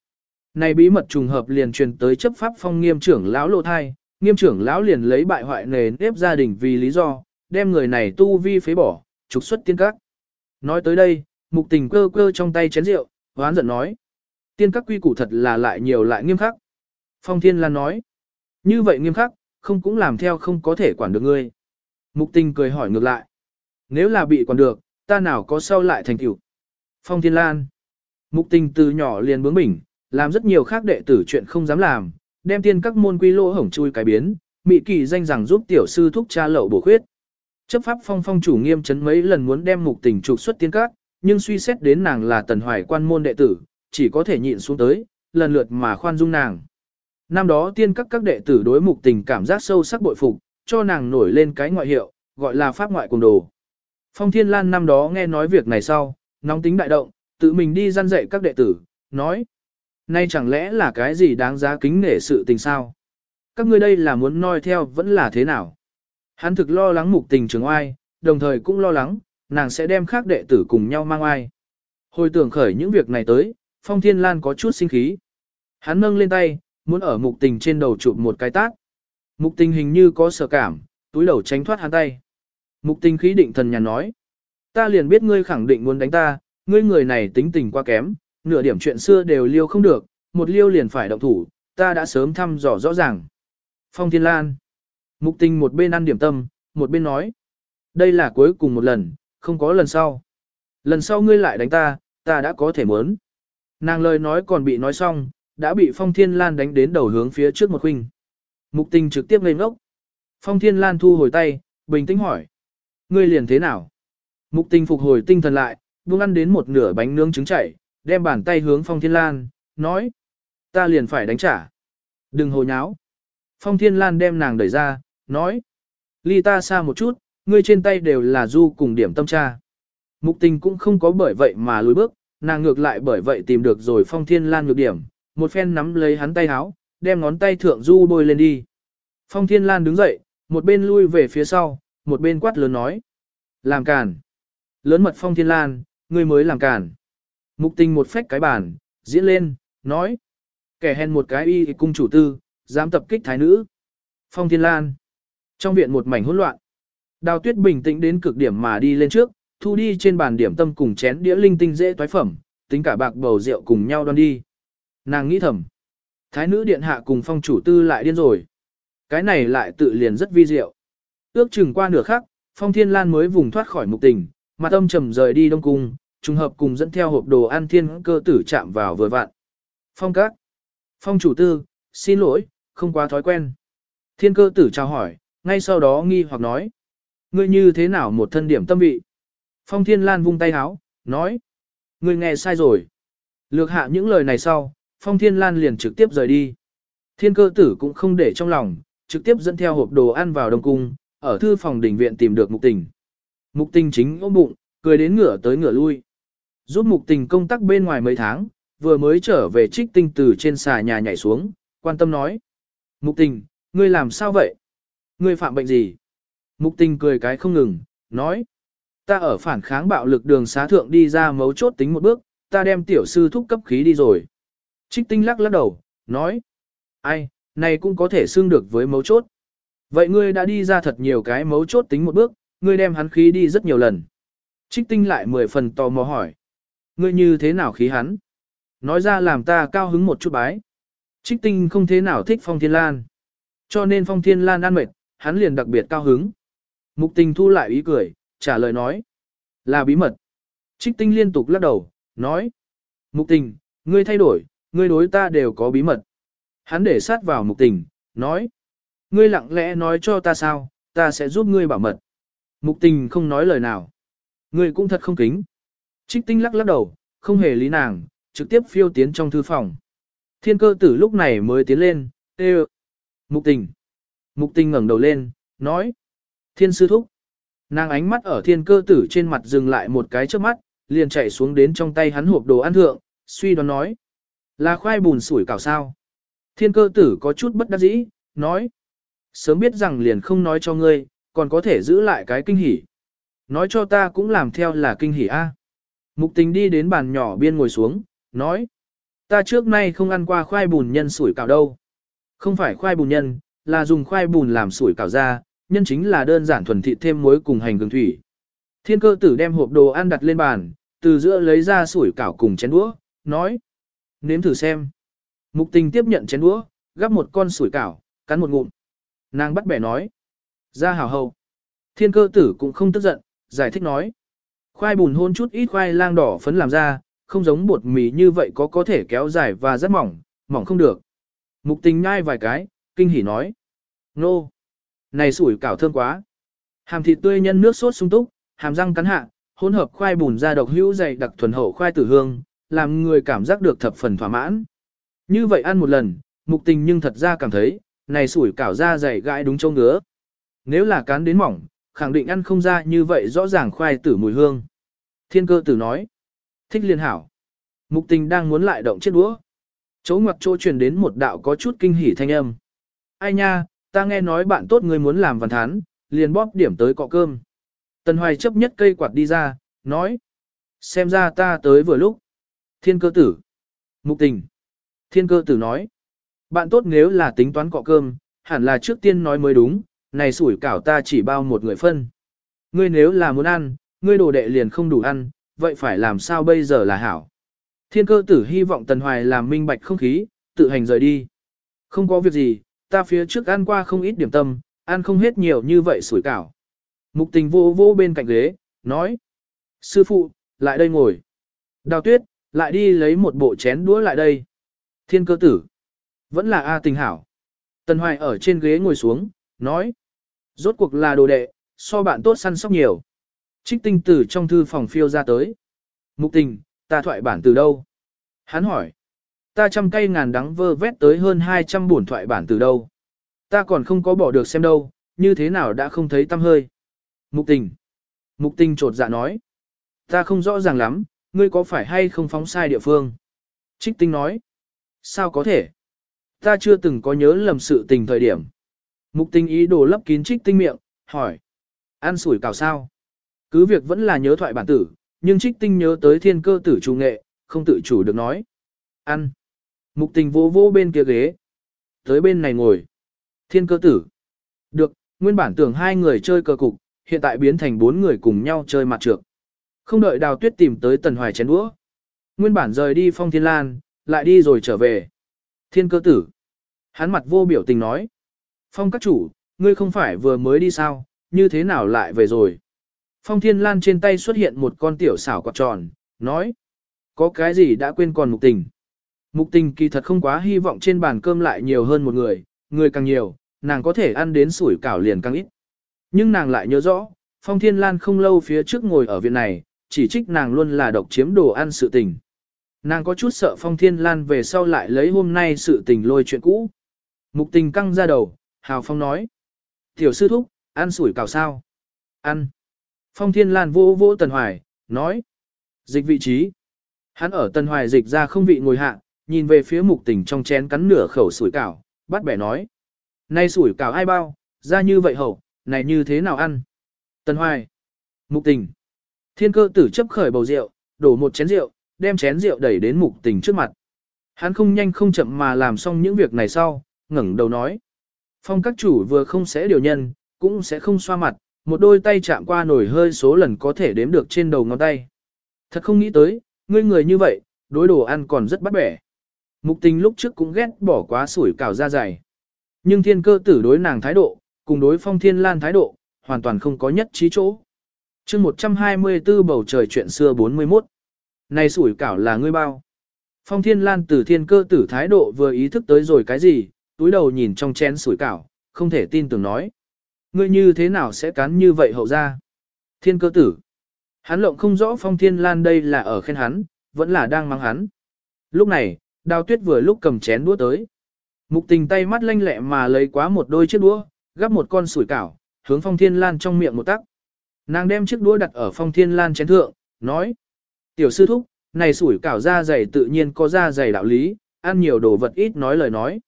Này bí mật trùng hợp liền truyền tới chấp pháp phong nghiêm trưởng lão lộ thai, nghiêm trưởng lão liền lấy bại hoại nề nếp gia đình vì lý do, đem người này tu vi phế bỏ, trục xuất tiên các. Nói tới đây, mục tình cơ cơ trong tay chén rượu, hoán giận nói. Tiên các quy củ thật là lại nhiều lại nghiêm khắc. Phong Thiên Lan nói. Như vậy nghiêm khắc, không cũng làm theo không có thể quản được ngươi. Mục tình cười hỏi ngược lại. Nếu là bị quản được, ta nào có sau lại thành tựu Phong Thiên Lan. Mục tình từ nhỏ liền bướng bỉnh, làm rất nhiều khác đệ tử chuyện không dám làm, đem tiên các môn quy lỗ hổng chui cái biến, mị kỳ danh rằng giúp tiểu sư thúc cha lậu bổ khuyết. Chấp pháp phong phong chủ nghiêm chấn mấy lần muốn đem mục tình trục xuất tiên các, nhưng suy xét đến nàng là tần hoài quan môn đệ tử, chỉ có thể nhịn xuống tới, lần lượt mà khoan dung nàng. Năm đó tiên các các đệ tử đối mục tình cảm giác sâu sắc bội phục, cho nàng nổi lên cái ngoại hiệu, gọi là pháp ngoại cùng đồ. Phong Thiên Lan năm đó nghe nói việc này sau, nóng tính đại động, tự mình đi gian dạy các đệ tử, nói. Nay chẳng lẽ là cái gì đáng giá kính nể sự tình sao? Các ngươi đây là muốn noi theo vẫn là thế nào? Hắn thực lo lắng mục tình trường oai, đồng thời cũng lo lắng, nàng sẽ đem khác đệ tử cùng nhau mang oai. Hồi tưởng khởi những việc này tới, Phong Thiên Lan có chút sinh khí. Hắn nâng lên tay, muốn ở mục tình trên đầu chụp một cái tác. Mục tình hình như có sợ cảm, túi đầu tránh thoát hắn tay. Mục tình khí định thần nhàn nói. Ta liền biết ngươi khẳng định muốn đánh ta, ngươi người này tính tình quá kém, nửa điểm chuyện xưa đều liêu không được, một liêu liền phải động thủ, ta đã sớm thăm dò rõ ràng. Phong Thiên Lan. Mục tình một bên ăn điểm tâm, một bên nói. Đây là cuối cùng một lần, không có lần sau. Lần sau ngươi lại đánh ta, ta đã có thể muốn. Nàng lời nói còn bị nói xong, đã bị Phong Thiên Lan đánh đến đầu hướng phía trước một khuynh. Mục tình trực tiếp lên ngốc. Phong Thiên Lan thu hồi tay, bình tĩnh hỏi. Ngươi liền thế nào? Mục tình phục hồi tinh thần lại, buông ăn đến một nửa bánh nướng trứng chảy, đem bàn tay hướng Phong Thiên Lan, nói. Ta liền phải đánh trả. Đừng hồ nháo. Phong Thiên Lan đem nàng đẩy ra, nói. Ly ta xa một chút, ngươi trên tay đều là du cùng điểm tâm tra. Mục tình cũng không có bởi vậy mà lùi bước, nàng ngược lại bởi vậy tìm được rồi Phong Thiên Lan ngược điểm, một phen nắm lấy hắn tay háo, đem ngón tay thượng du bôi lên đi. Phong Thiên Lan đứng dậy, một bên lui về phía sau, một bên quát lớn nói. Làm càn. Lớn mật Phong Thiên Lan, ngươi mới làm càn. Mục tình một phách cái bản diễn lên, nói. Kẻ hèn một cái y cung chủ tư, dám tập kích thái nữ. Phong Thiên Lan. Trong viện một mảnh hỗn loạn. Đào tuyết bình tĩnh đến cực điểm mà đi lên trước, thu đi trên bàn điểm tâm cùng chén đĩa linh tinh dễ toái phẩm, tính cả bạc bầu rượu cùng nhau đoan đi. Nàng nghĩ thầm. Thái nữ điện hạ cùng phong chủ tư lại điên rồi. Cái này lại tự liền rất vi diệu. Ước chừng qua nửa khắc, phong thiên lan mới vùng thoát khỏi mục tình, mặt âm trầm rời đi đông cung, trùng hợp cùng dẫn theo hộp đồ ăn thiên cơ tử chạm vào vừa vặn. Phong các. Phong chủ tư, xin lỗi, không quá thói quen. Thiên cơ tử chào hỏi, ngay sau đó nghi hoặc nói. Ngươi như thế nào một thân điểm tâm vị? Phong thiên lan vung tay háo, nói. Ngươi nghe sai rồi. Lược hạ những lời này sau, Phong Thiên Lan liền trực tiếp rời đi. Thiên cơ tử cũng không để trong lòng, trực tiếp dẫn theo hộp đồ ăn vào đông cung, ở thư phòng đỉnh viện tìm được mục tình. Mục tình chính ôm bụng, cười đến ngửa tới ngửa lui. Giúp mục tình công tác bên ngoài mấy tháng, vừa mới trở về trích tinh từ trên xà nhà nhảy xuống, quan tâm nói. Mục tình, ngươi làm sao vậy? Ngươi phạm bệnh gì? Mục tình cười cái không ngừng, nói. Ta ở phản kháng bạo lực đường xá thượng đi ra mấu chốt tính một bước, ta đem tiểu sư thúc cấp khí đi rồi. Trích tinh lắc lắc đầu, nói. Ai, này cũng có thể xương được với mấu chốt. Vậy ngươi đã đi ra thật nhiều cái mấu chốt tính một bước, ngươi đem hắn khí đi rất nhiều lần. Trích tinh lại mười phần tò mò hỏi. Ngươi như thế nào khí hắn? Nói ra làm ta cao hứng một chút bái. Trích tinh không thế nào thích phong thiên lan. Cho nên phong thiên lan ăn mệt, hắn liền đặc biệt cao hứng. Mục tình thu lại ý cười, trả lời nói. Là bí mật. Trích tinh liên tục lắc đầu, nói. Mục tình, ngươi thay đổi, ngươi đối ta đều có bí mật. Hắn để sát vào mục tình, nói. Ngươi lặng lẽ nói cho ta sao, ta sẽ giúp ngươi bảo mật. Mục tình không nói lời nào. Ngươi cũng thật không kính. Trích tinh lắc lắc đầu, không hề lý nàng, trực tiếp phiêu tiến trong thư phòng. Thiên cơ tử lúc này mới tiến lên, tê Mục tình. Mục tình ngẩng đầu lên, nói. Thiên sư thúc. Nàng ánh mắt ở thiên cơ tử trên mặt dừng lại một cái trước mắt, liền chạy xuống đến trong tay hắn hộp đồ ăn thượng, suy đoán nói. Là khoai bùn sủi cảo sao. Thiên cơ tử có chút bất đắc dĩ, nói. Sớm biết rằng liền không nói cho ngươi, còn có thể giữ lại cái kinh hỉ. Nói cho ta cũng làm theo là kinh hỉ a. Mục tình đi đến bàn nhỏ biên ngồi xuống, nói. Ta trước nay không ăn qua khoai bùn nhân sủi cảo đâu. Không phải khoai bùn nhân, là dùng khoai bùn làm sủi cảo ra, nhân chính là đơn giản thuần thịt thêm muối cùng hành gừng thủy. Thiên cơ tử đem hộp đồ ăn đặt lên bàn, từ giữa lấy ra sủi cảo cùng chén đũa, nói. Nếm thử xem. Mục tình tiếp nhận chén đũa, gắp một con sủi cảo, cắn một ngụm. Nàng bắt bẻ nói. Ra hảo hầu. Thiên cơ tử cũng không tức giận, giải thích nói. Khoai bùn hôn chút ít khoai lang đỏ phấn làm ra, không giống bột mì như vậy có có thể kéo dài và rất mỏng, mỏng không được. Mục tình nhai vài cái, kinh hỉ nói. Nô! Này sủi cảo thơm quá! Hàm thịt tươi nhân nước sốt sung túc, hàm răng cắn hạ, hỗn hợp khoai bùn ra độc hữu dày đặc thuần hậu khoai tử hương, làm người cảm giác được thập phần thỏa mãn. Như vậy ăn một lần, mục tình nhưng thật ra cảm thấy, này sủi cảo ra dày gãi đúng châu ngứa. Nếu là cán đến mỏng, khẳng định ăn không ra như vậy rõ ràng khoai tử mùi hương. Thiên cơ tử nói, thích liên hảo. Mục tình đang muốn lại động chiếc đũa. Chỗ ngoặc chỗ truyền đến một đạo có chút kinh hỉ thanh âm. Ai nha, ta nghe nói bạn tốt người muốn làm văn thán, liền bóp điểm tới cọ cơm. Tần Hoài chấp nhất cây quạt đi ra, nói. Xem ra ta tới vừa lúc. Thiên cơ tử. Mục tình. Thiên cơ tử nói. Bạn tốt nếu là tính toán cọ cơm, hẳn là trước tiên nói mới đúng, này sủi cảo ta chỉ bao một người phân. Ngươi nếu là muốn ăn, ngươi đồ đệ liền không đủ ăn, vậy phải làm sao bây giờ là hảo. Thiên cơ tử hy vọng Tần Hoài làm minh bạch không khí, tự hành rời đi. Không có việc gì, ta phía trước ăn qua không ít điểm tâm, ăn không hết nhiều như vậy sủi cảo. Mục tình vô vô bên cạnh ghế, nói. Sư phụ, lại đây ngồi. Đào tuyết, lại đi lấy một bộ chén đũa lại đây. Thiên cơ tử. Vẫn là A tình hảo. Tần Hoài ở trên ghế ngồi xuống, nói. Rốt cuộc là đồ đệ, so bạn tốt săn sóc nhiều. Trích tinh tử trong thư phòng phiêu ra tới. Mục tình, ta thoại bản từ đâu? Hắn hỏi. Ta trăm cây ngàn đắng vơ vét tới hơn 200 bổn thoại bản từ đâu? Ta còn không có bỏ được xem đâu, như thế nào đã không thấy tâm hơi. Mục tình. Mục tình trột dạ nói. Ta không rõ ràng lắm, ngươi có phải hay không phóng sai địa phương? Trích tinh nói. Sao có thể? Ta chưa từng có nhớ lầm sự tình thời điểm. Mục tình ý đồ lấp kín trích tinh miệng, hỏi. Ăn sủi cảo sao? Cứ việc vẫn là nhớ thoại bản tử, nhưng trích tinh nhớ tới thiên cơ tử chủ nghệ, không tự chủ được nói. Ăn. Mục tình vô vô bên kia ghế. Tới bên này ngồi. Thiên cơ tử. Được, nguyên bản tưởng hai người chơi cờ cục, hiện tại biến thành bốn người cùng nhau chơi mặt trược. Không đợi đào tuyết tìm tới tần hoài chén đũa. Nguyên bản rời đi phong thiên lan, lại đi rồi trở về. Thiên cơ tử. Hắn mặt vô biểu tình nói. Phong các chủ, ngươi không phải vừa mới đi sao, như thế nào lại về rồi. Phong thiên lan trên tay xuất hiện một con tiểu xảo quạt tròn, nói. Có cái gì đã quên còn mục tình. Mục tình kỳ thật không quá hy vọng trên bàn cơm lại nhiều hơn một người, người càng nhiều, nàng có thể ăn đến sủi cảo liền càng ít. Nhưng nàng lại nhớ rõ, Phong Thiên Lan không lâu phía trước ngồi ở viện này, chỉ trích nàng luôn là độc chiếm đồ ăn sự tình. Nàng có chút sợ Phong Thiên Lan về sau lại lấy hôm nay sự tình lôi chuyện cũ. Mục tình căng ra đầu, Hào Phong nói. Tiểu sư thúc, ăn sủi cảo sao? Ăn. Phong Thiên Lan vô vô Tần Hoài, nói. Dịch vị trí. Hắn ở Tần Hoài dịch ra không vị ngồi hạ, nhìn về phía mục tình trong chén cắn nửa khẩu sủi cảo, bắt bẻ nói. Nay sủi cảo ai bao, ra như vậy hậu, này như thế nào ăn? Tần Hoài. Mục tình. Thiên cơ tử chấp khởi bầu rượu, đổ một chén rượu, đem chén rượu đẩy đến mục tình trước mặt. Hắn không nhanh không chậm mà làm xong những việc này sau, ngẩng đầu nói. Phong các chủ vừa không sẽ điều nhân, cũng sẽ không xoa mặt, một đôi tay chạm qua nổi hơi số lần có thể đếm được trên đầu ngón tay. Thật không nghĩ tới, ngươi người như vậy, đối đồ ăn còn rất bắt bẻ. Mục tình lúc trước cũng ghét bỏ quá sủi cảo ra dày. Nhưng thiên cơ tử đối nàng thái độ, cùng đối phong thiên lan thái độ, hoàn toàn không có nhất trí chỗ. chương 124 bầu trời chuyện xưa 41. Này sủi cảo là ngươi bao. Phong thiên lan từ thiên cơ tử thái độ vừa ý thức tới rồi cái gì, túi đầu nhìn trong chén sủi cảo, không thể tin tưởng nói. Ngươi như thế nào sẽ cắn như vậy hậu ra? Thiên cơ tử. Hắn lộng không rõ phong thiên lan đây là ở khen hắn, vẫn là đang mang hắn. Lúc này, đào tuyết vừa lúc cầm chén đũa tới. Mục tình tay mắt lanh lẹ mà lấy quá một đôi chiếc đũa, gắp một con sủi cảo, hướng phong thiên lan trong miệng một tắc. Nàng đem chiếc đũa đặt ở phong thiên lan chén thượng, nói. Tiểu sư thúc, này sủi cảo da dày tự nhiên có da dày đạo lý, ăn nhiều đồ vật ít nói lời nói.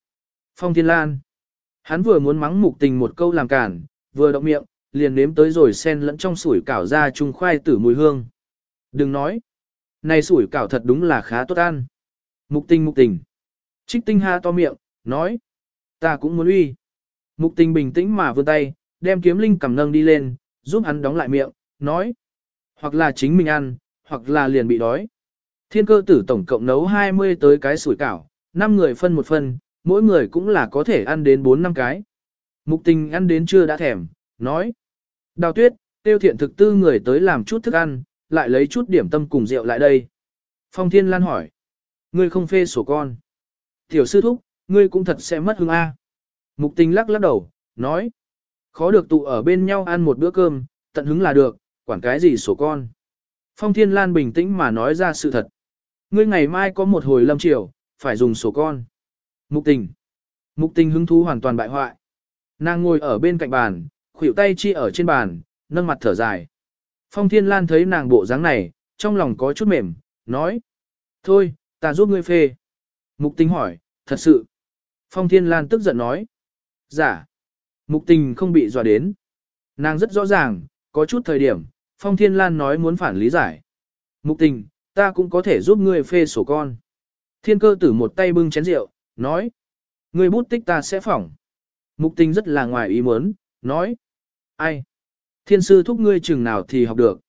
Phong thiên lan. Hắn vừa muốn mắng mục tình một câu làm cản, vừa động miệng, liền nếm tới rồi sen lẫn trong sủi cảo ra chung khoai tử mùi hương. Đừng nói. Này sủi cảo thật đúng là khá tốt ăn. Mục tình mục tình. Trích tinh ha to miệng, nói. Ta cũng muốn uy. Mục tình bình tĩnh mà vươn tay, đem kiếm linh cầm nâng đi lên, giúp hắn đóng lại miệng, nói. Hoặc là chính mình ăn, hoặc là liền bị đói. Thiên cơ tử tổng cộng nấu 20 tới cái sủi cảo, 5 người phân một phân, mỗi người cũng là có thể ăn đến 4 năm cái. Mục tình ăn đến chưa đã thèm, nói. Đào tuyết, tiêu thiện thực tư người tới làm chút thức ăn, lại lấy chút điểm tâm cùng rượu lại đây. Phong Thiên Lan hỏi. Ngươi không phê sổ con. Tiểu sư thúc, ngươi cũng thật sẽ mất hương A. Mục tình lắc lắc đầu, nói. Khó được tụ ở bên nhau ăn một bữa cơm, tận hứng là được, quản cái gì sổ con. Phong Thiên Lan bình tĩnh mà nói ra sự thật. Ngươi ngày mai có một hồi lâm chiều, phải dùng sổ con. Mục tình. Mục tình hứng thú hoàn toàn bại hoại. Nàng ngồi ở bên cạnh bàn, khuỷu tay chi ở trên bàn, nâng mặt thở dài. Phong Thiên Lan thấy nàng bộ dáng này, trong lòng có chút mềm, nói. Thôi, ta giúp ngươi phê. Mục tình hỏi, thật sự. Phong Thiên Lan tức giận nói. Giả. Dạ. Mục tình không bị dọa đến. Nàng rất rõ ràng, có chút thời điểm, Phong Thiên Lan nói muốn phản lý giải. Mục tình, ta cũng có thể giúp ngươi phê sổ con. Thiên cơ tử một tay bưng chén rượu, nói. Ngươi bút tích ta sẽ phỏng. Mục tình rất là ngoài ý muốn, nói. Ai? Thiên sư thúc ngươi chừng nào thì học được.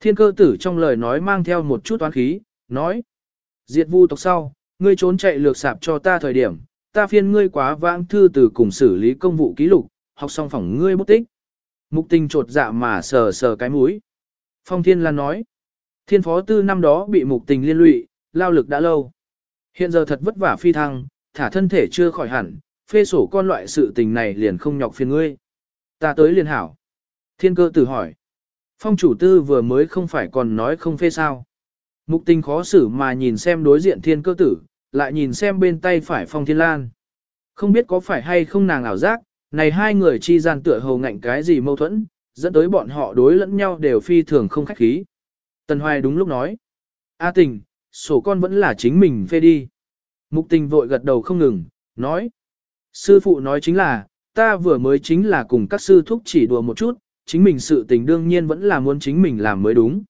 Thiên cơ tử trong lời nói mang theo một chút toán khí, nói. Diệt vu tộc sau, ngươi trốn chạy lược sạp cho ta thời điểm, ta phiên ngươi quá vãng thư từ cùng xử lý công vụ ký lục, học xong phỏng ngươi bút tích. Mục tình trột dạ mà sờ sờ cái mũi. Phong Thiên Lan nói. Thiên phó tư năm đó bị mục tình liên lụy, lao lực đã lâu. Hiện giờ thật vất vả phi thăng, thả thân thể chưa khỏi hẳn, phê sổ con loại sự tình này liền không nhọc phiền ngươi. Ta tới liền hảo. Thiên cơ tử hỏi. Phong chủ tư vừa mới không phải còn nói không phê sao. Mục tình khó xử mà nhìn xem đối diện thiên cơ tử, lại nhìn xem bên tay phải phong thiên lan. Không biết có phải hay không nàng ảo giác, này hai người chi gian tựa hầu ngạnh cái gì mâu thuẫn, dẫn tới bọn họ đối lẫn nhau đều phi thường không khách khí. Tần Hoài đúng lúc nói. A tình, sổ con vẫn là chính mình phê đi. Mục tình vội gật đầu không ngừng, nói. Sư phụ nói chính là, ta vừa mới chính là cùng các sư thúc chỉ đùa một chút, chính mình sự tình đương nhiên vẫn là muốn chính mình làm mới đúng.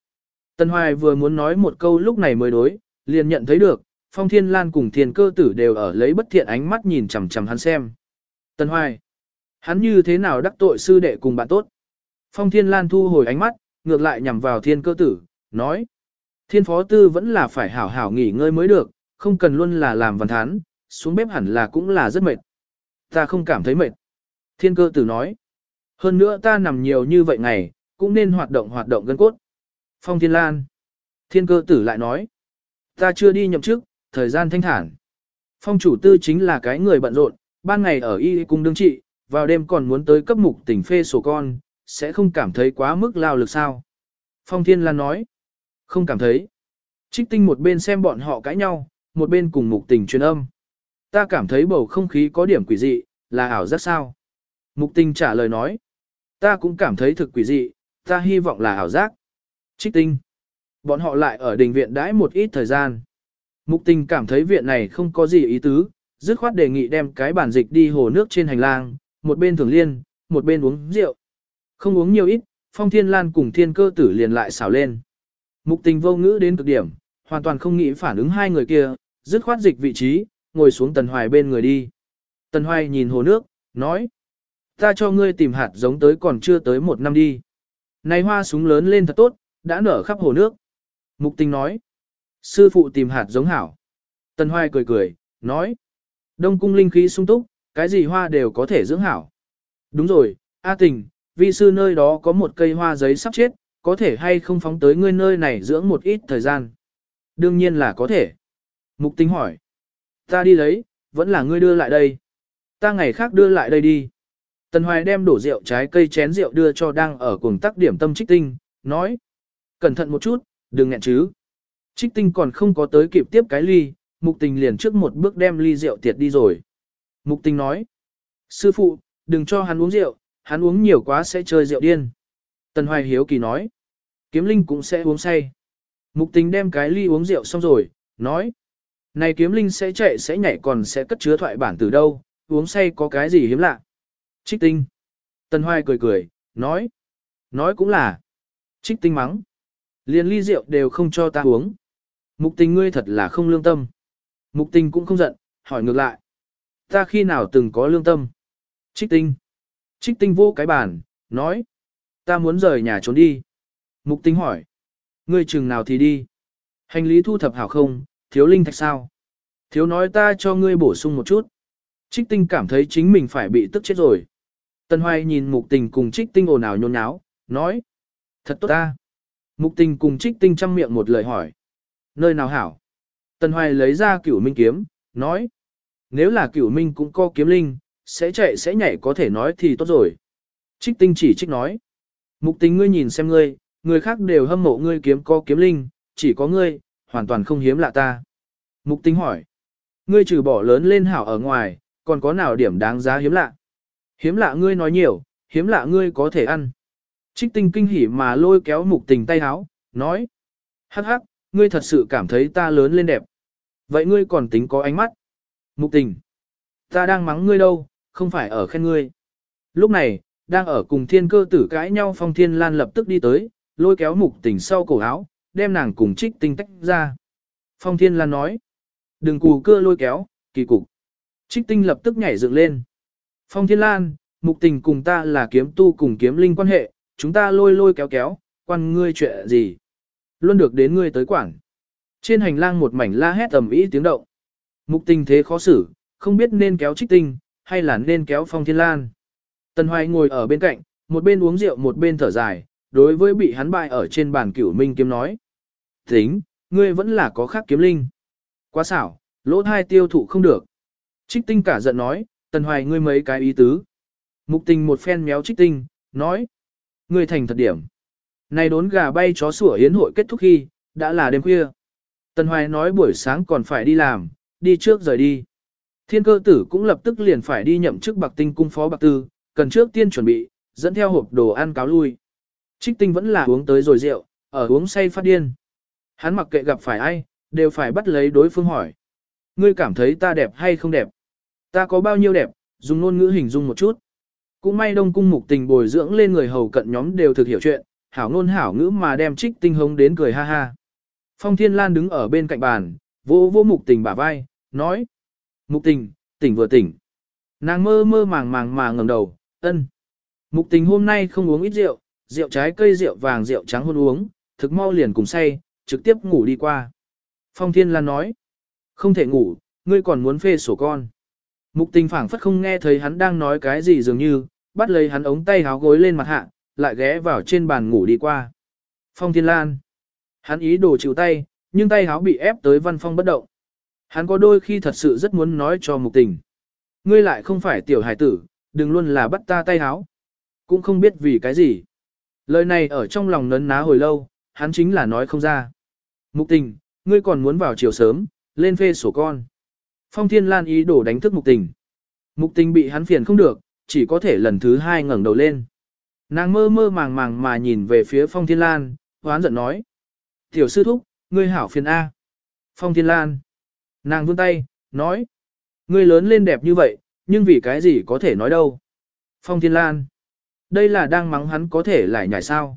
Tần Hoài vừa muốn nói một câu lúc này mới đối, liền nhận thấy được, Phong Thiên Lan cùng Thiên Cơ Tử đều ở lấy bất thiện ánh mắt nhìn chằm chằm hắn xem. Tần Hoài, hắn như thế nào đắc tội sư đệ cùng bạn tốt? Phong Thiên Lan thu hồi ánh mắt, ngược lại nhằm vào Thiên Cơ Tử, nói: Thiên Phó Tư vẫn là phải hảo hảo nghỉ ngơi mới được, không cần luôn là làm văn thán, xuống bếp hẳn là cũng là rất mệt. Ta không cảm thấy mệt. Thiên Cơ Tử nói: Hơn nữa ta nằm nhiều như vậy ngày, cũng nên hoạt động hoạt động gân cốt. Phong Thiên Lan. Thiên cơ tử lại nói. Ta chưa đi nhậm chức, thời gian thanh thản. Phong chủ tư chính là cái người bận rộn, ban ngày ở y cung đương trị, vào đêm còn muốn tới cấp mục tỉnh phê sổ con, sẽ không cảm thấy quá mức lao lực sao. Phong Thiên Lan nói. Không cảm thấy. Trích tinh một bên xem bọn họ cãi nhau, một bên cùng mục tình truyền âm. Ta cảm thấy bầu không khí có điểm quỷ dị, là ảo giác sao. Mục tình trả lời nói. Ta cũng cảm thấy thực quỷ dị, ta hy vọng là ảo giác. Trích tinh. Bọn họ lại ở đình viện đãi một ít thời gian. Mục tình cảm thấy viện này không có gì ý tứ, dứt khoát đề nghị đem cái bản dịch đi hồ nước trên hành lang, một bên thường liên, một bên uống rượu. Không uống nhiều ít, phong thiên lan cùng thiên cơ tử liền lại xảo lên. Mục tình vô ngữ đến cực điểm, hoàn toàn không nghĩ phản ứng hai người kia, dứt khoát dịch vị trí, ngồi xuống tần hoài bên người đi. Tần hoài nhìn hồ nước, nói. Ta cho ngươi tìm hạt giống tới còn chưa tới một năm đi. Này hoa súng lớn lên thật tốt, đã nở khắp hồ nước. Mục tình nói. Sư phụ tìm hạt giống hảo. Tần Hoài cười cười, nói. Đông cung linh khí sung túc, cái gì hoa đều có thể dưỡng hảo. Đúng rồi, A tình, vi sư nơi đó có một cây hoa giấy sắp chết, có thể hay không phóng tới ngươi nơi này dưỡng một ít thời gian. Đương nhiên là có thể. Mục tính hỏi. Ta đi lấy, vẫn là ngươi đưa lại đây. Ta ngày khác đưa lại đây đi. Tần Hoài đem đổ rượu trái cây chén rượu đưa cho đang ở cùng tắc điểm tâm trích tinh, nói. Cẩn thận một chút, đừng nghẹn chứ. Trích tinh còn không có tới kịp tiếp cái ly, mục tình liền trước một bước đem ly rượu tiệt đi rồi. Mục tình nói. Sư phụ, đừng cho hắn uống rượu, hắn uống nhiều quá sẽ chơi rượu điên. Tần Hoài Hiếu Kỳ nói. Kiếm Linh cũng sẽ uống say. Mục tình đem cái ly uống rượu xong rồi, nói. Này kiếm linh sẽ chạy sẽ nhảy còn sẽ cất chứa thoại bản từ đâu, uống say có cái gì hiếm lạ. Trích tinh. Tần Hoài cười cười, nói. Nói cũng là. Trích tinh mắng. liền ly rượu đều không cho ta uống. Mục tình ngươi thật là không lương tâm. Mục tình cũng không giận, hỏi ngược lại. Ta khi nào từng có lương tâm? Trích tinh. Trích tinh vô cái bàn, nói. Ta muốn rời nhà trốn đi. Mục Tinh hỏi. Ngươi chừng nào thì đi. Hành lý thu thập hảo không, thiếu linh thạch sao? Thiếu nói ta cho ngươi bổ sung một chút. Trích tinh cảm thấy chính mình phải bị tức chết rồi. Tân Hoài nhìn mục tình cùng trích tinh ồn ào nhôn nháo, nói. Thật tốt ta. Mục tình cùng trích tinh chăm miệng một lời hỏi. Nơi nào hảo? Tân Hoài lấy ra cửu minh kiếm, nói. Nếu là cửu minh cũng có kiếm linh, sẽ chạy sẽ nhảy có thể nói thì tốt rồi. Trích tinh chỉ trích nói. Mục tình ngươi nhìn xem ngươi, người khác đều hâm mộ ngươi kiếm có kiếm linh, chỉ có ngươi, hoàn toàn không hiếm lạ ta. Mục tình hỏi. Ngươi trừ bỏ lớn lên hảo ở ngoài, còn có nào điểm đáng giá hiếm lạ? Hiếm lạ ngươi nói nhiều, hiếm lạ ngươi có thể ăn. Trích tinh kinh hỉ mà lôi kéo mục tình tay háo, nói. Hắc hắc, ngươi thật sự cảm thấy ta lớn lên đẹp. Vậy ngươi còn tính có ánh mắt. Mục tình. Ta đang mắng ngươi đâu, không phải ở khen ngươi. Lúc này, đang ở cùng thiên cơ tử cãi nhau phong thiên lan lập tức đi tới, lôi kéo mục tình sau cổ áo, đem nàng cùng trích tinh tách ra. Phong thiên lan nói. Đừng cù cưa lôi kéo, kỳ cục. Trích tinh lập tức nhảy dựng lên. Phong Thiên Lan, mục tình cùng ta là kiếm tu cùng kiếm linh quan hệ, chúng ta lôi lôi kéo kéo, quan ngươi chuyện gì. Luôn được đến ngươi tới quảng. Trên hành lang một mảnh la hét ầm ĩ tiếng động. Mục tình thế khó xử, không biết nên kéo trích tinh, hay là nên kéo Phong Thiên Lan. Tần Hoài ngồi ở bên cạnh, một bên uống rượu một bên thở dài, đối với bị hắn bại ở trên bàn cửu minh kiếm nói. Tính, ngươi vẫn là có khác kiếm linh. Quá xảo, lỗ thai tiêu thụ không được. Trích tinh cả giận nói, tần hoài ngươi mấy cái ý tứ. Mục tình một phen méo trích tinh, nói. Ngươi thành thật điểm. Này đốn gà bay chó sủa hiến hội kết thúc khi, đã là đêm khuya. Tần hoài nói buổi sáng còn phải đi làm, đi trước rời đi. Thiên cơ tử cũng lập tức liền phải đi nhậm chức bạc tinh cung phó bạc tư, cần trước tiên chuẩn bị, dẫn theo hộp đồ ăn cáo lui. Trích tinh vẫn là uống tới rồi rượu, ở uống say phát điên. Hắn mặc kệ gặp phải ai, đều phải bắt lấy đối phương hỏi. Ngươi cảm thấy ta đẹp hay không đẹp? Ta có bao nhiêu đẹp, dùng ngôn ngữ hình dung một chút. Cũng may đông cung mục tình bồi dưỡng lên người hầu cận nhóm đều thực hiểu chuyện, hảo ngôn hảo ngữ mà đem trích tinh hống đến cười ha ha. Phong Thiên Lan đứng ở bên cạnh bàn, vô vô mục tình bả vai, nói. Mục tình, tỉnh vừa tỉnh. Nàng mơ mơ màng màng mà ngẩng đầu, ân. Mục tình hôm nay không uống ít rượu, rượu trái cây rượu vàng rượu trắng hôn uống, thực mau liền cùng say, trực tiếp ngủ đi qua. Phong Thiên Lan nói, không thể ngủ, ngươi còn muốn phê sổ con. Mục tình phảng phất không nghe thấy hắn đang nói cái gì dường như, bắt lấy hắn ống tay háo gối lên mặt hạ, lại ghé vào trên bàn ngủ đi qua. Phong Thiên Lan, hắn ý đồ chịu tay, nhưng tay háo bị ép tới văn phong bất động. Hắn có đôi khi thật sự rất muốn nói cho mục tình. Ngươi lại không phải tiểu hải tử, đừng luôn là bắt ta tay háo. Cũng không biết vì cái gì. Lời này ở trong lòng nấn ná hồi lâu, hắn chính là nói không ra. Mục tình, ngươi còn muốn vào chiều sớm, lên phê sổ con. Phong Thiên Lan ý đồ đánh thức mục tình. Mục tình bị hắn phiền không được, chỉ có thể lần thứ hai ngẩng đầu lên. Nàng mơ mơ màng màng mà nhìn về phía Phong Thiên Lan, hoán giận nói. Tiểu sư thúc, ngươi hảo phiền A. Phong Thiên Lan. Nàng vươn tay, nói. Ngươi lớn lên đẹp như vậy, nhưng vì cái gì có thể nói đâu. Phong Thiên Lan. Đây là đang mắng hắn có thể lại nhảy sao.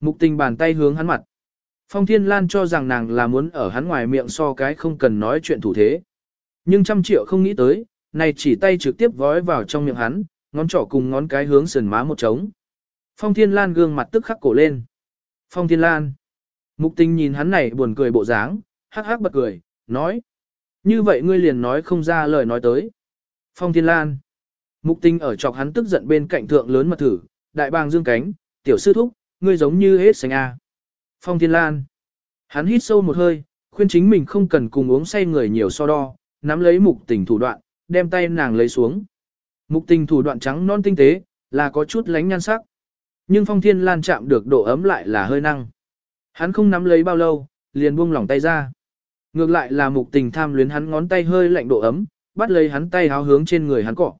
Mục tình bàn tay hướng hắn mặt. Phong Thiên Lan cho rằng nàng là muốn ở hắn ngoài miệng so cái không cần nói chuyện thủ thế. Nhưng trăm triệu không nghĩ tới, này chỉ tay trực tiếp vói vào trong miệng hắn, ngón trỏ cùng ngón cái hướng sườn má một trống. Phong Thiên Lan gương mặt tức khắc cổ lên. Phong Thiên Lan. Mục tình nhìn hắn này buồn cười bộ dáng, hắc hắc bật cười, nói. Như vậy ngươi liền nói không ra lời nói tới. Phong Thiên Lan. Mục Tinh ở chọc hắn tức giận bên cạnh thượng lớn mật thử, đại bàng dương cánh, tiểu sư thúc, ngươi giống như hết sành a. Phong Thiên Lan. Hắn hít sâu một hơi, khuyên chính mình không cần cùng uống say người nhiều so đo, nắm lấy mục tình thủ đoạn, đem tay nàng lấy xuống. Mục tình thủ đoạn trắng non tinh tế, là có chút lánh nhan sắc. Nhưng Phong Thiên Lan chạm được độ ấm lại là hơi năng. Hắn không nắm lấy bao lâu, liền buông lỏng tay ra. Ngược lại là mục tình tham luyến hắn ngón tay hơi lạnh độ ấm, bắt lấy hắn tay háo hướng trên người hắn cọ.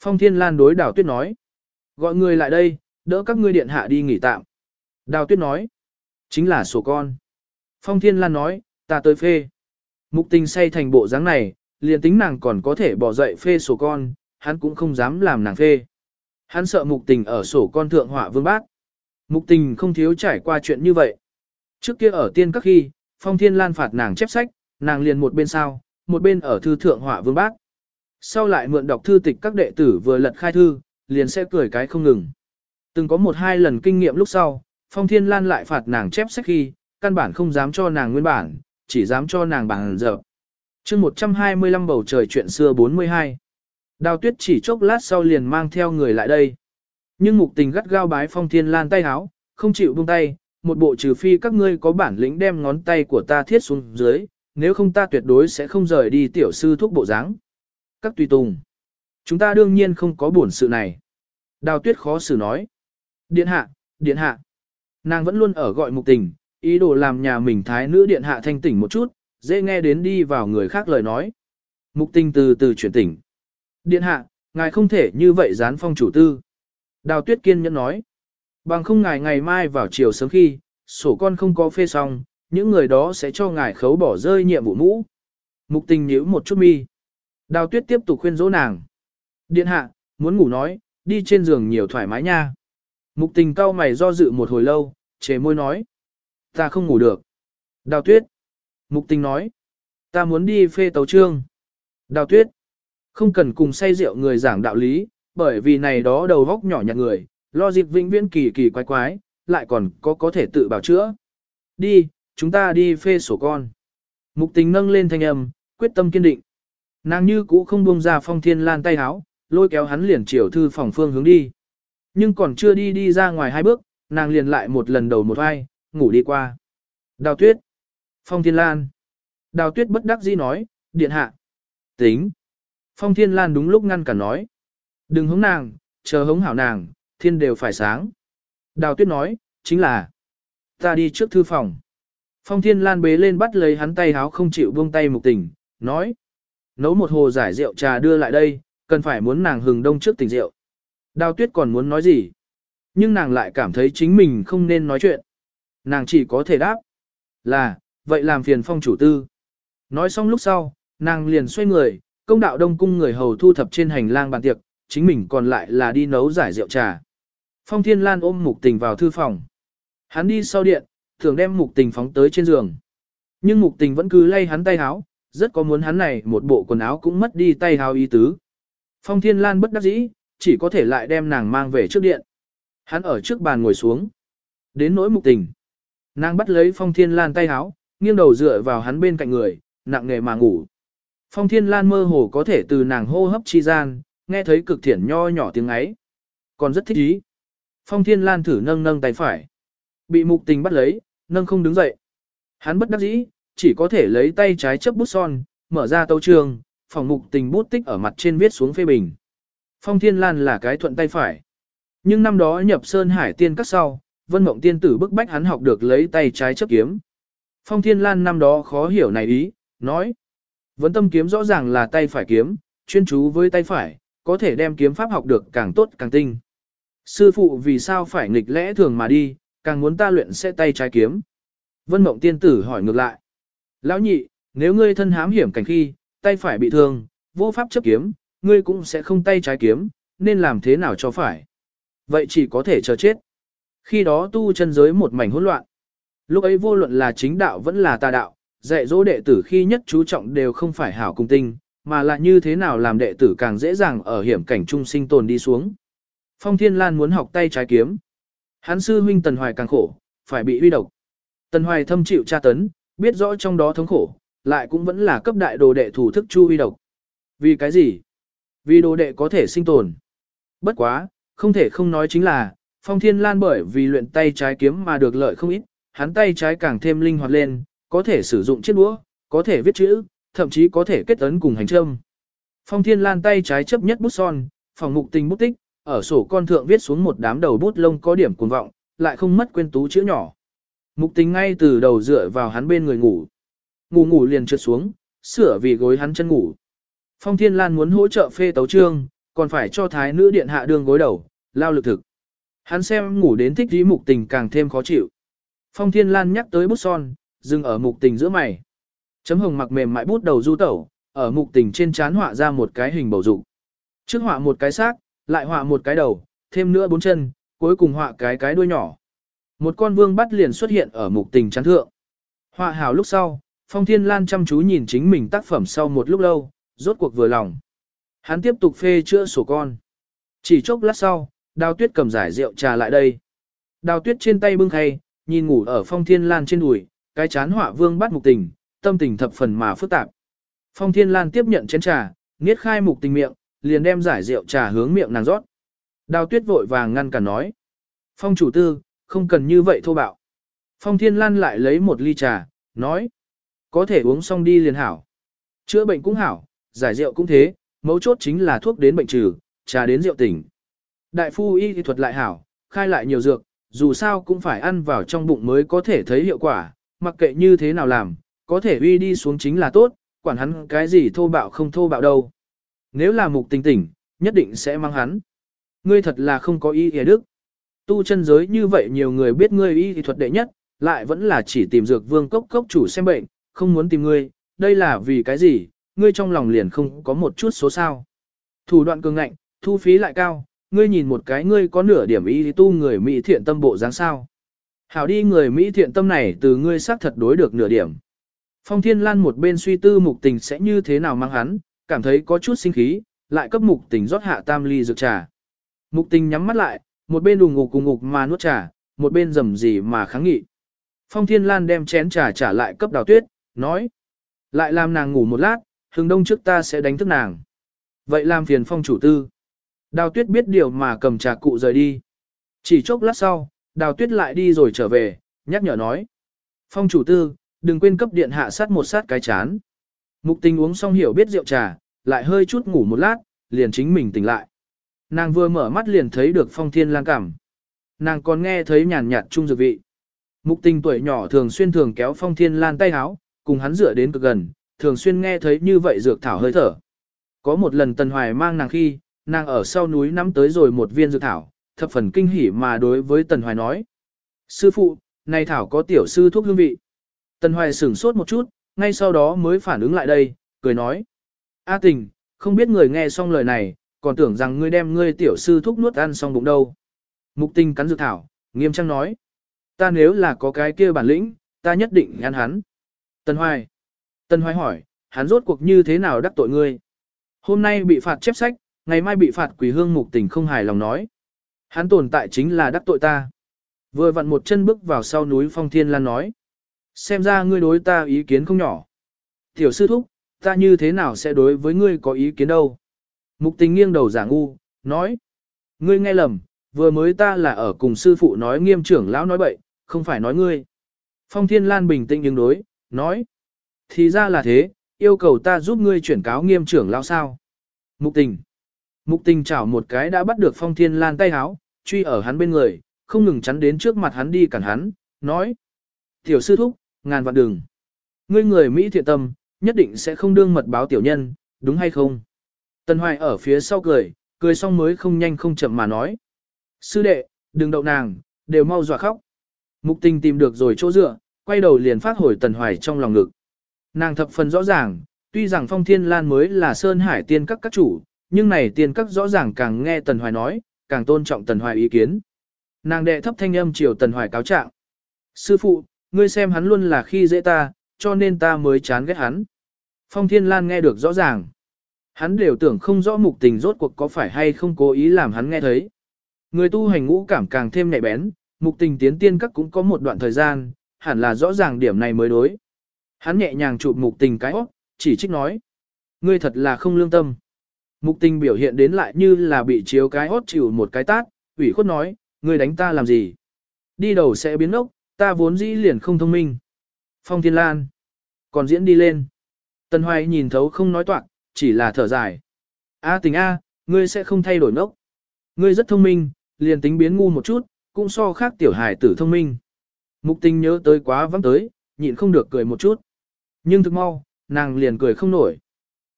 Phong Thiên Lan đối Đào Tuyết nói. Gọi người lại đây, đỡ các ngươi điện hạ đi nghỉ tạm. Đào Tuyết nói. Chính là sổ con. Phong Thiên Lan nói, ta tới phê. Mục tình say thành bộ dáng này, liền tính nàng còn có thể bỏ dậy phê sổ con, hắn cũng không dám làm nàng phê. Hắn sợ mục tình ở sổ con thượng họa vương bác. Mục tình không thiếu trải qua chuyện như vậy. Trước kia ở tiên các khi, Phong Thiên Lan phạt nàng chép sách, nàng liền một bên sao, một bên ở thư thượng họa vương bác. Sau lại mượn đọc thư tịch các đệ tử vừa lật khai thư, liền sẽ cười cái không ngừng. Từng có một hai lần kinh nghiệm lúc sau, Phong Thiên Lan lại phạt nàng chép sách khi, căn bản không dám cho nàng nguyên bản, chỉ dám cho nàng bằng dở. chương 125 bầu trời chuyện xưa 42. Đào tuyết chỉ chốc lát sau liền mang theo người lại đây. Nhưng mục tình gắt gao bái Phong Thiên Lan tay háo, không chịu buông tay, một bộ trừ phi các ngươi có bản lĩnh đem ngón tay của ta thiết xuống dưới, nếu không ta tuyệt đối sẽ không rời đi tiểu sư thuốc bộ dáng. Các tùy tùng. Chúng ta đương nhiên không có buồn sự này. Đào tuyết khó xử nói. Điện hạ, điện hạ. Nàng vẫn luôn ở gọi mục tình, ý đồ làm nhà mình thái nữ điện hạ thanh tỉnh một chút, dễ nghe đến đi vào người khác lời nói. Mục tình từ từ chuyển tỉnh. Điện hạ, ngài không thể như vậy dán phong chủ tư. Đào tuyết kiên nhẫn nói. Bằng không ngài ngày mai vào chiều sớm khi, sổ con không có phê xong, những người đó sẽ cho ngài khấu bỏ rơi nhiệm vụ mũ. Mục tình nhíu một chút mi. Đào tuyết tiếp tục khuyên dỗ nàng. Điện hạ, muốn ngủ nói, đi trên giường nhiều thoải mái nha. Mục tình cau mày do dự một hồi lâu, chế môi nói. Ta không ngủ được. Đào tuyết. Mục tình nói. Ta muốn đi phê tấu trương. Đào tuyết. Không cần cùng say rượu người giảng đạo lý, bởi vì này đó đầu vóc nhỏ nhặt người, lo dịp vĩnh viễn kỳ kỳ quái quái, lại còn có có thể tự bảo chữa. Đi, chúng ta đi phê sổ con. Mục tình nâng lên thanh âm, quyết tâm kiên định. Nàng như cũ không buông ra phong thiên lan tay háo, lôi kéo hắn liền chiều thư phòng phương hướng đi. Nhưng còn chưa đi đi ra ngoài hai bước, nàng liền lại một lần đầu một vai, ngủ đi qua. Đào tuyết. Phong thiên lan. Đào tuyết bất đắc dĩ nói, điện hạ. Tính. Phong thiên lan đúng lúc ngăn cả nói. Đừng hống nàng, chờ hống hảo nàng, thiên đều phải sáng. Đào tuyết nói, chính là. Ta đi trước thư phòng. Phong thiên lan bế lên bắt lấy hắn tay háo không chịu buông tay mục tình, nói. Nấu một hồ giải rượu trà đưa lại đây, cần phải muốn nàng hừng đông trước tình rượu. Đào tuyết còn muốn nói gì? Nhưng nàng lại cảm thấy chính mình không nên nói chuyện. Nàng chỉ có thể đáp. Là, vậy làm phiền phong chủ tư. Nói xong lúc sau, nàng liền xoay người, công đạo đông cung người hầu thu thập trên hành lang bàn tiệc, chính mình còn lại là đi nấu giải rượu trà. Phong Thiên Lan ôm mục tình vào thư phòng. Hắn đi sau điện, thường đem mục tình phóng tới trên giường. Nhưng mục tình vẫn cứ lay hắn tay háo, rất có muốn hắn này một bộ quần áo cũng mất đi tay háo ý tứ. Phong Thiên Lan bất đắc dĩ, chỉ có thể lại đem nàng mang về trước điện. Hắn ở trước bàn ngồi xuống. Đến nỗi mục tình. Nàng bắt lấy Phong Thiên Lan tay háo, nghiêng đầu dựa vào hắn bên cạnh người, nặng nghề mà ngủ. Phong Thiên Lan mơ hồ có thể từ nàng hô hấp chi gian, nghe thấy cực thiển nho nhỏ tiếng ấy. Còn rất thích ý. Phong Thiên Lan thử nâng nâng tay phải. Bị mục tình bắt lấy, nâng không đứng dậy. Hắn bất đắc dĩ, chỉ có thể lấy tay trái chấp bút son, mở ra tấu trường, phòng mục tình bút tích ở mặt trên viết xuống phê bình. Phong Thiên Lan là cái thuận tay phải. Nhưng năm đó nhập Sơn Hải Tiên các sau, Vân Mộng Tiên tử bức bách hắn học được lấy tay trái chấp kiếm. Phong Thiên Lan năm đó khó hiểu này ý, nói. Vấn tâm kiếm rõ ràng là tay phải kiếm, chuyên chú với tay phải, có thể đem kiếm pháp học được càng tốt càng tinh. Sư phụ vì sao phải nghịch lẽ thường mà đi, càng muốn ta luyện sẽ tay trái kiếm. Vân Mộng Tiên tử hỏi ngược lại. Lão nhị, nếu ngươi thân hám hiểm cảnh khi, tay phải bị thương, vô pháp chấp kiếm, ngươi cũng sẽ không tay trái kiếm, nên làm thế nào cho phải. Vậy chỉ có thể chờ chết. Khi đó tu chân giới một mảnh hỗn loạn. Lúc ấy vô luận là chính đạo vẫn là tà đạo, dạy dỗ đệ tử khi nhất chú trọng đều không phải hảo cung tinh, mà là như thế nào làm đệ tử càng dễ dàng ở hiểm cảnh trung sinh tồn đi xuống. Phong Thiên Lan muốn học tay trái kiếm. Hắn sư huynh Tần Hoài càng khổ, phải bị huy độc. Tần Hoài thâm chịu tra tấn, biết rõ trong đó thống khổ, lại cũng vẫn là cấp đại đồ đệ thủ thức chu huy độc. Vì cái gì? Vì đồ đệ có thể sinh tồn. Bất quá, không thể không nói chính là, Phong Thiên Lan bởi vì luyện tay trái kiếm mà được lợi không ít, hắn tay trái càng thêm linh hoạt lên, có thể sử dụng chiếc đũa, có thể viết chữ, thậm chí có thể kết ấn cùng hành trâm. Phong Thiên Lan tay trái chấp nhất bút son, phòng mục tình bút tích, ở sổ con thượng viết xuống một đám đầu bút lông có điểm cuồng vọng, lại không mất quên tú chữ nhỏ. Mục tình ngay từ đầu dựa vào hắn bên người ngủ. Ngủ ngủ liền trượt xuống, sửa vì gối hắn chân ngủ. Phong Thiên Lan muốn hỗ trợ phê tấu trương, còn phải cho thái nữ điện hạ đường gối đầu, lao lực thực. Hắn xem ngủ đến thích dí mục tình càng thêm khó chịu. Phong Thiên Lan nhắc tới bút son, dừng ở mục tình giữa mày. Chấm hồng mặc mềm mại bút đầu du tẩu, ở mục tình trên trán họa ra một cái hình bầu dục. Trước họa một cái xác, lại họa một cái đầu, thêm nữa bốn chân, cuối cùng họa cái cái đuôi nhỏ. Một con vương bắt liền xuất hiện ở mục tình chán thượng. Họa hào lúc sau, Phong Thiên Lan chăm chú nhìn chính mình tác phẩm sau một lúc lâu, rốt cuộc vừa lòng. Hắn tiếp tục phê chữa sổ con. Chỉ chốc lát sau, đào tuyết cầm giải rượu trà lại đây. Đào tuyết trên tay bưng khay, nhìn ngủ ở Phong Thiên Lan trên đùi, cái chán họa vương bắt mục tình, tâm tình thập phần mà phức tạp. Phong Thiên Lan tiếp nhận chén trà, niết khai mục tình miệng, liền đem giải rượu trà hướng miệng nàng rót. Đào tuyết vội vàng ngăn cản nói. Phong chủ tư, không cần như vậy thô bạo. Phong Thiên Lan lại lấy một ly trà, nói. Có thể uống xong đi liền hảo. Chữa bệnh cũng hảo, giải rượu cũng thế, mấu chốt chính là thuốc đến bệnh trừ, trà đến rượu tỉnh. Đại phu y thuật lại hảo, khai lại nhiều dược, dù sao cũng phải ăn vào trong bụng mới có thể thấy hiệu quả, mặc kệ như thế nào làm, có thể uy đi xuống chính là tốt, quản hắn cái gì thô bạo không thô bạo đâu. Nếu là mục tình tỉnh, nhất định sẽ mang hắn. Ngươi thật là không có ý hề đức. Tu chân giới như vậy nhiều người biết ngươi y thuật đệ nhất, lại vẫn là chỉ tìm dược vương cốc cốc chủ xem bệnh, không muốn tìm ngươi, đây là vì cái gì, ngươi trong lòng liền không có một chút số sao. Thủ đoạn cường ngạnh, thu phí lại cao, ngươi nhìn một cái ngươi có nửa điểm y tu người Mỹ thiện tâm bộ dáng sao. Hảo đi người Mỹ thiện tâm này từ ngươi xác thật đối được nửa điểm. Phong Thiên Lan một bên suy tư mục tình sẽ như thế nào mang hắn, cảm thấy có chút sinh khí, lại cấp mục tình rót hạ tam ly dược trà. Mục tình nhắm mắt lại, một bên đùng ngục cùng ngục mà nuốt trà, một bên rầm gì mà kháng nghị. Phong Thiên Lan đem chén trà trả lại cấp đào tuyết, nói. Lại làm nàng ngủ một lát, hừng đông trước ta sẽ đánh thức nàng. Vậy làm phiền phong chủ tư. Đào tuyết biết điều mà cầm trà cụ rời đi. Chỉ chốc lát sau, đào tuyết lại đi rồi trở về, nhắc nhở nói. Phong chủ tư, đừng quên cấp điện hạ sát một sát cái chán. Mục tình uống xong hiểu biết rượu trà, lại hơi chút ngủ một lát, liền chính mình tỉnh lại. Nàng vừa mở mắt liền thấy được phong thiên lang cảm. Nàng còn nghe thấy nhàn nhạt trung dược vị. Mục tình tuổi nhỏ thường xuyên thường kéo phong thiên lan tay háo, cùng hắn dựa đến cực gần, thường xuyên nghe thấy như vậy dược thảo hơi thở. Có một lần Tần Hoài mang nàng khi, nàng ở sau núi nắm tới rồi một viên dược thảo, thập phần kinh hỉ mà đối với Tần Hoài nói. Sư phụ, này thảo có tiểu sư thuốc hương vị. Tần Hoài sửng sốt một chút, ngay sau đó mới phản ứng lại đây, cười nói. A tình, không biết người nghe xong lời này, còn tưởng rằng ngươi đem ngươi tiểu sư thúc nuốt ăn xong bụng đâu. Mục tình cắn dược thảo, nghiêm trang nói. Ta nếu là có cái kia bản lĩnh, ta nhất định ngăn hắn. Tân Hoài. Tân Hoài hỏi, hắn rốt cuộc như thế nào đắc tội ngươi? Hôm nay bị phạt chép sách, ngày mai bị phạt quỷ hương mục tình không hài lòng nói. Hắn tồn tại chính là đắc tội ta. Vừa vặn một chân bước vào sau núi phong thiên lan nói. Xem ra ngươi đối ta ý kiến không nhỏ. Tiểu sư thúc, ta như thế nào sẽ đối với ngươi có ý kiến đâu? Mục tình nghiêng đầu giả ngu, nói. Ngươi nghe lầm, vừa mới ta là ở cùng sư phụ nói nghiêm trưởng lão nói bậy, không phải nói ngươi. Phong Thiên Lan bình tĩnh nhưng đối, nói. Thì ra là thế, yêu cầu ta giúp ngươi chuyển cáo nghiêm trưởng lão sao. Mục tình. Mục tình chảo một cái đã bắt được Phong Thiên Lan tay háo, truy ở hắn bên người, không ngừng chắn đến trước mặt hắn đi cản hắn, nói. Tiểu sư thúc, ngàn vạn đường. Ngươi người Mỹ thiện tâm, nhất định sẽ không đương mật báo tiểu nhân, đúng hay không? Tần Hoài ở phía sau cười, cười xong mới không nhanh không chậm mà nói. Sư đệ, đừng đậu nàng, đều mau dọa khóc. Mục tình tìm được rồi chỗ dựa, quay đầu liền phát hồi Tần Hoài trong lòng ngực. Nàng thập phần rõ ràng, tuy rằng Phong Thiên Lan mới là Sơn Hải tiên các các chủ, nhưng này tiên các rõ ràng càng nghe Tần Hoài nói, càng tôn trọng Tần Hoài ý kiến. Nàng đệ thấp thanh âm chiều Tần Hoài cáo trạng. Sư phụ, ngươi xem hắn luôn là khi dễ ta, cho nên ta mới chán ghét hắn. Phong Thiên Lan nghe được rõ ràng. Hắn đều tưởng không rõ mục tình rốt cuộc có phải hay không cố ý làm hắn nghe thấy. Người tu hành ngũ cảm càng thêm nhạy bén, mục tình tiến tiên các cũng có một đoạn thời gian, hẳn là rõ ràng điểm này mới đối. Hắn nhẹ nhàng chụp mục tình cái óc, chỉ trích nói. Ngươi thật là không lương tâm. Mục tình biểu hiện đến lại như là bị chiếu cái hót chịu một cái tát, ủy khuất nói, ngươi đánh ta làm gì? Đi đầu sẽ biến ốc, ta vốn dĩ liền không thông minh. Phong Thiên Lan. Còn diễn đi lên. Tân Hoài nhìn thấu không nói toạc, chỉ là thở dài. A à, tình A, ngươi sẽ không thay đổi nốc. Ngươi rất thông minh, liền tính biến ngu một chút, cũng so khác tiểu hài tử thông minh. Mục tình nhớ tới quá vắng tới, nhịn không được cười một chút. Nhưng thực mau, nàng liền cười không nổi.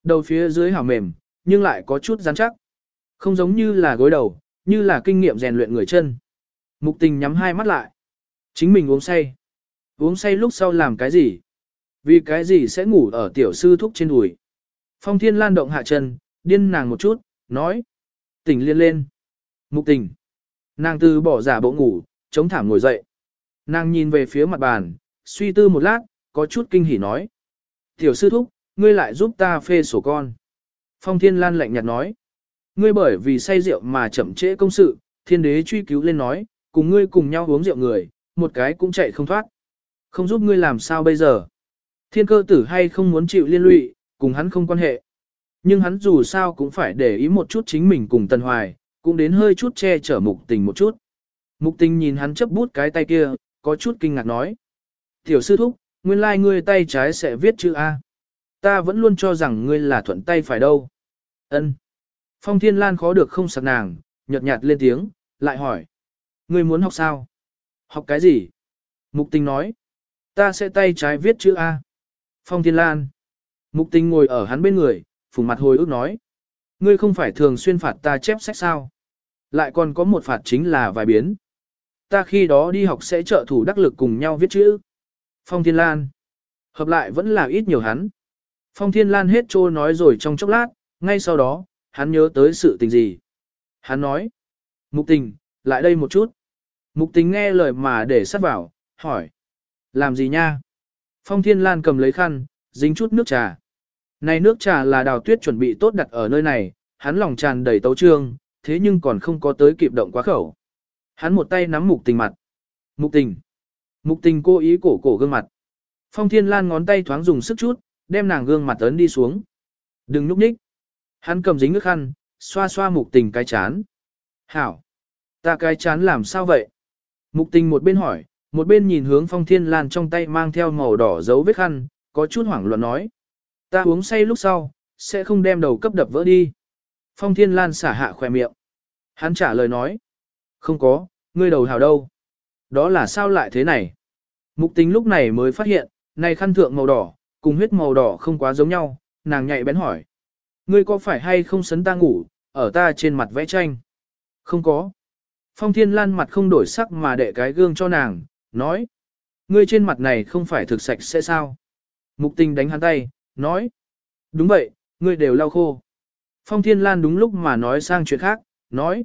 Đầu phía dưới hảo mềm, nhưng lại có chút rắn chắc. Không giống như là gối đầu, như là kinh nghiệm rèn luyện người chân. Mục tình nhắm hai mắt lại. Chính mình uống say. Uống say lúc sau làm cái gì? Vì cái gì sẽ ngủ ở tiểu sư thúc trên đùi? Phong thiên lan động hạ chân, điên nàng một chút, nói. Tỉnh liên lên. Mục tình. Nàng từ bỏ giả bộ ngủ, chống thảm ngồi dậy. Nàng nhìn về phía mặt bàn, suy tư một lát, có chút kinh hỉ nói. Tiểu sư thúc, ngươi lại giúp ta phê sổ con. Phong thiên lan lạnh nhạt nói. Ngươi bởi vì say rượu mà chậm trễ công sự, thiên đế truy cứu lên nói, cùng ngươi cùng nhau uống rượu người, một cái cũng chạy không thoát. Không giúp ngươi làm sao bây giờ. Thiên cơ tử hay không muốn chịu liên lụy, cùng hắn không quan hệ. Nhưng hắn dù sao cũng phải để ý một chút chính mình cùng Tần Hoài, cũng đến hơi chút che chở mục tình một chút. Mục tình nhìn hắn chấp bút cái tay kia, có chút kinh ngạc nói. Tiểu sư thúc, nguyên lai like ngươi tay trái sẽ viết chữ A. Ta vẫn luôn cho rằng ngươi là thuận tay phải đâu. Ân. Phong Thiên Lan khó được không sạc nàng, nhợt nhạt lên tiếng, lại hỏi. Ngươi muốn học sao? Học cái gì? Mục tình nói. Ta sẽ tay trái viết chữ A. Phong Thiên Lan. Mục tình ngồi ở hắn bên người, phùng mặt hồi ức nói. Ngươi không phải thường xuyên phạt ta chép sách sao? Lại còn có một phạt chính là vài biến. Ta khi đó đi học sẽ trợ thủ đắc lực cùng nhau viết chữ. Phong Thiên Lan. Hợp lại vẫn là ít nhiều hắn. Phong Thiên Lan hết trô nói rồi trong chốc lát, ngay sau đó, hắn nhớ tới sự tình gì. Hắn nói. Mục tình, lại đây một chút. Mục tình nghe lời mà để sát vào, hỏi. Làm gì nha? Phong Thiên Lan cầm lấy khăn, dính chút nước trà. Này nước trà là đào tuyết chuẩn bị tốt đặt ở nơi này, hắn lòng tràn đầy tấu trương, thế nhưng còn không có tới kịp động quá khẩu. Hắn một tay nắm mục tình mặt. Mục tình. Mục tình cố ý cổ cổ gương mặt. Phong Thiên Lan ngón tay thoáng dùng sức chút, đem nàng gương mặt ấn đi xuống. Đừng núp nhích. Hắn cầm dính nước khăn, xoa xoa mục tình cái chán. Hảo. Ta cái chán làm sao vậy? Mục tình một bên hỏi, một bên nhìn hướng Phong Thiên Lan trong tay mang theo màu đỏ dấu vết khăn, có chút hoảng loạn nói. Ta uống say lúc sau, sẽ không đem đầu cấp đập vỡ đi. Phong Thiên Lan xả hạ khỏe miệng. Hắn trả lời nói. Không có, ngươi đầu hào đâu. Đó là sao lại thế này? Mục tình lúc này mới phát hiện, này khăn thượng màu đỏ, cùng huyết màu đỏ không quá giống nhau, nàng nhạy bén hỏi. Ngươi có phải hay không sấn ta ngủ, ở ta trên mặt vẽ tranh? Không có. Phong Thiên Lan mặt không đổi sắc mà đệ cái gương cho nàng, nói. Ngươi trên mặt này không phải thực sạch sẽ sao? Mục tình đánh hắn tay, nói. Đúng vậy, ngươi đều lau khô. Phong Thiên Lan đúng lúc mà nói sang chuyện khác, nói.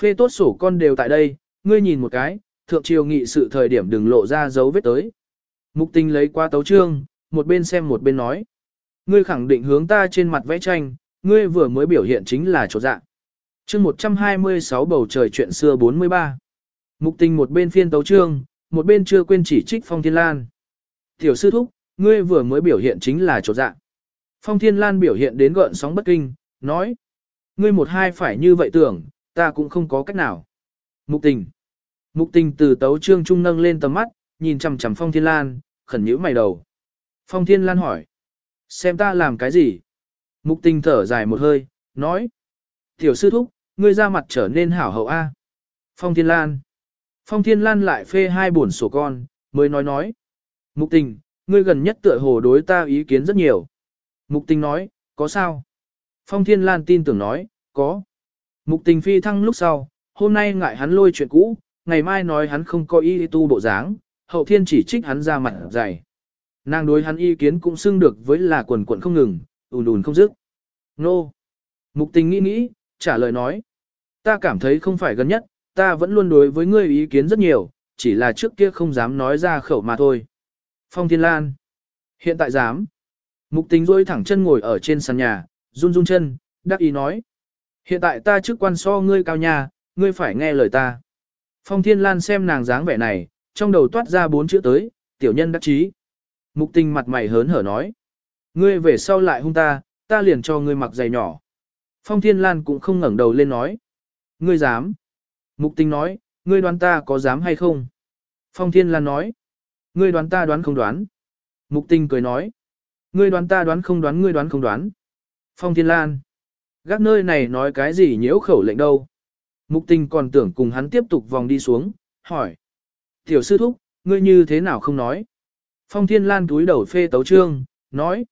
Phê tốt sổ con đều tại đây, ngươi nhìn một cái, thượng triều nghị sự thời điểm đừng lộ ra dấu vết tới. Mục tình lấy qua tấu trương, một bên xem một bên nói. Ngươi khẳng định hướng ta trên mặt vẽ tranh, ngươi vừa mới biểu hiện chính là chỗ dạng chương 126 bầu trời chuyện xưa 43. Mục tình một bên phiên tấu trương, một bên chưa quên chỉ trích Phong Thiên Lan. Tiểu sư thúc, ngươi vừa mới biểu hiện chính là chỗ dạng Phong Thiên Lan biểu hiện đến gợn sóng bất kinh, nói. Ngươi một hai phải như vậy tưởng, ta cũng không có cách nào. Mục tình. Mục tình từ tấu trương trung nâng lên tầm mắt, nhìn chằm chằm Phong Thiên Lan, khẩn nhữ mày đầu. Phong Thiên Lan hỏi. Xem ta làm cái gì? Mục tình thở dài một hơi, nói. Tiểu sư thúc, ngươi ra mặt trở nên hảo hậu A. Phong Thiên Lan. Phong Thiên Lan lại phê hai buồn sổ con, mới nói nói. Mục tình, ngươi gần nhất tựa hồ đối ta ý kiến rất nhiều. Mục tình nói, có sao? Phong Thiên Lan tin tưởng nói, có. Mục tình phi thăng lúc sau, hôm nay ngại hắn lôi chuyện cũ, ngày mai nói hắn không có ý tu bộ dáng, hậu thiên chỉ trích hắn ra mặt dày. Nàng đối hắn ý kiến cũng xưng được với là quần quần không ngừng, ùn ùn không dứt. Nô. Mục tình nghĩ nghĩ, trả lời nói. Ta cảm thấy không phải gần nhất, ta vẫn luôn đối với ngươi ý kiến rất nhiều, chỉ là trước kia không dám nói ra khẩu mà thôi. Phong Thiên Lan. Hiện tại dám. Mục tính rôi thẳng chân ngồi ở trên sàn nhà, run run chân, đắc ý nói. Hiện tại ta chức quan so ngươi cao nhà, ngươi phải nghe lời ta. Phong Thiên Lan xem nàng dáng vẻ này, trong đầu toát ra bốn chữ tới, tiểu nhân đắc chí. Mục tình mặt mày hớn hở nói. Ngươi về sau lại hung ta, ta liền cho ngươi mặc giày nhỏ. Phong Thiên Lan cũng không ngẩng đầu lên nói. Ngươi dám. Mục tình nói, ngươi đoán ta có dám hay không? Phong Thiên Lan nói. Ngươi đoán ta đoán không đoán. Mục tình cười nói. Ngươi đoán ta đoán không đoán ngươi đoán không đoán. Phong Thiên Lan. Gác nơi này nói cái gì nhiễu khẩu lệnh đâu. Mục tình còn tưởng cùng hắn tiếp tục vòng đi xuống, hỏi. Tiểu sư thúc, ngươi như thế nào không nói? Phong Thiên Lan túi đầu phê tấu trương, nói.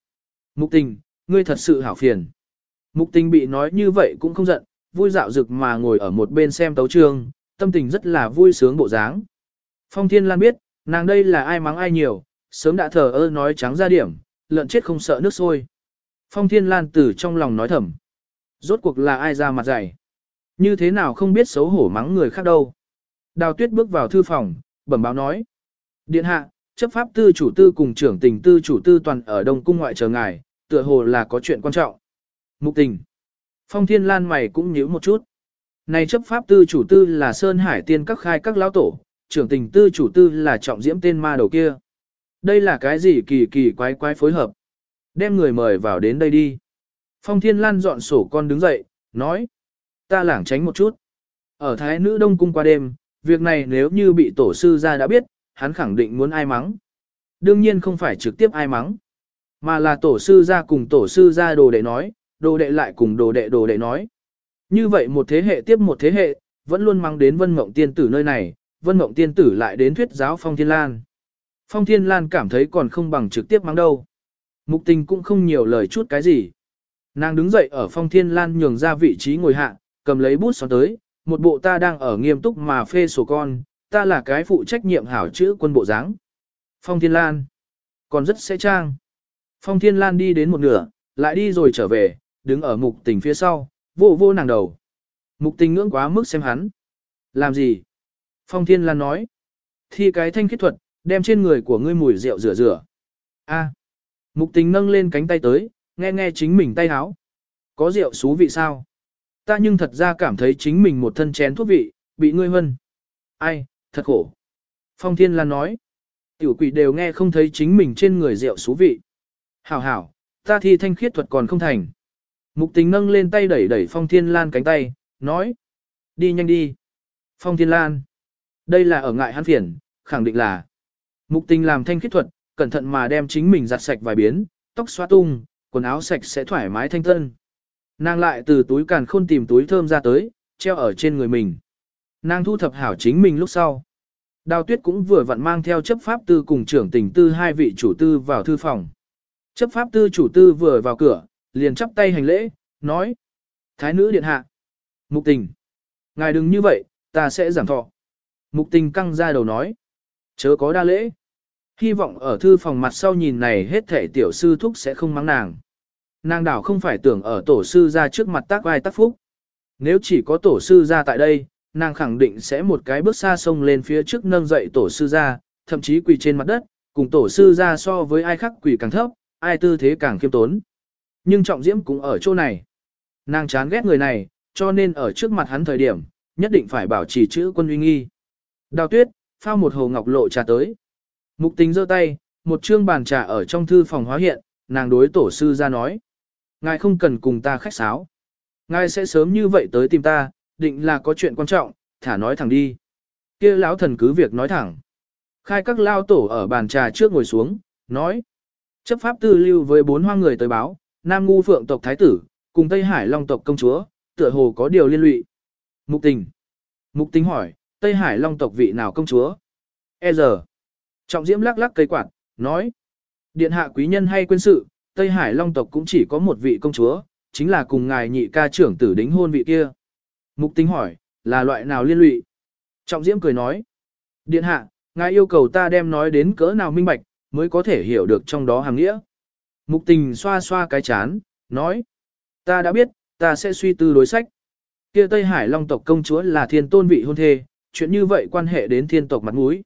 Mục tình, ngươi thật sự hảo phiền. Mục tình bị nói như vậy cũng không giận, vui dạo rực mà ngồi ở một bên xem tấu trương, tâm tình rất là vui sướng bộ dáng. Phong Thiên Lan biết, nàng đây là ai mắng ai nhiều, sớm đã thờ ơ nói trắng ra điểm, lợn chết không sợ nước sôi. Phong Thiên Lan từ trong lòng nói thầm. Rốt cuộc là ai ra mặt dày? Như thế nào không biết xấu hổ mắng người khác đâu? Đào Tuyết bước vào thư phòng, bẩm báo nói. Điện hạ, chấp pháp tư chủ tư cùng trưởng tình tư chủ tư toàn ở Đông Cung ngoại chờ ngài, tựa hồ là có chuyện quan trọng. Mục tình. Phong Thiên Lan mày cũng nhíu một chút. Này chấp pháp tư chủ tư là Sơn Hải tiên các khai các lão tổ, trưởng tình tư chủ tư là trọng diễm tên ma đầu kia. Đây là cái gì kỳ kỳ quái quái phối hợp. Đem người mời vào đến đây đi. Phong Thiên Lan dọn sổ con đứng dậy, nói. Ta lảng tránh một chút. Ở Thái Nữ Đông Cung qua đêm, việc này nếu như bị tổ sư ra đã biết, hắn khẳng định muốn ai mắng. Đương nhiên không phải trực tiếp ai mắng, mà là tổ sư ra cùng tổ sư ra đồ để nói, đồ đệ lại cùng đồ đệ đồ đệ nói. Như vậy một thế hệ tiếp một thế hệ, vẫn luôn mang đến vân mộng tiên tử nơi này, vân mộng tiên tử lại đến thuyết giáo phong thiên lan. Phong thiên lan cảm thấy còn không bằng trực tiếp mang đâu. Mục tình cũng không nhiều lời chút cái gì. Nàng đứng dậy ở phong thiên lan nhường ra vị trí ngồi hạ, cầm lấy bút xóa tới, một bộ ta đang ở nghiêm túc mà phê sổ con, ta là cái phụ trách nhiệm hảo chữ quân bộ dáng. Phong thiên lan, còn rất sẽ trang. Phong thiên lan đi đến một nửa, lại đi rồi trở về, đứng ở mục tình phía sau, vô vô nàng đầu. Mục tình ngưỡng quá mức xem hắn. Làm gì? Phong Thiên Lan nói. Thi cái thanh kết thuật, đem trên người của ngươi mùi rượu rửa rửa. A. Mục tình nâng lên cánh tay tới, nghe nghe chính mình tay háo. Có rượu xú vị sao? Ta nhưng thật ra cảm thấy chính mình một thân chén thuốc vị, bị ngươi hân. Ai, thật khổ. Phong Thiên Lan nói. Tiểu quỷ đều nghe không thấy chính mình trên người rượu xú vị. Hảo hảo, ta thi thanh khiết thuật còn không thành. Mục tình nâng lên tay đẩy đẩy Phong Thiên Lan cánh tay, nói. Đi nhanh đi. Phong Thiên Lan. Đây là ở ngại hắn phiền, khẳng định là. Mục tình làm thanh khiết thuật, cẩn thận mà đem chính mình giặt sạch vài biến, tóc xóa tung, quần áo sạch sẽ thoải mái thanh tân. Nàng lại từ túi càn khôn tìm túi thơm ra tới, treo ở trên người mình. Nàng thu thập hảo chính mình lúc sau. Đào tuyết cũng vừa vặn mang theo chấp pháp tư cùng trưởng tình tư hai vị chủ tư vào thư phòng. Chấp pháp tư chủ tư vừa vào cửa, liền chắp tay hành lễ, nói. Thái nữ điện hạ. Mục tình. Ngài đừng như vậy, ta sẽ giảm thọ. Mục tình căng ra đầu nói. Chớ có đa lễ. Hy vọng ở thư phòng mặt sau nhìn này hết thể tiểu sư thúc sẽ không mắng nàng. Nàng đảo không phải tưởng ở tổ sư ra trước mặt tác vai tác phúc. Nếu chỉ có tổ sư ra tại đây, nàng khẳng định sẽ một cái bước xa sông lên phía trước nâng dậy tổ sư ra, thậm chí quỳ trên mặt đất, cùng tổ sư ra so với ai khác quỳ càng thấp, ai tư thế càng khiêm tốn. Nhưng trọng diễm cũng ở chỗ này. Nàng chán ghét người này, cho nên ở trước mặt hắn thời điểm, nhất định phải bảo trì chữ quân uy nghi. Đào tuyết, phao một hồ ngọc lộ trà tới. Mục tính giơ tay, một chương bàn trà ở trong thư phòng hóa hiện, nàng đối tổ sư ra nói. Ngài không cần cùng ta khách sáo. Ngài sẽ sớm như vậy tới tìm ta, định là có chuyện quan trọng, thả nói thẳng đi. kia lão thần cứ việc nói thẳng. Khai các lao tổ ở bàn trà trước ngồi xuống, nói. Chấp pháp tư lưu với bốn hoa người tới báo, Nam Ngu Phượng tộc Thái tử, cùng Tây Hải Long tộc công chúa, tựa hồ có điều liên lụy. Mục tình. Mục tình hỏi, Tây Hải Long tộc vị nào công chúa? E giờ. Trọng Diễm lắc lắc cây quạt, nói. Điện hạ quý nhân hay quên sự, Tây Hải Long tộc cũng chỉ có một vị công chúa, chính là cùng ngài nhị ca trưởng tử đính hôn vị kia. Mục tính hỏi, là loại nào liên lụy? Trọng Diễm cười nói. Điện hạ, ngài yêu cầu ta đem nói đến cỡ nào minh bạch, mới có thể hiểu được trong đó hàng nghĩa. Mục tình xoa xoa cái chán, nói. Ta đã biết, ta sẽ suy tư đối sách. Kia Tây Hải Long tộc công chúa là thiên tôn vị hôn thê, chuyện như vậy quan hệ đến thiên tộc mặt mũi.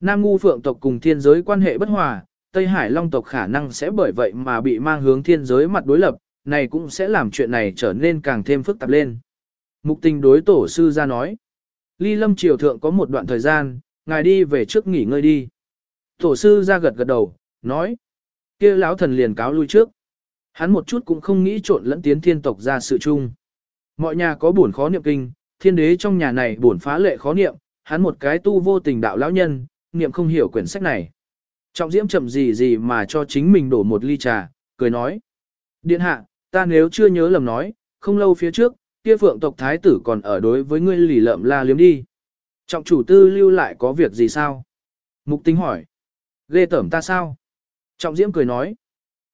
Nam Ngu Phượng tộc cùng thiên giới quan hệ bất hòa, Tây Hải Long tộc khả năng sẽ bởi vậy mà bị mang hướng thiên giới mặt đối lập, này cũng sẽ làm chuyện này trở nên càng thêm phức tạp lên. Mục tình đối tổ sư ra nói. Ly lâm triều thượng có một đoạn thời gian, ngài đi về trước nghỉ ngơi đi. Tổ sư ra gật gật đầu, nói kia lão thần liền cáo lui trước. Hắn một chút cũng không nghĩ trộn lẫn tiến thiên tộc ra sự chung. Mọi nhà có buồn khó niệm kinh, thiên đế trong nhà này buồn phá lệ khó niệm, hắn một cái tu vô tình đạo lão nhân, niệm không hiểu quyển sách này. Trọng diễm chậm gì gì mà cho chính mình đổ một ly trà, cười nói. Điện hạ, ta nếu chưa nhớ lầm nói, không lâu phía trước, kia phượng tộc thái tử còn ở đối với ngươi lì lợm la liếm đi. Trọng chủ tư lưu lại có việc gì sao? Mục tính hỏi. Ghê tởm ta sao? Trọng diễm cười nói.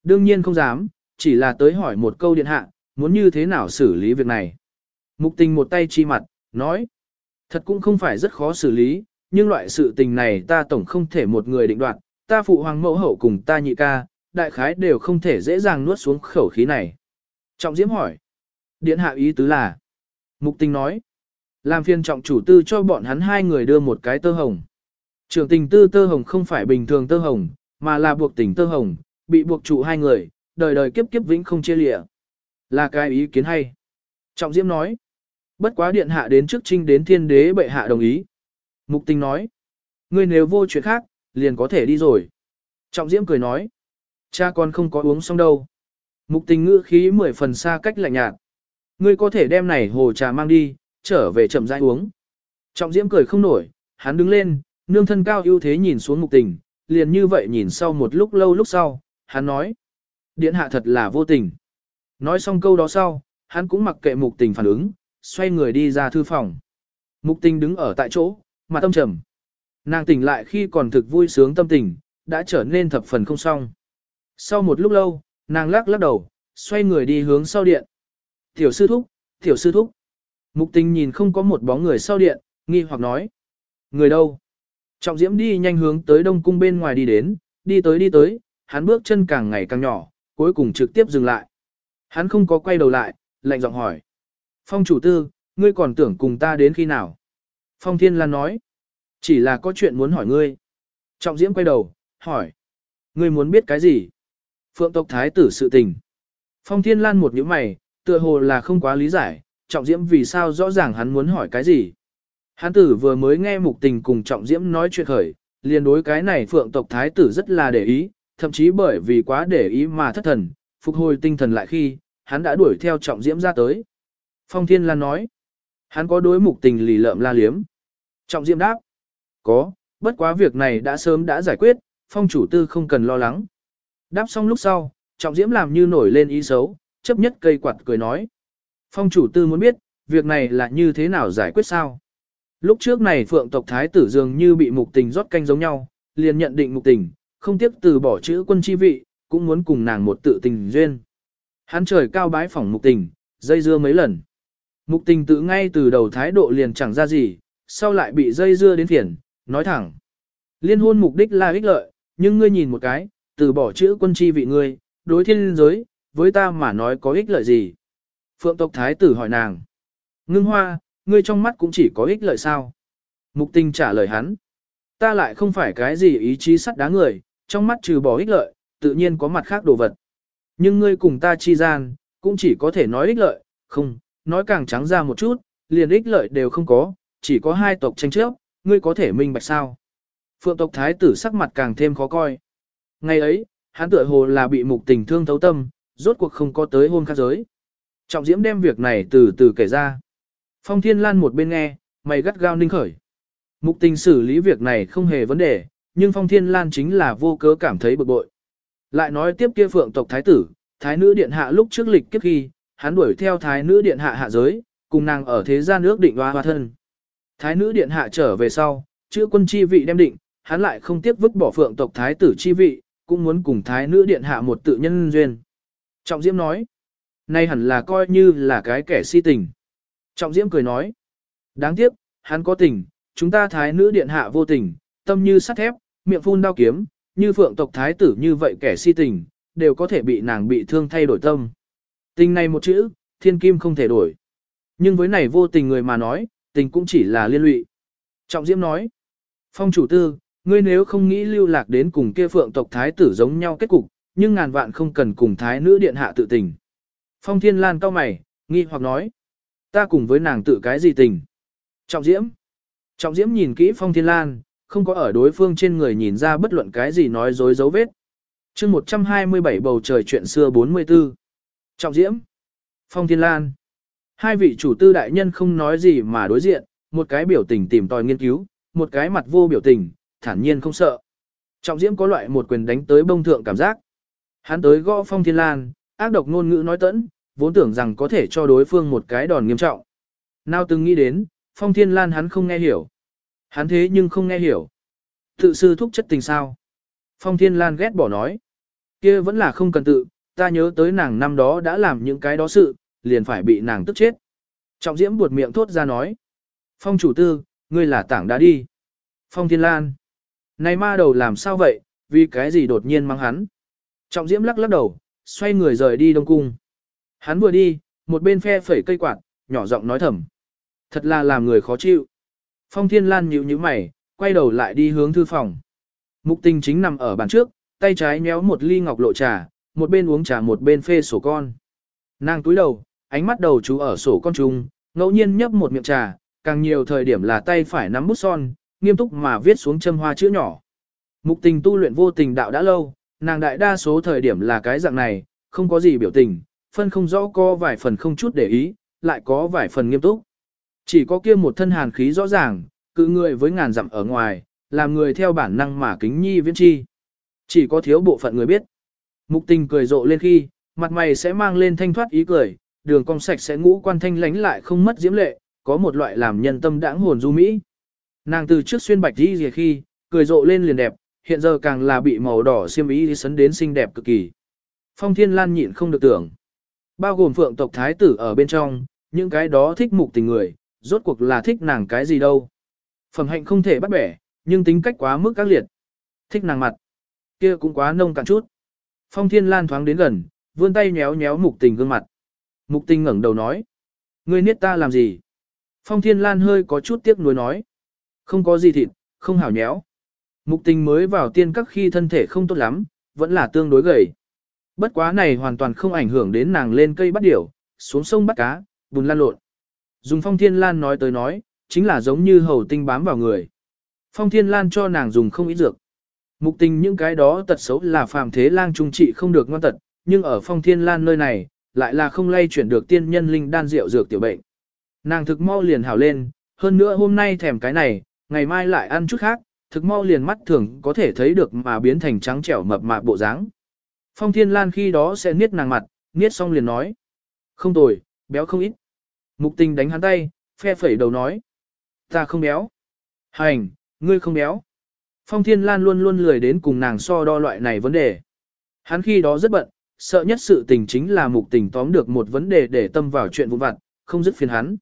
Đương nhiên không dám, chỉ là tới hỏi một câu điện hạ, muốn như thế nào xử lý việc này. Mục tình một tay chi mặt, nói. Thật cũng không phải rất khó xử lý, nhưng loại sự tình này ta tổng không thể một người định đoạt, ta phụ hoàng mẫu hậu cùng ta nhị ca, đại khái đều không thể dễ dàng nuốt xuống khẩu khí này. Trọng Diễm hỏi. Điện hạ ý tứ là. Mục tình nói. Làm phiên trọng chủ tư cho bọn hắn hai người đưa một cái tơ hồng. Trường tình tư tơ hồng không phải bình thường tơ hồng, mà là buộc tình tơ hồng, bị buộc trụ hai người, đời đời kiếp kiếp vĩnh không chia lìa. Là cái ý kiến hay. Trọng Diễm nói. Bất quá điện hạ đến trước trinh đến thiên đế bệ hạ đồng ý. Mục tình nói. Ngươi nếu vô chuyện khác, liền có thể đi rồi. Trọng Diễm cười nói. Cha con không có uống xong đâu. Mục tình ngữ khí mười phần xa cách lạnh nhạt. Ngươi có thể đem này hồ trà mang đi, trở về chậm rãi uống. Trọng Diễm cười không nổi, hắn đứng lên, nương thân cao ưu thế nhìn xuống mục tình, liền như vậy nhìn sau một lúc lâu lúc sau, hắn nói. Điện hạ thật là vô tình. Nói xong câu đó sau, hắn cũng mặc kệ mục tình phản ứng, xoay người đi ra thư phòng. Mục tình đứng ở tại chỗ, mặt tâm trầm. Nàng tỉnh lại khi còn thực vui sướng tâm tình, đã trở nên thập phần không xong. Sau một lúc lâu, nàng lắc lắc đầu, xoay người đi hướng sau điện. Tiểu sư thúc, tiểu sư thúc. Mục tình nhìn không có một bóng người sau điện, nghi hoặc nói. Người đâu? Trọng diễm đi nhanh hướng tới đông cung bên ngoài đi đến, đi tới đi tới, hắn bước chân càng ngày càng nhỏ, cuối cùng trực tiếp dừng lại. Hắn không có quay đầu lại, lạnh giọng hỏi. Phong chủ tư, ngươi còn tưởng cùng ta đến khi nào? Phong Thiên Lan nói. Chỉ là có chuyện muốn hỏi ngươi. Trọng Diễm quay đầu, hỏi. Ngươi muốn biết cái gì? Phượng tộc thái tử sự tình. Phong Thiên Lan một nhíu mày, tựa hồ là không quá lý giải, trọng diễm vì sao rõ ràng hắn muốn hỏi cái gì. Hán tử vừa mới nghe mục tình cùng trọng diễm nói chuyện khởi, liền đối cái này phượng tộc thái tử rất là để ý, thậm chí bởi vì quá để ý mà thất thần, phục hồi tinh thần lại khi, hắn đã đuổi theo trọng diễm ra tới. Phong Thiên Lan nói, hắn có đối mục tình lì lợm la liếm. Trọng diễm đáp, có, bất quá việc này đã sớm đã giải quyết, phong chủ tư không cần lo lắng. Đáp xong lúc sau, trọng diễm làm như nổi lên ý xấu, chấp nhất cây quạt cười nói. Phong chủ tư muốn biết, việc này là như thế nào giải quyết sao? Lúc trước này phượng tộc thái tử dường như bị mục tình rót canh giống nhau, liền nhận định mục tình, không tiếc từ bỏ chữ quân chi vị, cũng muốn cùng nàng một tự tình duyên. Hắn trời cao bái phỏng mục tình, dây dưa mấy lần. Mục tình tự ngay từ đầu thái độ liền chẳng ra gì, sau lại bị dây dưa đến phiền, nói thẳng. Liên hôn mục đích là ích lợi, nhưng ngươi nhìn một cái, từ bỏ chữ quân chi vị ngươi, đối thiên giới, với ta mà nói có ích lợi gì. Phượng tộc thái tử hỏi nàng. Ngưng hoa, ngươi trong mắt cũng chỉ có ích lợi sao? Mục tình trả lời hắn. Ta lại không phải cái gì ý chí sắt đá người, trong mắt trừ bỏ ích lợi, tự nhiên có mặt khác đồ vật. Nhưng ngươi cùng ta chi gian, cũng chỉ có thể nói ích lợi, không, nói càng trắng ra một chút, liền ích lợi đều không có, chỉ có hai tộc tranh chấp, ngươi có thể minh bạch sao. Phượng tộc thái tử sắc mặt càng thêm khó coi. Ngày ấy, hắn tựa hồ là bị mục tình thương thấu tâm, rốt cuộc không có tới hôn khác giới. Trọng diễm đem việc này từ từ kể ra. Phong Thiên Lan một bên nghe, mày gắt gao ninh khởi. Mục tình xử lý việc này không hề vấn đề, nhưng Phong Thiên Lan chính là vô cớ cảm thấy bực bội. Lại nói tiếp kia phượng tộc thái tử, thái nữ điện hạ lúc trước lịch kiếp khi, hắn đuổi theo thái nữ điện hạ hạ giới, cùng nàng ở thế gian ước định hoa hoa thân. Thái nữ điện hạ trở về sau, chữ quân chi vị đem định, hắn lại không tiếc vứt bỏ phượng tộc thái tử chi vị, cũng muốn cùng thái nữ điện hạ một tự nhân duyên. Trọng Diễm nói, nay hẳn là coi như là cái kẻ si tình. Trọng Diễm cười nói, đáng tiếc, hắn có tình, chúng ta thái nữ điện hạ vô tình, tâm như sắt thép, miệng phun đao kiếm, như phượng tộc thái tử như vậy kẻ si tình, đều có thể bị nàng bị thương thay đổi tâm. Tình này một chữ, thiên kim không thể đổi. Nhưng với này vô tình người mà nói, tình cũng chỉ là liên lụy. Trọng Diễm nói, phong chủ tư, ngươi nếu không nghĩ lưu lạc đến cùng kia phượng tộc thái tử giống nhau kết cục, nhưng ngàn vạn không cần cùng thái nữ điện hạ tự tình. Phong Thiên Lan cao mày, nghi hoặc nói, ta cùng với nàng tự cái gì tình? Trọng Diễm. Trọng Diễm nhìn kỹ Phong Thiên Lan, không có ở đối phương trên người nhìn ra bất luận cái gì nói dối dấu vết. chương 127 bầu trời chuyện xưa 44. Trọng Diễm. Phong Thiên Lan. Hai vị chủ tư đại nhân không nói gì mà đối diện, một cái biểu tình tìm tòi nghiên cứu, một cái mặt vô biểu tình, thản nhiên không sợ. Trọng Diễm có loại một quyền đánh tới bông thượng cảm giác. Hắn tới gõ Phong Thiên Lan, ác độc ngôn ngữ nói tẫn, vốn tưởng rằng có thể cho đối phương một cái đòn nghiêm trọng. Nào từng nghĩ đến, Phong Thiên Lan hắn không nghe hiểu. Hắn thế nhưng không nghe hiểu. Tự sư thúc chất tình sao? Phong Thiên Lan ghét bỏ nói. kia vẫn là không cần tự, ta nhớ tới nàng năm đó đã làm những cái đó sự, liền phải bị nàng tức chết. Trọng Diễm buột miệng thốt ra nói. Phong chủ tư, ngươi là tảng đá đi. Phong Thiên Lan. Này ma đầu làm sao vậy, vì cái gì đột nhiên mang hắn. Trọng Diễm lắc lắc đầu, xoay người rời đi Đông Cung. Hắn vừa đi, một bên phe phẩy cây quạt, nhỏ giọng nói thầm. Thật là làm người khó chịu. Phong Thiên Lan nhíu nhíu mày, quay đầu lại đi hướng thư phòng. Mục tình chính nằm ở bàn trước, tay trái nhéo một ly ngọc lộ trà, một bên uống trà một bên phê sổ con. Nàng túi đầu, ánh mắt đầu chú ở sổ con trung, ngẫu nhiên nhấp một miệng trà, càng nhiều thời điểm là tay phải nắm bút son, nghiêm túc mà viết xuống châm hoa chữ nhỏ. Mục tình tu luyện vô tình đạo đã lâu, nàng đại đa số thời điểm là cái dạng này, không có gì biểu tình, phân không rõ có vài phần không chút để ý, lại có vài phần nghiêm túc. Chỉ có kia một thân hàn khí rõ ràng, cự người với ngàn dặm ở ngoài, làm người theo bản năng mà kính nhi viễn chi. Chỉ có thiếu bộ phận người biết. Mục tình cười rộ lên khi, mặt mày sẽ mang lên thanh thoát ý cười, đường cong sạch sẽ ngũ quan thanh lánh lại không mất diễm lệ, có một loại làm nhân tâm đãng hồn du mỹ. Nàng từ trước xuyên bạch đi gì khi, cười rộ lên liền đẹp, hiện giờ càng là bị màu đỏ xiêm ý sấn đến xinh đẹp cực kỳ. Phong Thiên Lan nhịn không được tưởng. Bao gồm phượng tộc thái tử ở bên trong, những cái đó thích mục tình người, rốt cuộc là thích nàng cái gì đâu. Phẩm hạnh không thể bắt bẻ, nhưng tính cách quá mức các liệt. Thích nàng mặt. kia cũng quá nông cạn chút. Phong Thiên Lan thoáng đến gần, vươn tay nhéo nhéo mục tình gương mặt. Mục tình ngẩng đầu nói. Ngươi niết ta làm gì? Phong Thiên Lan hơi có chút tiếc nuối nói. Không có gì thịt, không hảo nhéo. Mục tình mới vào tiên các khi thân thể không tốt lắm, vẫn là tương đối gầy. Bất quá này hoàn toàn không ảnh hưởng đến nàng lên cây bắt điểu, xuống sông bắt cá, bùn lan lộn. dùng phong thiên lan nói tới nói, chính là giống như hầu tinh bám vào người. Phong thiên lan cho nàng dùng không ít dược. Mục tình những cái đó tật xấu là phàm thế lang trung trị không được ngoan tật, nhưng ở phong thiên lan nơi này, lại là không lay chuyển được tiên nhân linh đan rượu dược tiểu bệnh. Nàng thực mau liền hảo lên, hơn nữa hôm nay thèm cái này, ngày mai lại ăn chút khác, thực mau liền mắt thường có thể thấy được mà biến thành trắng trẻo mập mạp bộ dáng. Phong Thiên Lan khi đó sẽ niết nàng mặt, niết xong liền nói. Không tồi, béo không ít. Mục tình đánh hắn tay, phe phẩy đầu nói. Ta không béo. Hành, ngươi không béo. Phong Thiên Lan luôn luôn lười đến cùng nàng so đo loại này vấn đề. Hắn khi đó rất bận, sợ nhất sự tình chính là mục tình tóm được một vấn đề để tâm vào chuyện vụn vặt, không dứt phiền hắn.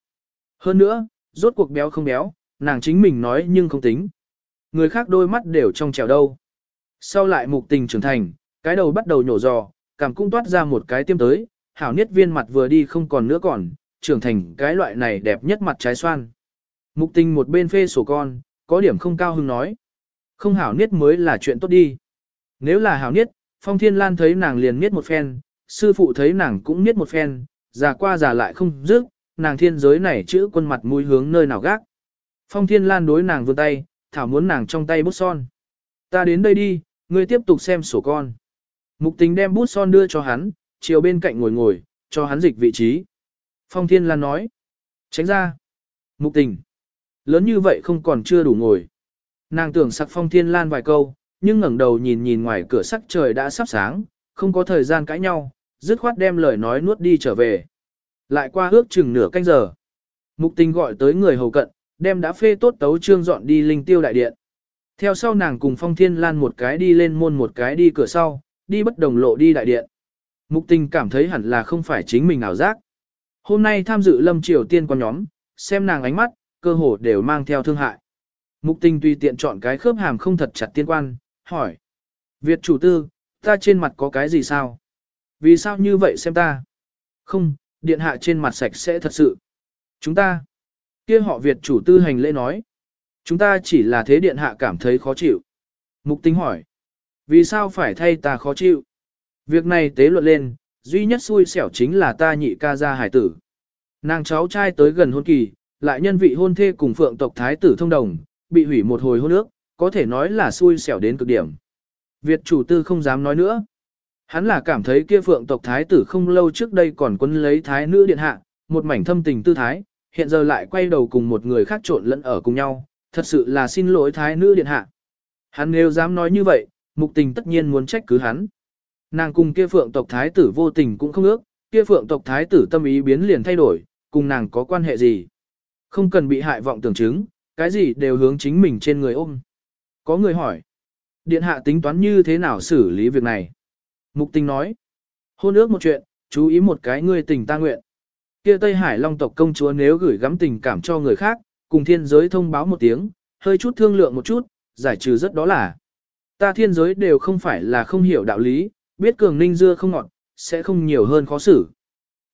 Hơn nữa, rốt cuộc béo không béo, nàng chính mình nói nhưng không tính. Người khác đôi mắt đều trong trèo đâu. Sau lại mục tình trưởng thành, cái đầu bắt đầu nhổ giò, cảm cũng toát ra một cái tiêm tới, hảo niết viên mặt vừa đi không còn nữa còn, trưởng thành cái loại này đẹp nhất mặt trái xoan. Mục tình một bên phê sổ con, có điểm không cao hứng nói. Không hảo niết mới là chuyện tốt đi. Nếu là hảo niết, Phong Thiên Lan thấy nàng liền niết một phen, sư phụ thấy nàng cũng niết một phen, già qua già lại không dứt, nàng thiên giới này chữ quân mặt mũi hướng nơi nào gác. Phong Thiên Lan đối nàng vươn tay, thảo muốn nàng trong tay bút son. Ta đến đây đi, ngươi tiếp tục xem sổ con. Mục tình đem bút son đưa cho hắn, chiều bên cạnh ngồi ngồi, cho hắn dịch vị trí. Phong Thiên Lan nói. Tránh ra. Mục tình. Lớn như vậy không còn chưa đủ ngồi. Nàng tưởng sặc Phong Thiên Lan vài câu, nhưng ngẩng đầu nhìn nhìn ngoài cửa sắc trời đã sắp sáng, không có thời gian cãi nhau, dứt khoát đem lời nói nuốt đi trở về. Lại qua ước chừng nửa canh giờ. Mục tình gọi tới người hầu cận, đem đã phê tốt tấu trương dọn đi linh tiêu đại điện. Theo sau nàng cùng Phong Thiên Lan một cái đi lên môn một cái đi cửa sau, đi bất đồng lộ đi đại điện. Mục tình cảm thấy hẳn là không phải chính mình ảo giác. Hôm nay tham dự lâm triều tiên con nhóm, xem nàng ánh mắt, cơ hồ đều mang theo thương hại. Mục tình tùy tiện chọn cái khớp hàm không thật chặt tiên quan, hỏi. Việt chủ tư, ta trên mặt có cái gì sao? Vì sao như vậy xem ta? Không, điện hạ trên mặt sạch sẽ thật sự. Chúng ta. kia họ Việt chủ tư hành lễ nói. Chúng ta chỉ là thế điện hạ cảm thấy khó chịu. Mục tính hỏi. Vì sao phải thay ta khó chịu? Việc này tế luận lên, duy nhất xui xẻo chính là ta nhị ca gia hải tử. Nàng cháu trai tới gần hôn kỳ, lại nhân vị hôn thê cùng phượng tộc thái tử thông đồng, bị hủy một hồi hôn ước, có thể nói là xui xẻo đến cực điểm. Việt chủ tư không dám nói nữa. Hắn là cảm thấy kia phượng tộc thái tử không lâu trước đây còn quân lấy thái nữ điện hạ, một mảnh thâm tình tư thái, hiện giờ lại quay đầu cùng một người khác trộn lẫn ở cùng nhau, thật sự là xin lỗi thái nữ điện hạ. Hắn nếu dám nói như vậy, mục tình tất nhiên muốn trách cứ hắn. Nàng cùng kia phượng tộc thái tử vô tình cũng không ước, kia phượng tộc thái tử tâm ý biến liền thay đổi, cùng nàng có quan hệ gì. Không cần bị hại vọng tưởng chứng, cái gì đều hướng chính mình trên người ôm. Có người hỏi, điện hạ tính toán như thế nào xử lý việc này? Mục tình nói, hôn ước một chuyện, chú ý một cái ngươi tình ta nguyện. Kia Tây Hải Long tộc công chúa nếu gửi gắm tình cảm cho người khác, cùng thiên giới thông báo một tiếng, hơi chút thương lượng một chút, giải trừ rất đó là. Ta thiên giới đều không phải là không hiểu đạo lý, biết cường ninh dưa không ngọt, sẽ không nhiều hơn khó xử.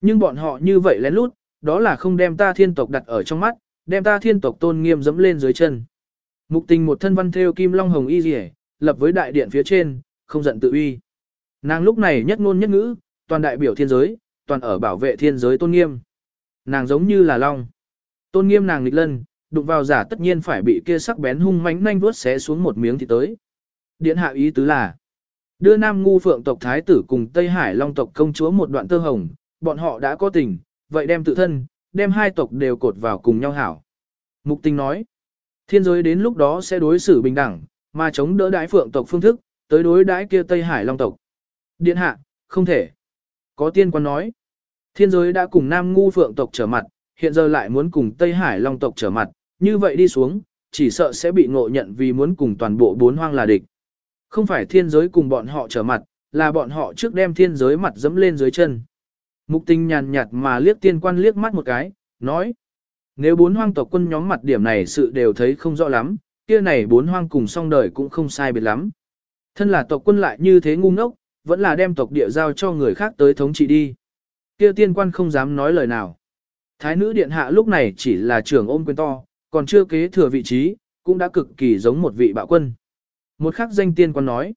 Nhưng bọn họ như vậy lén lút, đó là không đem ta thiên tộc đặt ở trong mắt, đem ta thiên tộc tôn nghiêm dẫm lên dưới chân. Mục tình một thân văn theo kim long hồng y rỉ, lập với đại điện phía trên, không giận tự uy. Nàng lúc này nhất ngôn nhất ngữ, toàn đại biểu thiên giới, toàn ở bảo vệ thiên giới tôn nghiêm. Nàng giống như là long. Tôn nghiêm nàng nghịch lân, đụng vào giả tất nhiên phải bị kia sắc bén hung mãnh nhanh vuốt xé xuống một miếng thì tới. Điện hạ ý tứ là, đưa Nam Ngu Phượng tộc thái tử cùng Tây Hải Long tộc công chúa một đoạn tơ hồng, bọn họ đã có tình, vậy đem tự thân, đem hai tộc đều cột vào cùng nhau hảo. Mục tình nói, thiên giới đến lúc đó sẽ đối xử bình đẳng, mà chống đỡ đái Phượng tộc phương thức, tới đối đái kia Tây Hải Long tộc. Điện hạ, không thể. Có tiên quan nói, thiên giới đã cùng Nam Ngu Phượng tộc trở mặt, hiện giờ lại muốn cùng Tây Hải Long tộc trở mặt, như vậy đi xuống, chỉ sợ sẽ bị ngộ nhận vì muốn cùng toàn bộ bốn hoang là địch. Không phải thiên giới cùng bọn họ trở mặt, là bọn họ trước đem thiên giới mặt dẫm lên dưới chân. Mục tình nhàn nhạt mà liếc tiên quan liếc mắt một cái, nói. Nếu bốn hoang tộc quân nhóm mặt điểm này sự đều thấy không rõ lắm, kia này bốn hoang cùng song đời cũng không sai biệt lắm. Thân là tộc quân lại như thế ngu ngốc, vẫn là đem tộc địa giao cho người khác tới thống trị đi. Kia tiên quan không dám nói lời nào. Thái nữ điện hạ lúc này chỉ là trưởng ôm quyền to, còn chưa kế thừa vị trí, cũng đã cực kỳ giống một vị bạo quân. Một khắc danh tiên quan nói,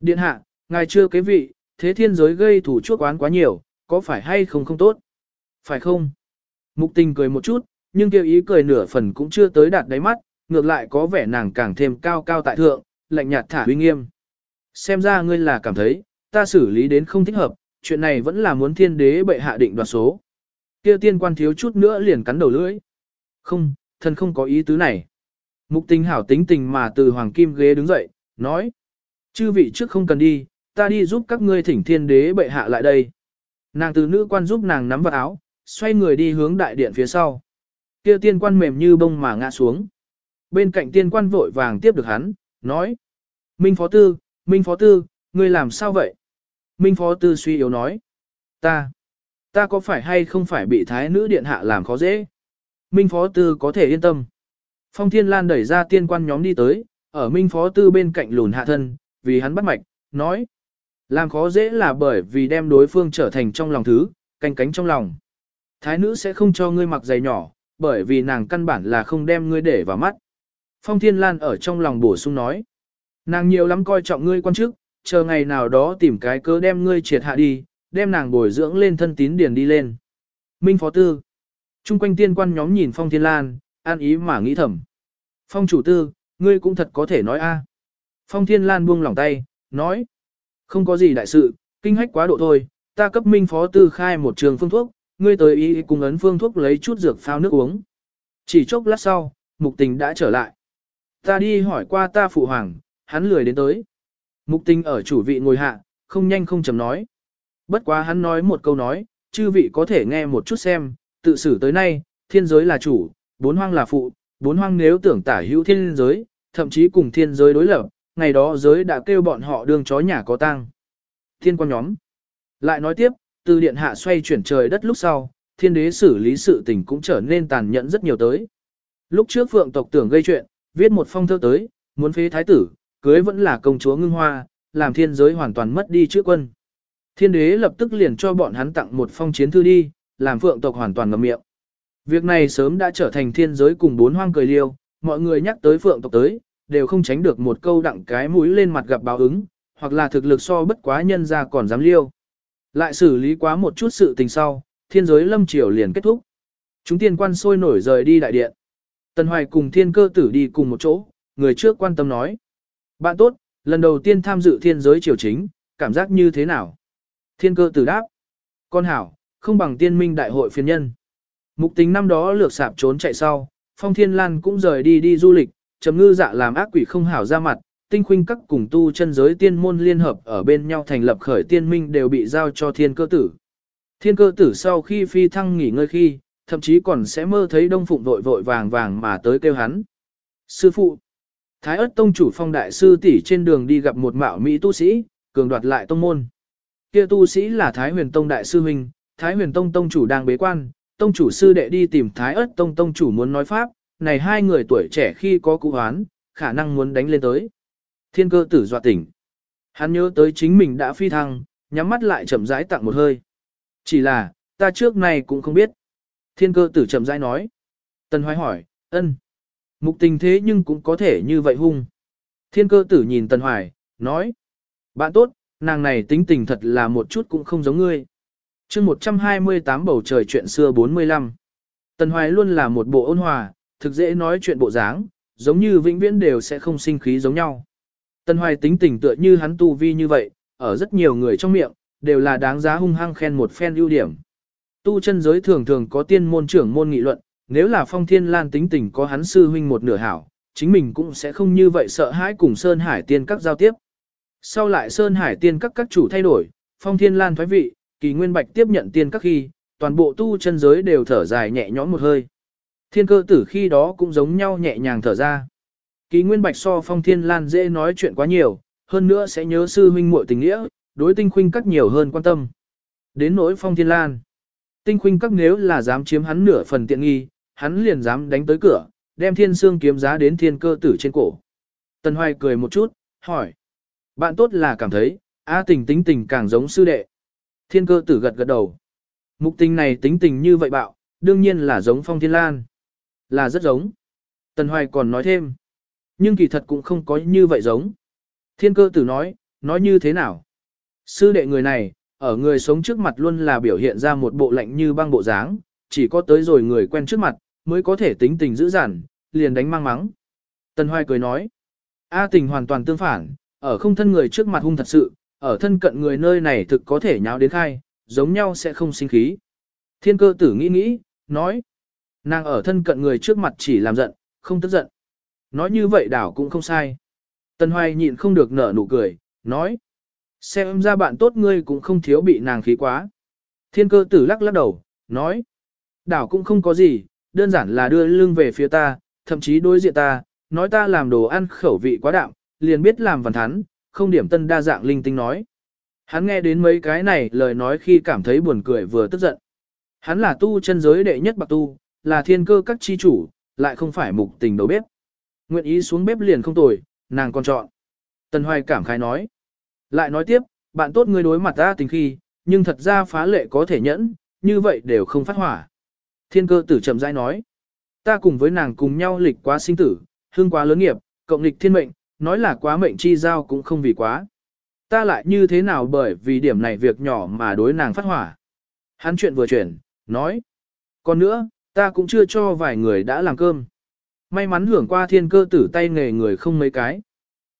điện hạ, ngài chưa kế vị, thế thiên giới gây thủ chuốc oán quá nhiều, có phải hay không không tốt? Phải không? Mục tình cười một chút, nhưng kêu ý cười nửa phần cũng chưa tới đạt đáy mắt, ngược lại có vẻ nàng càng thêm cao cao tại thượng, lạnh nhạt thả uy nghiêm. Xem ra ngươi là cảm thấy, ta xử lý đến không thích hợp, chuyện này vẫn là muốn thiên đế bệ hạ định đoạt số. Kia tiên quan thiếu chút nữa liền cắn đầu lưỡi. Không, thần không có ý tứ này. Mục tình hảo tính tình mà từ hoàng kim ghế đứng dậy, nói. Chư vị trước không cần đi, ta đi giúp các ngươi thỉnh thiên đế bệ hạ lại đây. Nàng từ nữ quan giúp nàng nắm vào áo, xoay người đi hướng đại điện phía sau. Kia tiên quan mềm như bông mà ngã xuống. Bên cạnh tiên quan vội vàng tiếp được hắn, nói. Minh Phó Tư, Minh Phó Tư, ngươi làm sao vậy? Minh Phó Tư suy yếu nói. Ta, ta có phải hay không phải bị thái nữ điện hạ làm khó dễ? Minh Phó Tư có thể yên tâm. Phong Thiên Lan đẩy ra tiên quan nhóm đi tới, ở Minh Phó Tư bên cạnh lùn hạ thân, vì hắn bắt mạch, nói. Làm khó dễ là bởi vì đem đối phương trở thành trong lòng thứ, canh cánh trong lòng. Thái nữ sẽ không cho ngươi mặc giày nhỏ, bởi vì nàng căn bản là không đem ngươi để vào mắt. Phong Thiên Lan ở trong lòng bổ sung nói. Nàng nhiều lắm coi trọng ngươi quan chức, chờ ngày nào đó tìm cái cớ đem ngươi triệt hạ đi, đem nàng bồi dưỡng lên thân tín điền đi lên. Minh Phó Tư. Trung quanh tiên quan nhóm nhìn Phong Thiên Lan, an ý mà nghĩ thầm. Phong chủ tư, ngươi cũng thật có thể nói a. Phong Thiên Lan buông lỏng tay, nói. Không có gì đại sự, kinh hách quá độ thôi, ta cấp Minh Phó Tư khai một trường phương thuốc, ngươi tới ý cùng ấn phương thuốc lấy chút dược phao nước uống. Chỉ chốc lát sau, mục tình đã trở lại. Ta đi hỏi qua ta phụ hoàng, hắn lười đến tới. Mục tình ở chủ vị ngồi hạ, không nhanh không chầm nói. Bất quá hắn nói một câu nói, chư vị có thể nghe một chút xem, tự xử tới nay, thiên giới là chủ, bốn hoang là phụ, bốn hoang nếu tưởng tả hữu thiên giới, thậm chí cùng thiên giới đối lập, ngày đó giới đã kêu bọn họ đương chó nhà có tang. Thiên quan nhóm. Lại nói tiếp, từ điện hạ xoay chuyển trời đất lúc sau, thiên đế xử lý sự tình cũng trở nên tàn nhẫn rất nhiều tới. Lúc trước phượng tộc tưởng gây chuyện, viết một phong thơ tới, muốn phế thái tử, cưới vẫn là công chúa ngưng hoa, làm thiên giới hoàn toàn mất đi chữ quân. Thiên đế lập tức liền cho bọn hắn tặng một phong chiến thư đi, làm phượng tộc hoàn toàn ngậm miệng. Việc này sớm đã trở thành thiên giới cùng bốn hoang cười liêu, mọi người nhắc tới phượng tộc tới, đều không tránh được một câu đặng cái mũi lên mặt gặp báo ứng, hoặc là thực lực so bất quá nhân ra còn dám liêu. Lại xử lý quá một chút sự tình sau, thiên giới lâm triều liền kết thúc. Chúng tiên quan sôi nổi rời đi đại điện. Tần Hoài cùng thiên cơ tử đi cùng một chỗ, người trước quan tâm nói. Bạn tốt, lần đầu tiên tham dự thiên giới triều chính, cảm giác như thế nào? Thiên cơ tử đáp. Con hảo, không bằng tiên minh đại hội phiền nhân. Mục tính năm đó lược sạp trốn chạy sau, Phong Thiên Lan cũng rời đi đi du lịch, trầm ngư dạ làm ác quỷ không hảo ra mặt, tinh khuynh các cùng tu chân giới tiên môn liên hợp ở bên nhau thành lập khởi tiên minh đều bị giao cho thiên cơ tử. Thiên cơ tử sau khi phi thăng nghỉ ngơi khi, thậm chí còn sẽ mơ thấy đông phụng vội vội vàng vàng mà tới kêu hắn. Sư phụ, Thái ớt tông chủ phong đại sư tỷ trên đường đi gặp một mạo Mỹ tu sĩ, cường đoạt lại tông môn. Kia tu sĩ là Thái huyền tông đại sư huynh, Thái huyền tông tông chủ đang bế quan, tông chủ sư đệ đi tìm Thái ất tông tông chủ muốn nói pháp, này hai người tuổi trẻ khi có cụ hoán, khả năng muốn đánh lên tới. Thiên cơ tử dọa tỉnh. Hắn nhớ tới chính mình đã phi thăng, nhắm mắt lại chậm rãi tặng một hơi. Chỉ là, ta trước này cũng không biết. Thiên cơ tử chậm rãi nói. Tần hoài hỏi, ân. Mục tình thế nhưng cũng có thể như vậy hung. Thiên cơ tử nhìn Tần hoài, nói. Bạn tốt, nàng này tính tình thật là một chút cũng không giống ngươi chương 128 bầu trời chuyện xưa 45. Tần hoài luôn là một bộ ôn hòa, thực dễ nói chuyện bộ dáng, giống như vĩnh viễn đều sẽ không sinh khí giống nhau. Tần hoài tính tình tựa như hắn tu vi như vậy, ở rất nhiều người trong miệng, đều là đáng giá hung hăng khen một phen ưu điểm. Tu chân giới thường thường có tiên môn trưởng môn nghị luận, nếu là phong thiên lan tính tình có hắn sư huynh một nửa hảo, chính mình cũng sẽ không như vậy sợ hãi cùng Sơn Hải tiên các giao tiếp. Sau lại Sơn Hải tiên các các chủ thay đổi, phong thiên lan thoái vị, kỳ nguyên bạch tiếp nhận tiên các khi, toàn bộ tu chân giới đều thở dài nhẹ nhõm một hơi. Thiên cơ tử khi đó cũng giống nhau nhẹ nhàng thở ra. Kỳ nguyên bạch so phong thiên lan dễ nói chuyện quá nhiều, hơn nữa sẽ nhớ sư huynh muội tình nghĩa, đối tinh khuynh các nhiều hơn quan tâm. Đến nỗi phong thiên lan. Tinh khuynh các nếu là dám chiếm hắn nửa phần tiện nghi, hắn liền dám đánh tới cửa, đem thiên xương kiếm giá đến thiên cơ tử trên cổ. Tần Hoài cười một chút, hỏi. Bạn tốt là cảm thấy, A tình tính tình càng giống sư đệ. Thiên cơ tử gật gật đầu. Mục tình này tính tình như vậy bạo, đương nhiên là giống phong thiên lan. Là rất giống. Tần Hoài còn nói thêm. Nhưng kỳ thật cũng không có như vậy giống. Thiên cơ tử nói, nói như thế nào? Sư đệ người này, ở người sống trước mặt luôn là biểu hiện ra một bộ lạnh như băng bộ dáng, chỉ có tới rồi người quen trước mặt, mới có thể tính tình dữ dằn, liền đánh mang mắng. Tần Hoài cười nói, A tình hoàn toàn tương phản, ở không thân người trước mặt hung thật sự, ở thân cận người nơi này thực có thể nháo đến khai, giống nhau sẽ không sinh khí. Thiên cơ tử nghĩ nghĩ, nói, nàng ở thân cận người trước mặt chỉ làm giận, không tức giận. Nói như vậy đảo cũng không sai. Tần Hoài nhịn không được nở nụ cười, nói, xem ra bạn tốt ngươi cũng không thiếu bị nàng khí quá. Thiên cơ tử lắc lắc đầu, nói, đảo cũng không có gì, đơn giản là đưa lưng về phía ta, thậm chí đối diện ta, nói ta làm đồ ăn khẩu vị quá đạm, liền biết làm văn thắn, không điểm tân đa dạng linh tinh nói. Hắn nghe đến mấy cái này lời nói khi cảm thấy buồn cười vừa tức giận. Hắn là tu chân giới đệ nhất bạc tu, là thiên cơ các chi chủ, lại không phải mục tình đầu bếp. Nguyện ý xuống bếp liền không tồi, nàng còn chọn. Tần Hoài cảm khái nói. Lại nói tiếp, bạn tốt ngươi đối mặt ta tình khi, nhưng thật ra phá lệ có thể nhẫn, như vậy đều không phát hỏa. Thiên cơ tử chậm rãi nói. Ta cùng với nàng cùng nhau lịch quá sinh tử, hương quá lớn nghiệp, cộng lịch thiên mệnh, nói là quá mệnh chi giao cũng không vì quá. Ta lại như thế nào bởi vì điểm này việc nhỏ mà đối nàng phát hỏa. Hắn chuyện vừa chuyển, nói. Còn nữa, ta cũng chưa cho vài người đã làm cơm. May mắn hưởng qua thiên cơ tử tay nghề người không mấy cái.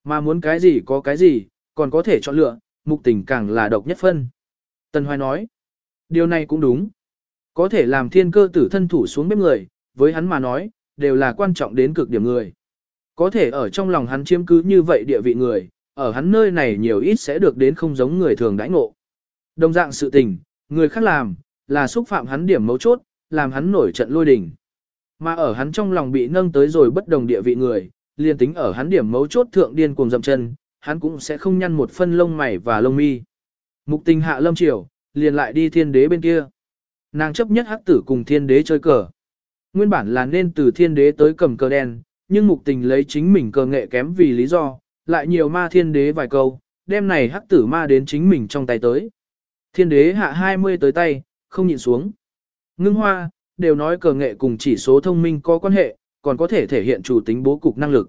Mà muốn cái gì có cái gì, còn có thể chọn lựa, mục tình càng là độc nhất phân. Tần Hoài nói. Điều này cũng đúng. Có thể làm thiên cơ tử thân thủ xuống bếp người, với hắn mà nói, đều là quan trọng đến cực điểm người. Có thể ở trong lòng hắn chiếm cứ như vậy địa vị người, ở hắn nơi này nhiều ít sẽ được đến không giống người thường đãi ngộ. Đồng dạng sự tình, người khác làm, là xúc phạm hắn điểm mấu chốt, làm hắn nổi trận lôi đình. Mà ở hắn trong lòng bị nâng tới rồi bất đồng địa vị người, liền tính ở hắn điểm mấu chốt thượng điên cuồng dậm chân, hắn cũng sẽ không nhăn một phân lông mày và lông mi. Mục tình hạ lâm triều, liền lại đi thiên đế bên kia. Nàng chấp nhất hắc tử cùng thiên đế chơi cờ. Nguyên bản là nên từ thiên đế tới cầm cờ đen, nhưng mục tình lấy chính mình cờ nghệ kém vì lý do, lại nhiều ma thiên đế vài câu, đem này hắc tử ma đến chính mình trong tay tới. Thiên đế hạ 20 tới tay, không nhịn xuống. Ngưng hoa, đều nói cờ nghệ cùng chỉ số thông minh có quan hệ, còn có thể thể hiện chủ tính bố cục năng lực.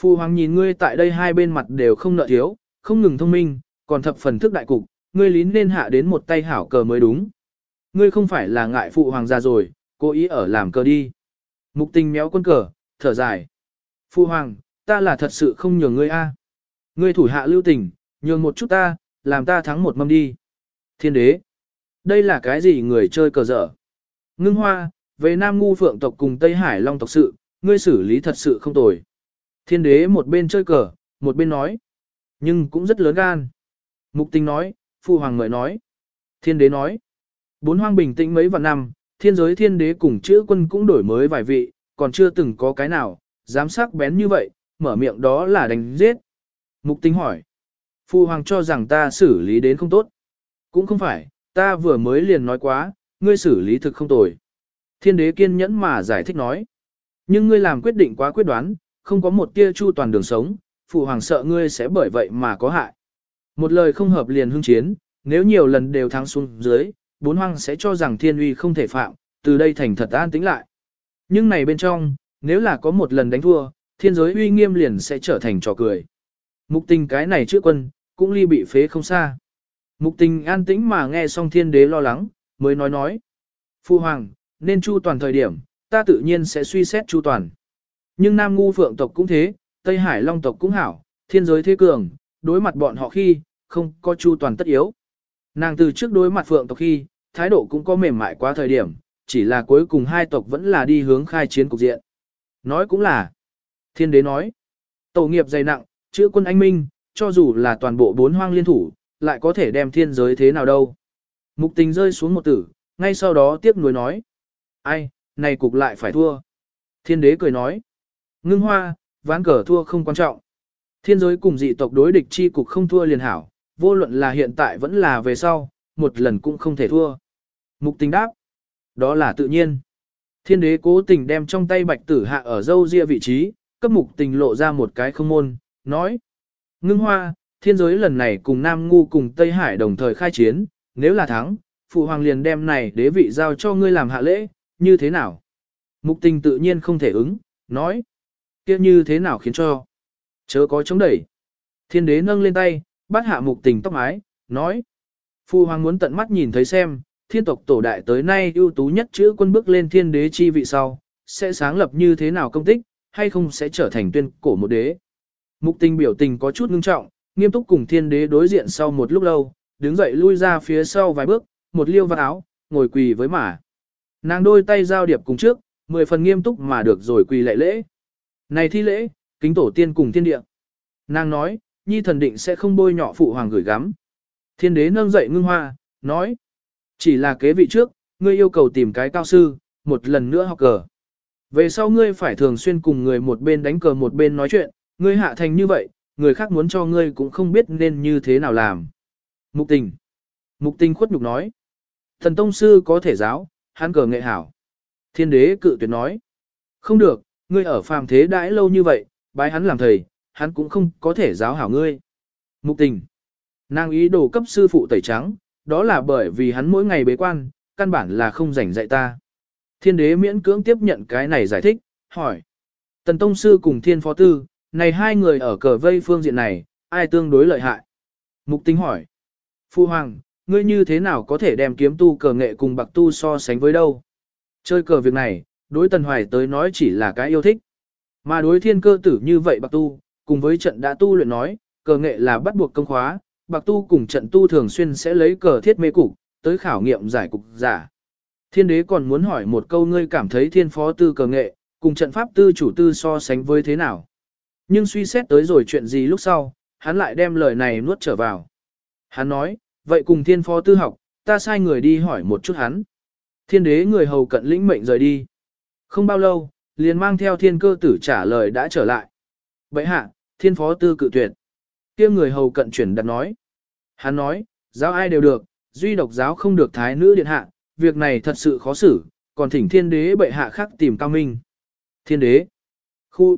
Phu hoàng nhìn ngươi tại đây hai bên mặt đều không nợ thiếu, không ngừng thông minh, còn thập phần thức đại cục, ngươi lín nên hạ đến một tay hảo cờ mới đúng. Ngươi không phải là ngại phụ hoàng gia rồi, cố ý ở làm cờ đi. Mục tình méo quân cờ, thở dài. Phu hoàng, ta là thật sự không nhường ngươi a. Ngươi thủ hạ lưu tình, nhường một chút ta, làm ta thắng một mâm đi. Thiên đế. Đây là cái gì người chơi cờ dở? Ngưng hoa, về Nam Ngu Phượng tộc cùng Tây Hải Long tộc sự, ngươi xử lý thật sự không tồi. Thiên đế một bên chơi cờ, một bên nói. Nhưng cũng rất lớn gan. Mục tình nói, Phu Hoàng mời nói. Thiên đế nói. Bốn hoang bình tĩnh mấy vạn năm, thiên giới thiên đế cùng chữ quân cũng đổi mới vài vị, còn chưa từng có cái nào, dám sắc bén như vậy, mở miệng đó là đánh giết. Mục tính hỏi. Phu hoàng cho rằng ta xử lý đến không tốt. Cũng không phải, ta vừa mới liền nói quá, ngươi xử lý thực không tồi. Thiên đế kiên nhẫn mà giải thích nói. Nhưng ngươi làm quyết định quá quyết đoán, không có một tia chu toàn đường sống, phụ hoàng sợ ngươi sẽ bởi vậy mà có hại. Một lời không hợp liền hưng chiến, nếu nhiều lần đều thắng xuống dưới, bốn hoang sẽ cho rằng thiên uy không thể phạm, từ đây thành thật an tĩnh lại. Nhưng này bên trong, nếu là có một lần đánh thua, thiên giới uy nghiêm liền sẽ trở thành trò cười. Mục tình cái này trước quân, cũng ly bị phế không xa. Mục tình an tĩnh mà nghe xong thiên đế lo lắng, mới nói nói. Phu hoàng, nên chu toàn thời điểm, ta tự nhiên sẽ suy xét chu toàn. Nhưng Nam Ngu Phượng tộc cũng thế, Tây Hải Long tộc cũng hảo, thiên giới thế cường, đối mặt bọn họ khi, không có chu toàn tất yếu. Nàng từ trước đối mặt Phượng tộc khi, thái độ cũng có mềm mại quá thời điểm, chỉ là cuối cùng hai tộc vẫn là đi hướng khai chiến cục diện. Nói cũng là, thiên đế nói, tổ nghiệp dày nặng, chữa quân anh minh, cho dù là toàn bộ bốn hoang liên thủ, lại có thể đem thiên giới thế nào đâu. Mục tình rơi xuống một tử, ngay sau đó tiếp nối nói, ai, này cục lại phải thua. Thiên đế cười nói, ngưng hoa, ván cờ thua không quan trọng. Thiên giới cùng dị tộc đối địch chi cục không thua liền hảo, vô luận là hiện tại vẫn là về sau, một lần cũng không thể thua. Mục tình đáp, đó là tự nhiên. Thiên đế cố tình đem trong tay bạch tử hạ ở dâu ria vị trí, cấp mục tình lộ ra một cái không môn, nói. Ngưng hoa, thiên giới lần này cùng Nam Ngu cùng Tây Hải đồng thời khai chiến, nếu là thắng, phụ hoàng liền đem này đế vị giao cho ngươi làm hạ lễ, như thế nào? Mục tình tự nhiên không thể ứng, nói. kia như thế nào khiến cho? Chớ có chống đẩy. Thiên đế nâng lên tay, bắt hạ mục tình tóc mái, nói. Phụ hoàng muốn tận mắt nhìn thấy xem, thiên tộc tổ đại tới nay ưu tú nhất chữ quân bước lên thiên đế chi vị sau, sẽ sáng lập như thế nào công tích, hay không sẽ trở thành tuyên cổ một đế. Mục tình biểu tình có chút ngưng trọng, nghiêm túc cùng thiên đế đối diện sau một lúc lâu, đứng dậy lui ra phía sau vài bước, một liêu vào áo, ngồi quỳ với mả. Nàng đôi tay giao điệp cùng trước, mười phần nghiêm túc mà được rồi quỳ lệ lễ. Này thi lễ, kính tổ tiên cùng thiên địa. Nàng nói, nhi thần định sẽ không bôi nhọ phụ hoàng gửi gắm. Thiên đế nâng dậy ngưng hoa, nói, chỉ là kế vị trước, ngươi yêu cầu tìm cái cao sư, một lần nữa học cờ. Về sau ngươi phải thường xuyên cùng người một bên đánh cờ một bên nói chuyện, ngươi hạ thành như vậy, người khác muốn cho ngươi cũng không biết nên như thế nào làm. Mục tình. Mục tình khuất nhục nói. Thần tông sư có thể giáo, hắn cờ nghệ hảo. Thiên đế cự tuyệt nói. Không được, ngươi ở phàm thế đãi lâu như vậy, bái hắn làm thầy, hắn cũng không có thể giáo hảo ngươi. Mục tình. Nàng ý đồ cấp sư phụ tẩy trắng, đó là bởi vì hắn mỗi ngày bế quan, căn bản là không rảnh dạy ta. Thiên đế miễn cưỡng tiếp nhận cái này giải thích, hỏi. Tần Tông Sư cùng Thiên Phó Tư, này hai người ở cờ vây phương diện này, ai tương đối lợi hại? Mục tính hỏi. Phu Hoàng, ngươi như thế nào có thể đem kiếm tu cờ nghệ cùng bạc tu so sánh với đâu? Chơi cờ việc này, đối Tần Hoài tới nói chỉ là cái yêu thích. Mà đối thiên cơ tử như vậy bạc tu, cùng với trận đã tu luyện nói, cờ nghệ là bắt buộc công khóa, bạc tu cùng trận tu thường xuyên sẽ lấy cờ thiết mê cục, tới khảo nghiệm giải cục giả. Thiên đế còn muốn hỏi một câu ngươi cảm thấy thiên phó tư cờ nghệ, cùng trận pháp tư chủ tư so sánh với thế nào. Nhưng suy xét tới rồi chuyện gì lúc sau, hắn lại đem lời này nuốt trở vào. Hắn nói, vậy cùng thiên phó tư học, ta sai người đi hỏi một chút hắn. Thiên đế người hầu cận lĩnh mệnh rời đi. Không bao lâu, liền mang theo thiên cơ tử trả lời đã trở lại. Vậy hạ, thiên phó tư cự tuyệt. kia người hầu cận chuyển đặt nói. Hắn nói, giáo ai đều được, duy độc giáo không được thái nữ điện hạ, việc này thật sự khó xử, còn thỉnh thiên đế bệ hạ khác tìm cao minh. Thiên đế. Khu.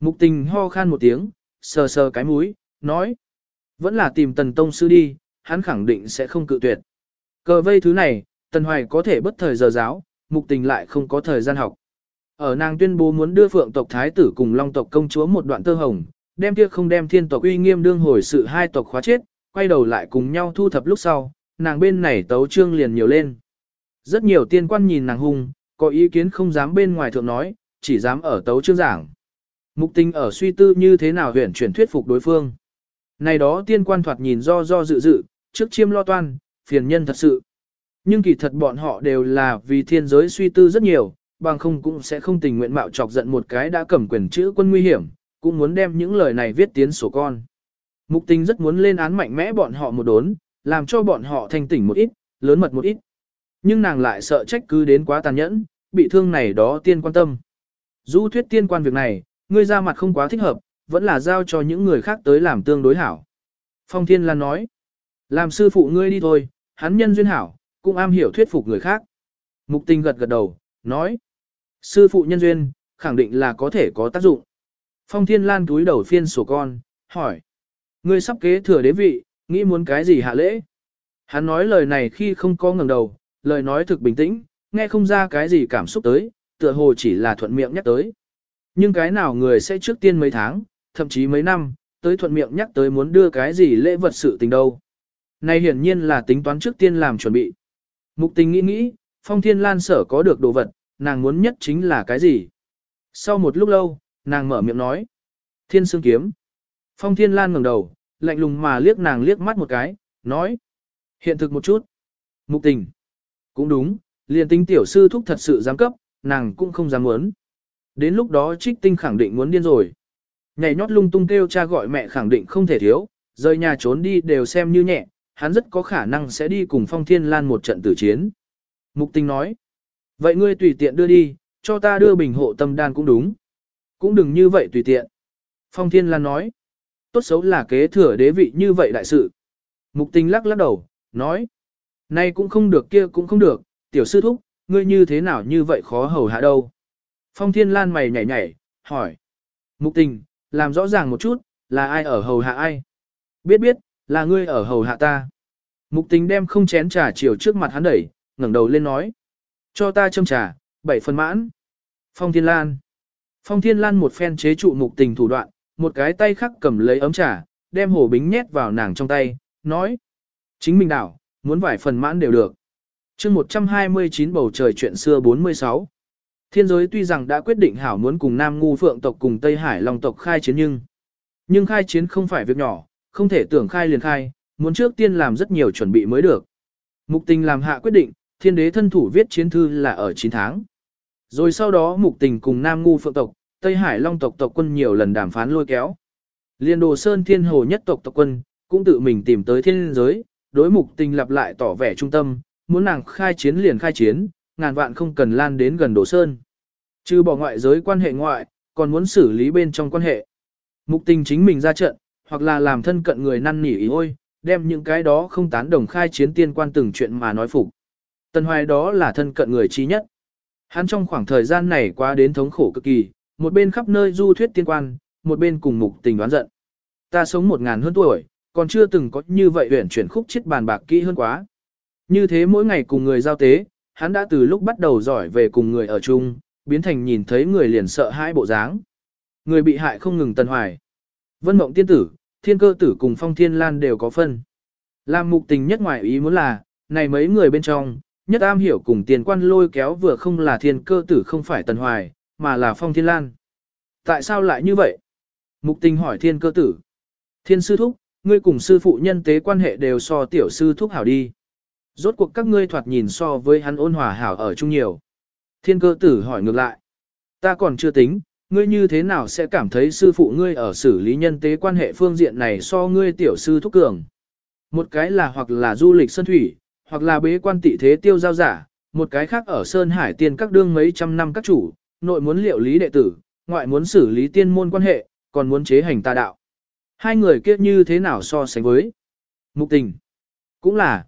Mục tình ho khan một tiếng, sờ sờ cái mũi, nói. Vẫn là tìm tần tông sư đi, hắn khẳng định sẽ không cự tuyệt. Cờ vây thứ này, tần hoài có thể bất thời giờ giáo, mục tình lại không có thời gian học. Ở nàng tuyên bố muốn đưa phượng tộc thái tử cùng long tộc công chúa một đoạn tơ hồng, đem kia không đem thiên tộc uy nghiêm đương hồi sự hai tộc khóa chết, quay đầu lại cùng nhau thu thập lúc sau, nàng bên này tấu trương liền nhiều lên. Rất nhiều tiên quan nhìn nàng hung, có ý kiến không dám bên ngoài thượng nói, chỉ dám ở tấu trương giảng. Mục tình ở suy tư như thế nào huyển chuyển thuyết phục đối phương. Này đó tiên quan thoạt nhìn do do dự dự, trước chiêm lo toan, phiền nhân thật sự. Nhưng kỳ thật bọn họ đều là vì thiên giới suy tư rất nhiều, bằng không cũng sẽ không tình nguyện mạo chọc giận một cái đã cầm quyền chữ quân nguy hiểm, cũng muốn đem những lời này viết tiến sổ con. Mục tình rất muốn lên án mạnh mẽ bọn họ một đốn, làm cho bọn họ thanh tỉnh một ít, lớn mật một ít. Nhưng nàng lại sợ trách cứ đến quá tàn nhẫn, bị thương này đó tiên quan tâm. Du thuyết tiên quan việc này, ngươi ra mặt không quá thích hợp, vẫn là giao cho những người khác tới làm tương đối hảo. Phong Thiên Lan nói, làm sư phụ ngươi đi thôi, hắn nhân duyên hảo, cũng am hiểu thuyết phục người khác. Mục tình gật gật đầu, nói, sư phụ nhân duyên, khẳng định là có thể có tác dụng. Phong Thiên Lan túi đầu phiên sổ con, hỏi, ngươi sắp kế thừa đế vị, nghĩ muốn cái gì hạ lễ? Hắn nói lời này khi không có ngẩng đầu, lời nói thực bình tĩnh, nghe không ra cái gì cảm xúc tới, tựa hồ chỉ là thuận miệng nhắc tới. Nhưng cái nào người sẽ trước tiên mấy tháng, thậm chí mấy năm, tới thuận miệng nhắc tới muốn đưa cái gì lễ vật sự tình đâu. Này hiển nhiên là tính toán trước tiên làm chuẩn bị. Mục tình nghĩ nghĩ, phong thiên lan sở có được đồ vật, nàng muốn nhất chính là cái gì. Sau một lúc lâu, nàng mở miệng nói. Thiên sương kiếm. Phong thiên lan ngẩng đầu, lạnh lùng mà liếc nàng liếc mắt một cái, nói. Hiện thực một chút. Mục tình. Cũng đúng, liền tính tiểu sư thúc thật sự dám cấp, nàng cũng không dám muốn. Đến lúc đó trích tinh khẳng định muốn điên rồi. Nhảy nhót lung tung kêu cha gọi mẹ khẳng định không thể thiếu, rời nhà trốn đi đều xem như nhẹ, hắn rất có khả năng sẽ đi cùng phong thiên lan một trận tử chiến. Mục tình nói, vậy ngươi tùy tiện đưa đi, cho ta đưa bình hộ tâm đan cũng đúng. Cũng đừng như vậy tùy tiện. Phong thiên lan nói, tốt xấu là kế thừa đế vị như vậy đại sự. Mục tình lắc lắc đầu, nói, Nay cũng không được kia cũng không được, tiểu sư thúc, ngươi như thế nào như vậy khó hầu hạ đâu. Phong thiên lan mày nhảy nhảy, hỏi. Mục tình, làm rõ ràng một chút, là ai ở hầu hạ ai? Biết biết, là ngươi ở hầu hạ ta. Mục tình đem không chén trà chiều trước mặt hắn đẩy, ngẩng đầu lên nói. Cho ta châm trà, bảy phần mãn. Phong thiên lan. Phong thiên lan một phen chế trụ mục tình thủ đoạn, một cái tay khác cầm lấy ấm trà, đem hồ bính nhét vào nàng trong tay, nói. Chính mình đảo, muốn vài phần mãn đều được. chương 129 bầu trời chuyện xưa 46. Thiên giới tuy rằng đã quyết định hảo muốn cùng Nam Ngu Phượng tộc cùng Tây Hải Long tộc khai chiến nhưng nhưng khai chiến không phải việc nhỏ, không thể tưởng khai liền khai, muốn trước tiên làm rất nhiều chuẩn bị mới được. Mục tình làm hạ quyết định, thiên đế thân thủ viết chiến thư là ở 9 tháng. Rồi sau đó mục tình cùng Nam Ngu Phượng tộc, Tây Hải Long tộc tộc quân nhiều lần đàm phán lôi kéo. Liên đồ Sơn Thiên Hồ nhất tộc tộc quân, cũng tự mình tìm tới thiên giới, đối mục tình lặp lại tỏ vẻ trung tâm, muốn nàng khai chiến liền khai chiến, ngàn vạn không cần lan đến gần đồ Sơn. Trừ bỏ ngoại giới quan hệ ngoại, còn muốn xử lý bên trong quan hệ. Mục tình chính mình ra trận, hoặc là làm thân cận người năn nỉ ý ôi, đem những cái đó không tán đồng khai chiến tiên quan từng chuyện mà nói phục. Tần Hoài đó là thân cận người trí nhất. Hắn trong khoảng thời gian này quá đến thống khổ cực kỳ, một bên khắp nơi du thuyết tiên quan, một bên cùng mục tình đoán giận. Ta sống một ngàn hơn tuổi, còn chưa từng có như vậy huyển chuyển khúc chết bàn bạc kỹ hơn quá. Như thế mỗi ngày cùng người giao tế, hắn đã từ lúc bắt đầu giỏi về cùng người ở chung, biến thành nhìn thấy người liền sợ hãi bộ dáng. Người bị hại không ngừng tần hoài. Vân mộng tiên tử, thiên cơ tử cùng phong thiên lan đều có phân. Làm mục tình nhất ngoại ý muốn là, này mấy người bên trong, nhất am hiểu cùng tiền quan lôi kéo vừa không là thiên cơ tử không phải tần hoài, mà là phong thiên lan. Tại sao lại như vậy? Mục tình hỏi thiên cơ tử. Thiên sư thúc, ngươi cùng sư phụ nhân tế quan hệ đều so tiểu sư thúc hảo đi. Rốt cuộc các ngươi thoạt nhìn so với hắn ôn hòa hảo ở chung nhiều. Thiên cơ tử hỏi ngược lại. Ta còn chưa tính, ngươi như thế nào sẽ cảm thấy sư phụ ngươi ở xử lý nhân tế quan hệ phương diện này so ngươi tiểu sư thúc cường. Một cái là hoặc là du lịch sân thủy, hoặc là bế quan tị thế tiêu giao giả, một cái khác ở Sơn Hải tiên các đương mấy trăm năm các chủ, nội muốn liệu lý đệ tử, ngoại muốn xử lý tiên môn quan hệ, còn muốn chế hành tà đạo. Hai người kia như thế nào so sánh với? Mục tình. Cũng là.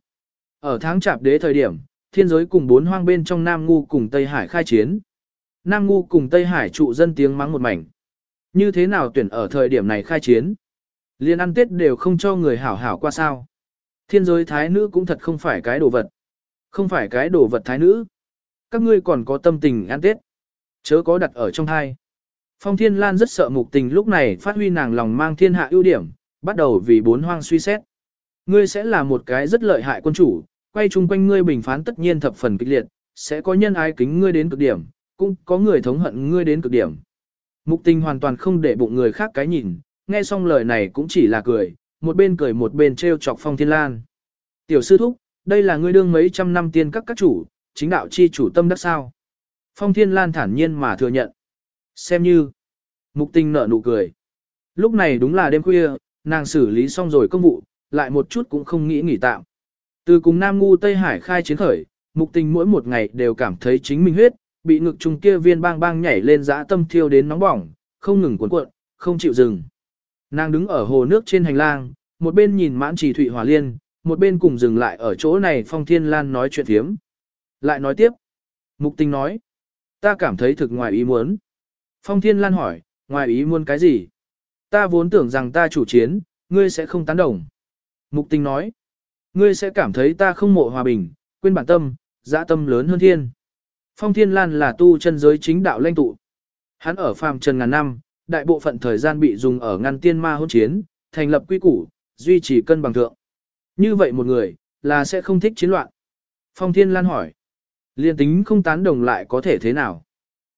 Ở tháng chạp đế thời điểm, thiên giới cùng bốn hoang bên trong Nam Ngu cùng Tây Hải khai chiến. Nam Ngu cùng Tây Hải trụ dân tiếng mắng một mảnh. Như thế nào tuyển ở thời điểm này khai chiến? Liên ăn tết đều không cho người hảo hảo qua sao. Thiên giới thái nữ cũng thật không phải cái đồ vật. Không phải cái đồ vật thái nữ. Các ngươi còn có tâm tình ăn tết. Chớ có đặt ở trong thai. Phong Thiên Lan rất sợ mục tình lúc này phát huy nàng lòng mang thiên hạ ưu điểm, bắt đầu vì bốn hoang suy xét. Ngươi sẽ là một cái rất lợi hại quân chủ, quay chung quanh ngươi bình phán tất nhiên thập phần kịch liệt, sẽ có nhân ái kính ngươi đến cực điểm, cũng có người thống hận ngươi đến cực điểm. Mục tình hoàn toàn không để bụng người khác cái nhìn, nghe xong lời này cũng chỉ là cười, một bên cười một bên treo chọc Phong Thiên Lan. Tiểu sư thúc, đây là ngươi đương mấy trăm năm tiên các các chủ, chính đạo chi chủ tâm đắc sao. Phong Thiên Lan thản nhiên mà thừa nhận. Xem như, mục tình nở nụ cười. Lúc này đúng là đêm khuya, nàng xử lý xong rồi công vụ, lại một chút cũng không nghĩ nghỉ tạm. Từ cùng Nam Ngu Tây Hải khai chiến khởi, mục tình mỗi một ngày đều cảm thấy chính mình huyết, bị ngực trùng kia viên bang bang nhảy lên dã tâm thiêu đến nóng bỏng, không ngừng cuốn cuộn, không chịu dừng. Nàng đứng ở hồ nước trên hành lang, một bên nhìn mãn trì thụy hòa liên, một bên cùng dừng lại ở chỗ này phong thiên lan nói chuyện thiếm. Lại nói tiếp. Mục tình nói. Ta cảm thấy thực ngoài ý muốn. Phong thiên lan hỏi, ngoài ý muốn cái gì? Ta vốn tưởng rằng ta chủ chiến, ngươi sẽ không tán đồng. Mục tình nói. Ngươi sẽ cảm thấy ta không mộ hòa bình, quên bản tâm, dã tâm lớn hơn thiên. Phong Thiên Lan là tu chân giới chính đạo lãnh tụ. Hắn ở phàm trần ngàn năm, đại bộ phận thời gian bị dùng ở ngăn tiên ma hôn chiến, thành lập quy củ, duy trì cân bằng thượng. Như vậy một người, là sẽ không thích chiến loạn. Phong Thiên Lan hỏi. Liên tính không tán đồng lại có thể thế nào?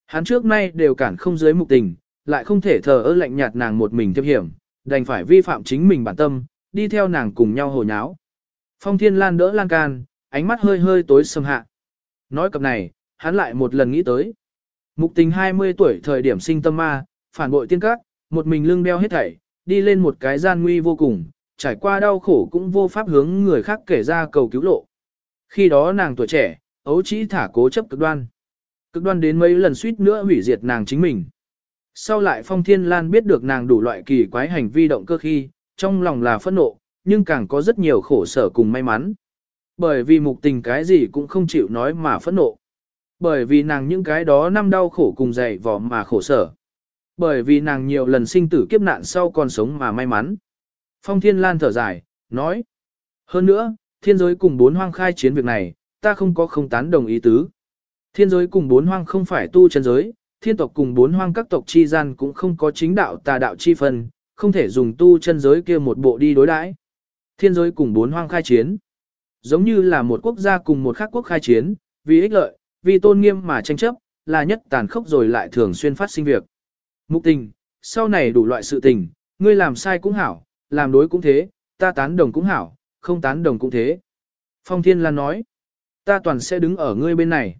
Hắn trước nay đều cản không dưới mục tình, lại không thể thờ ơ lạnh nhạt nàng một mình tiếp hiểm, đành phải vi phạm chính mình bản tâm, đi theo nàng cùng nhau hồ nháo. Phong Thiên Lan đỡ lan can, ánh mắt hơi hơi tối sầm hạ. Nói cập này, hắn lại một lần nghĩ tới. Mục tình 20 tuổi thời điểm sinh tâm ma, phản bội tiên các, một mình lưng đeo hết thảy, đi lên một cái gian nguy vô cùng, trải qua đau khổ cũng vô pháp hướng người khác kể ra cầu cứu lộ. Khi đó nàng tuổi trẻ, ấu chỉ thả cố chấp cực đoan. Cực đoan đến mấy lần suýt nữa hủy diệt nàng chính mình. Sau lại Phong Thiên Lan biết được nàng đủ loại kỳ quái hành vi động cơ khi, trong lòng là phẫn nộ, nhưng càng có rất nhiều khổ sở cùng may mắn. Bởi vì mục tình cái gì cũng không chịu nói mà phẫn nộ. Bởi vì nàng những cái đó năm đau khổ cùng dày vò mà khổ sở. Bởi vì nàng nhiều lần sinh tử kiếp nạn sau còn sống mà may mắn. Phong Thiên Lan thở dài, nói. Hơn nữa, thiên giới cùng bốn hoang khai chiến việc này, ta không có không tán đồng ý tứ. Thiên giới cùng bốn hoang không phải tu chân giới, thiên tộc cùng bốn hoang các tộc chi gian cũng không có chính đạo tà đạo chi phân, không thể dùng tu chân giới kia một bộ đi đối đãi. Thiên giới cùng bốn hoang khai chiến. Giống như là một quốc gia cùng một khác quốc khai chiến, vì ích lợi, vì tôn nghiêm mà tranh chấp, là nhất tàn khốc rồi lại thường xuyên phát sinh việc. Mục tình, sau này đủ loại sự tình, ngươi làm sai cũng hảo, làm đối cũng thế, ta tán đồng cũng hảo, không tán đồng cũng thế. Phong Thiên Lan nói, ta toàn sẽ đứng ở ngươi bên này.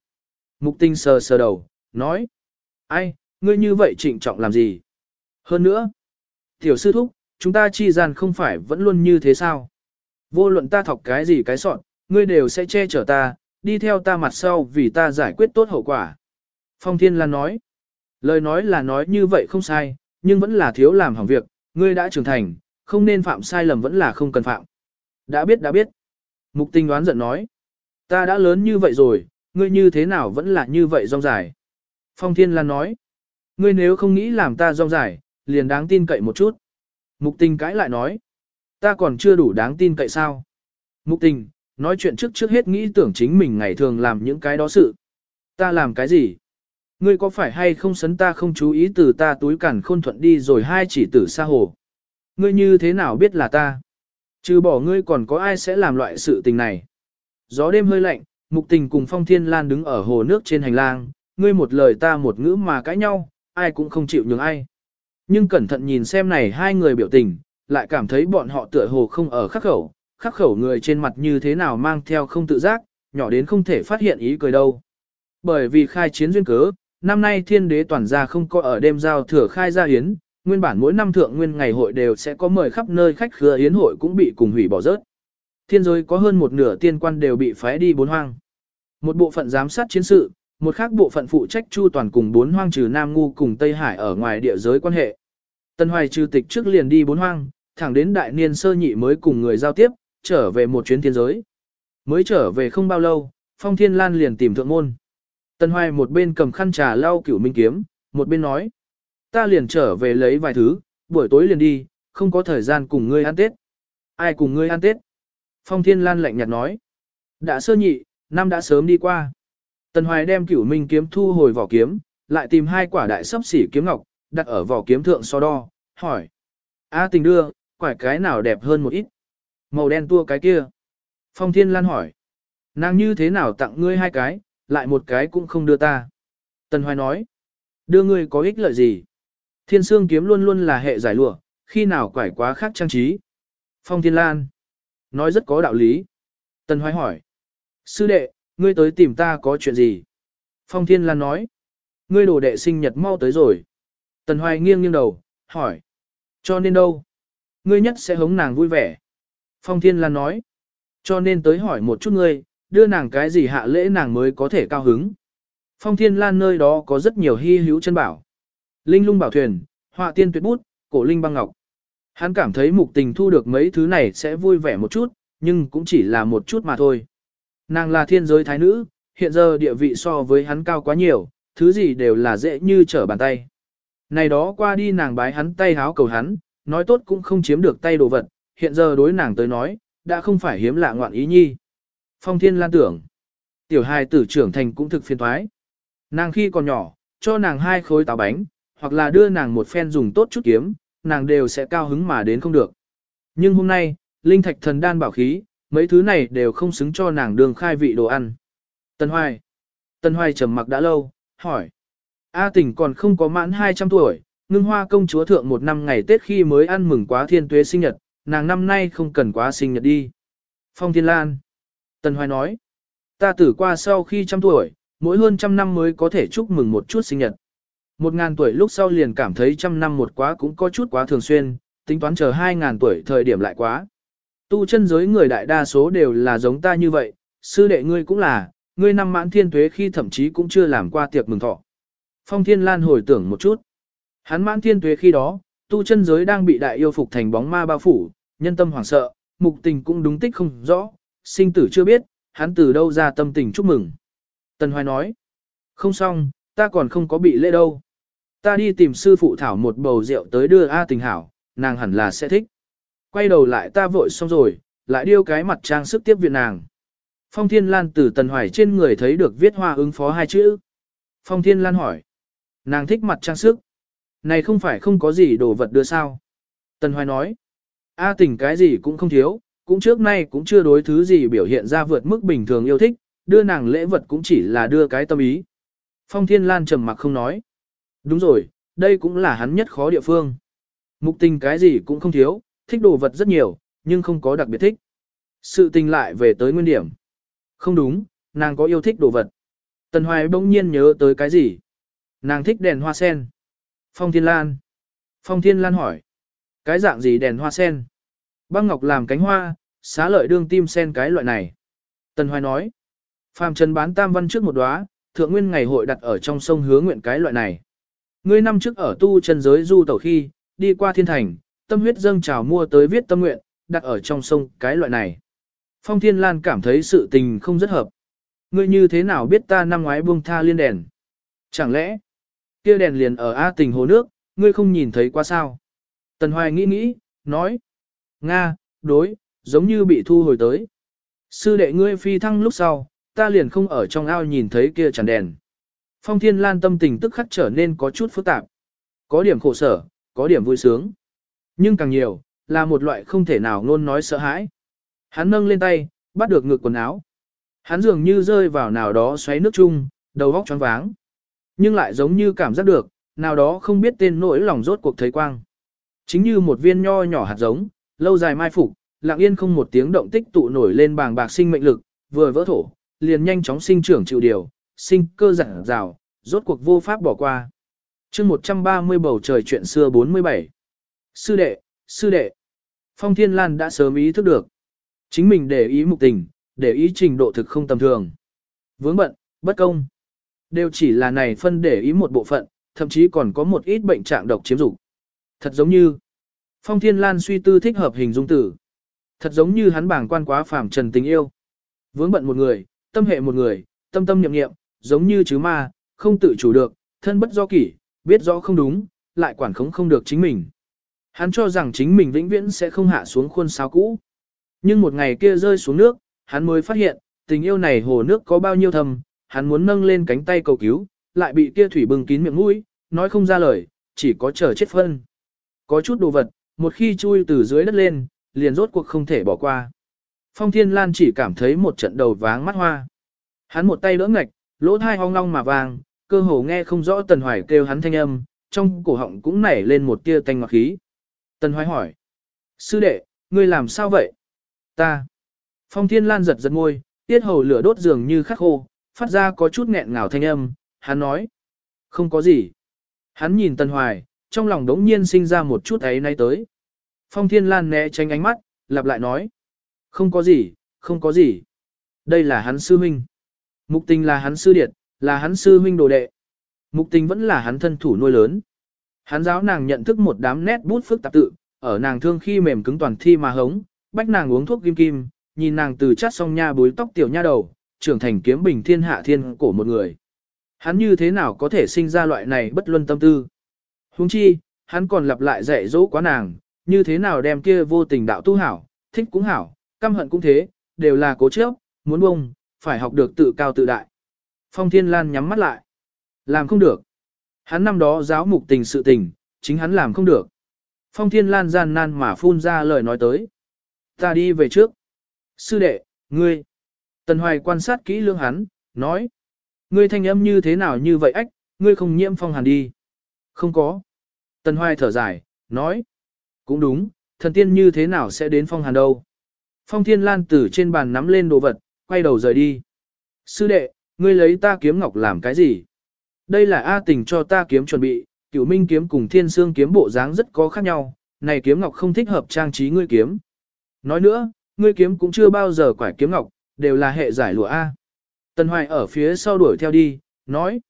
Mục Tinh sờ sờ đầu, nói, ai, ngươi như vậy trịnh trọng làm gì? Hơn nữa, tiểu sư thúc, chúng ta chi gian không phải vẫn luôn như thế sao? Vô luận ta thọc cái gì cái sọn, ngươi đều sẽ che chở ta, đi theo ta mặt sau vì ta giải quyết tốt hậu quả. Phong Thiên Lan nói, lời nói là nói như vậy không sai, nhưng vẫn là thiếu làm hỏng việc, ngươi đã trưởng thành, không nên phạm sai lầm vẫn là không cần phạm. Đã biết đã biết. Mục tình đoán giận nói, ta đã lớn như vậy rồi, ngươi như thế nào vẫn là như vậy rong dài. Phong Thiên Lan nói, ngươi nếu không nghĩ làm ta rong dài, liền đáng tin cậy một chút. Mục tình cãi lại nói, ta còn chưa đủ đáng tin cậy sao. Mục tình, nói chuyện trước trước hết nghĩ tưởng chính mình ngày thường làm những cái đó sự. Ta làm cái gì? Ngươi có phải hay không sấn ta không chú ý từ ta túi cản khôn thuận đi rồi hai chỉ tử xa hồ? Ngươi như thế nào biết là ta? Trừ bỏ ngươi còn có ai sẽ làm loại sự tình này? Gió đêm hơi lạnh, mục tình cùng phong thiên lan đứng ở hồ nước trên hành lang, ngươi một lời ta một ngữ mà cãi nhau, ai cũng không chịu nhường ai. Nhưng cẩn thận nhìn xem này hai người biểu tình, lại cảm thấy bọn họ tựa hồ không ở khắc khẩu, khắc khẩu người trên mặt như thế nào mang theo không tự giác, nhỏ đến không thể phát hiện ý cười đâu. Bởi vì khai chiến duyên cớ, năm nay thiên đế toàn gia không có ở đêm giao thừa khai gia hiến, nguyên bản mỗi năm thượng nguyên ngày hội đều sẽ có mời khắp nơi khách khứa hiến hội cũng bị cùng hủy bỏ rớt. Thiên giới có hơn một nửa tiên quan đều bị phái đi bốn hoang. Một bộ phận giám sát chiến sự, một khác bộ phận phụ trách chu toàn cùng bốn hoang trừ Nam Ngu cùng Tây Hải ở ngoài địa giới quan hệ. Tân Hoài trừ tịch trước liền đi bốn hoang, thẳng đến đại niên sơ nhị mới cùng người giao tiếp, trở về một chuyến thiên giới. Mới trở về không bao lâu, Phong Thiên Lan liền tìm thượng môn. Tân Hoài một bên cầm khăn trà lau cửu minh kiếm, một bên nói. Ta liền trở về lấy vài thứ, buổi tối liền đi, không có thời gian cùng ngươi ăn Tết. Ai cùng ngươi ăn Tết? Phong Thiên Lan lạnh nhạt nói. Đã sơ nhị, năm đã sớm đi qua. Tần Hoài đem cửu minh kiếm thu hồi vỏ kiếm, lại tìm hai quả đại sấp xỉ kiếm ngọc, đặt ở vỏ kiếm thượng so đo, hỏi. A tình đưa, quả cái nào đẹp hơn một ít? Màu đen tua cái kia. Phong Thiên Lan hỏi. Nàng như thế nào tặng ngươi hai cái, lại một cái cũng không đưa ta. Tần Hoài nói. Đưa ngươi có ích lợi gì? Thiên Sương kiếm luôn luôn là hệ giải lụa, khi nào quải quá khác trang trí. Phong Thiên Lan. Nói rất có đạo lý. Tần Hoài hỏi. Sư đệ, ngươi tới tìm ta có chuyện gì? Phong Thiên Lan nói. Ngươi đồ đệ sinh nhật mau tới rồi. Tần Hoài nghiêng nghiêng đầu, hỏi. Cho nên đâu? Ngươi nhất sẽ hống nàng vui vẻ. Phong Thiên Lan nói. Cho nên tới hỏi một chút ngươi, đưa nàng cái gì hạ lễ nàng mới có thể cao hứng. Phong Thiên Lan nơi đó có rất nhiều hy hữu chân bảo. Linh lung bảo thuyền, họa tiên tuyệt bút, cổ linh băng ngọc. Hắn cảm thấy mục tình thu được mấy thứ này sẽ vui vẻ một chút, nhưng cũng chỉ là một chút mà thôi. Nàng là thiên giới thái nữ, hiện giờ địa vị so với hắn cao quá nhiều, thứ gì đều là dễ như trở bàn tay. Này đó qua đi nàng bái hắn tay háo cầu hắn, nói tốt cũng không chiếm được tay đồ vật, hiện giờ đối nàng tới nói, đã không phải hiếm lạ ngoạn ý nhi. Phong thiên lan tưởng, tiểu hài tử trưởng thành cũng thực phiền thoái. Nàng khi còn nhỏ, cho nàng hai khối táo bánh, hoặc là đưa nàng một phen dùng tốt chút kiếm, nàng đều sẽ cao hứng mà đến không được. Nhưng hôm nay, linh thạch thần đan bảo khí, mấy thứ này đều không xứng cho nàng đường khai vị đồ ăn. Tân Hoài. Tân Hoài trầm mặc đã lâu, hỏi. A tỉnh còn không có mãn 200 tuổi, ngưng hoa công chúa thượng một năm ngày Tết khi mới ăn mừng quá thiên tuế sinh nhật, nàng năm nay không cần quá sinh nhật đi. Phong Thiên Lan. Tân Hoài nói. Ta tử qua sau khi trăm tuổi, mỗi hơn trăm năm mới có thể chúc mừng một chút sinh nhật. Một ngàn tuổi lúc sau liền cảm thấy trăm năm một quá cũng có chút quá thường xuyên, tính toán chờ hai ngàn tuổi thời điểm lại quá. Tu chân giới người đại đa số đều là giống ta như vậy, sư đệ ngươi cũng là, ngươi năm mãn thiên tuế khi thậm chí cũng chưa làm qua tiệc mừng thọ. Phong Thiên Lan hồi tưởng một chút. Hắn mãn thiên tuế khi đó, tu chân giới đang bị đại yêu phục thành bóng ma bao phủ, nhân tâm hoảng sợ, mục tình cũng đúng tích không rõ, sinh tử chưa biết, hắn từ đâu ra tâm tình chúc mừng. Tần Hoài nói, không xong, ta còn không có bị lễ đâu. Ta đi tìm sư phụ thảo một bầu rượu tới đưa A tình hảo, nàng hẳn là sẽ thích. Quay đầu lại ta vội xong rồi, lại điêu cái mặt trang sức tiếp viện nàng. Phong Thiên Lan từ Tần Hoài trên người thấy được viết hoa ứng phó hai chữ. Phong Thiên Lan hỏi. Nàng thích mặt trang sức. Này không phải không có gì đồ vật đưa sao. Tần Hoài nói. A tình cái gì cũng không thiếu, cũng trước nay cũng chưa đối thứ gì biểu hiện ra vượt mức bình thường yêu thích, đưa nàng lễ vật cũng chỉ là đưa cái tâm ý. Phong Thiên Lan trầm mặc không nói. Đúng rồi, đây cũng là hắn nhất khó địa phương. Mục tình cái gì cũng không thiếu, thích đồ vật rất nhiều, nhưng không có đặc biệt thích. Sự tình lại về tới nguyên điểm. Không đúng, nàng có yêu thích đồ vật. Tần Hoài bỗng nhiên nhớ tới cái gì? Nàng thích đèn hoa sen. Phong Thiên Lan. Phong Thiên Lan hỏi. Cái dạng gì đèn hoa sen? Băng ngọc làm cánh hoa, xá lợi đương tim sen cái loại này. Tần Hoài nói. Phàm Trần bán tam văn trước một đóa, thượng nguyên ngày hội đặt ở trong sông hứa nguyện cái loại này. Ngươi năm trước ở tu chân giới du tẩu khi, đi qua thiên thành, tâm huyết dâng trào mua tới viết tâm nguyện, đặt ở trong sông cái loại này. Phong Thiên Lan cảm thấy sự tình không rất hợp. Ngươi như thế nào biết ta năm ngoái buông tha liên đèn? Chẳng lẽ, kia đèn liền ở A tình hồ nước, ngươi không nhìn thấy qua sao? Tần Hoài nghĩ nghĩ, nói. Nga, đối, giống như bị thu hồi tới. Sư đệ ngươi phi thăng lúc sau, ta liền không ở trong ao nhìn thấy kia chẳng đèn. Phong Thiên Lan tâm tình tức khắc trở nên có chút phức tạp. Có điểm khổ sở, có điểm vui sướng. Nhưng càng nhiều, là một loại không thể nào ngôn nói sợ hãi. Hắn nâng lên tay, bắt được ngực quần áo. Hắn dường như rơi vào nào đó xoáy nước chung, đầu óc choáng váng. Nhưng lại giống như cảm giác được, nào đó không biết tên nỗi lòng rốt cuộc thấy quang. Chính như một viên nho nhỏ hạt giống, lâu dài mai phục, lặng yên không một tiếng động tích tụ nổi lên bàng bạc sinh mệnh lực, vừa vỡ thổ, liền nhanh chóng sinh trưởng chịu điều, sinh cơ giản rào, rốt cuộc vô pháp bỏ qua. chương 130 bầu trời chuyện xưa 47. Sư đệ, sư đệ. Phong Thiên Lan đã sớm ý thức được. Chính mình để ý mục tình, để ý trình độ thực không tầm thường. Vướng bận, bất công. Đều chỉ là này phân để ý một bộ phận, thậm chí còn có một ít bệnh trạng độc chiếm dục. Thật giống như, Phong Thiên Lan suy tư thích hợp hình dung tử. Thật giống như hắn bảng quan quá phàm trần tình yêu. Vướng bận một người, tâm hệ một người, tâm tâm niệm niệm, giống như chứ ma, không tự chủ được, thân bất do kỷ, biết rõ không đúng, lại quản khống không được chính mình. Hắn cho rằng chính mình vĩnh viễn sẽ không hạ xuống khuôn sao cũ. Nhưng một ngày kia rơi xuống nước, hắn mới phát hiện, tình yêu này hồ nước có bao nhiêu thầm, hắn muốn nâng lên cánh tay cầu cứu, lại bị kia thủy bừng kín miệng mũi, nói không ra lời, chỉ có chờ chết phân. Có chút đồ vật, một khi chui từ dưới đất lên, liền rốt cuộc không thể bỏ qua. Phong Thiên Lan chỉ cảm thấy một trận đầu váng mắt hoa. Hắn một tay đỡ ngạch, lỗ thai hoang long mà vàng, cơ hồ nghe không rõ Tần Hoài kêu hắn thanh âm, trong cổ họng cũng nảy lên một tia tanh ngọt khí. Tần Hoài hỏi. Sư đệ, ngươi làm sao vậy? Ta. Phong Thiên Lan giật giật môi, tiết hầu lửa đốt dường như khắc khô, phát ra có chút nghẹn ngào thanh âm, hắn nói. Không có gì. Hắn nhìn Tần Hoài, trong lòng đống nhiên sinh ra một chút ấy nay tới. Phong Thiên Lan né tránh ánh mắt, lặp lại nói. Không có gì, không có gì. Đây là hắn sư huynh. Mục tình là hắn sư điệt, là hắn sư huynh đồ đệ. Mục tình vẫn là hắn thân thủ nuôi lớn. Hắn giáo nàng nhận thức một đám nét bút phức tạp tự, ở nàng thương khi mềm cứng toàn thi mà hống, bách nàng uống thuốc kim kim, nhìn nàng từ chát song nha bối tóc tiểu nha đầu, trưởng thành kiếm bình thiên hạ thiên cổ một người. Hắn như thế nào có thể sinh ra loại này bất luân tâm tư? Huống chi, hắn còn lặp lại dạy dỗ quá nàng, như thế nào đem kia vô tình đạo tu hảo, thích cũng hảo, căm hận cũng thế, đều là cố chấp, muốn bông, phải học được tự cao tự đại. Phong Thiên Lan nhắm mắt lại. Làm không được. Hắn năm đó giáo mục tình sự tình, chính hắn làm không được. Phong Thiên Lan gian nan mà phun ra lời nói tới. Ta đi về trước. Sư đệ, ngươi. Tần Hoài quan sát kỹ lương hắn, nói. Ngươi thanh âm như thế nào như vậy ách, ngươi không nhiễm phong hàn đi. Không có. Tần Hoài thở dài, nói. Cũng đúng, thần tiên như thế nào sẽ đến phong hàn đâu. Phong Thiên Lan từ trên bàn nắm lên đồ vật, quay đầu rời đi. Sư đệ, ngươi lấy ta kiếm ngọc làm cái gì? Đây là A tình cho ta kiếm chuẩn bị, cửu minh kiếm cùng thiên sương kiếm bộ dáng rất có khác nhau, này kiếm ngọc không thích hợp trang trí ngươi kiếm. Nói nữa, ngươi kiếm cũng chưa bao giờ quải kiếm ngọc, đều là hệ giải lụa A. Tần Hoài ở phía sau đuổi theo đi, nói.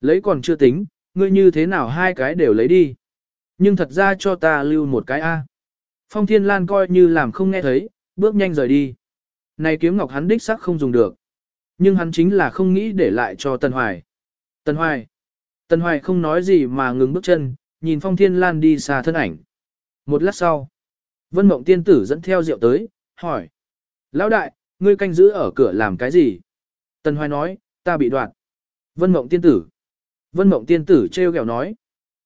Lấy còn chưa tính, ngươi như thế nào hai cái đều lấy đi. Nhưng thật ra cho ta lưu một cái A. Phong Thiên Lan coi như làm không nghe thấy, bước nhanh rời đi. Này kiếm ngọc hắn đích sắc không dùng được. Nhưng hắn chính là không nghĩ để lại cho Tần Hoài. Tần Hoài. Tần Hoài không nói gì mà ngừng bước chân, nhìn Phong Thiên Lan đi xa thân ảnh. Một lát sau, Vân Mộng Tiên Tử dẫn theo rượu tới, hỏi. Lão đại, ngươi canh giữ ở cửa làm cái gì? Tần Hoài nói, ta bị đoạt. Vân Mộng Tiên Tử. Vân Mộng Tiên Tử treo ghẹo nói.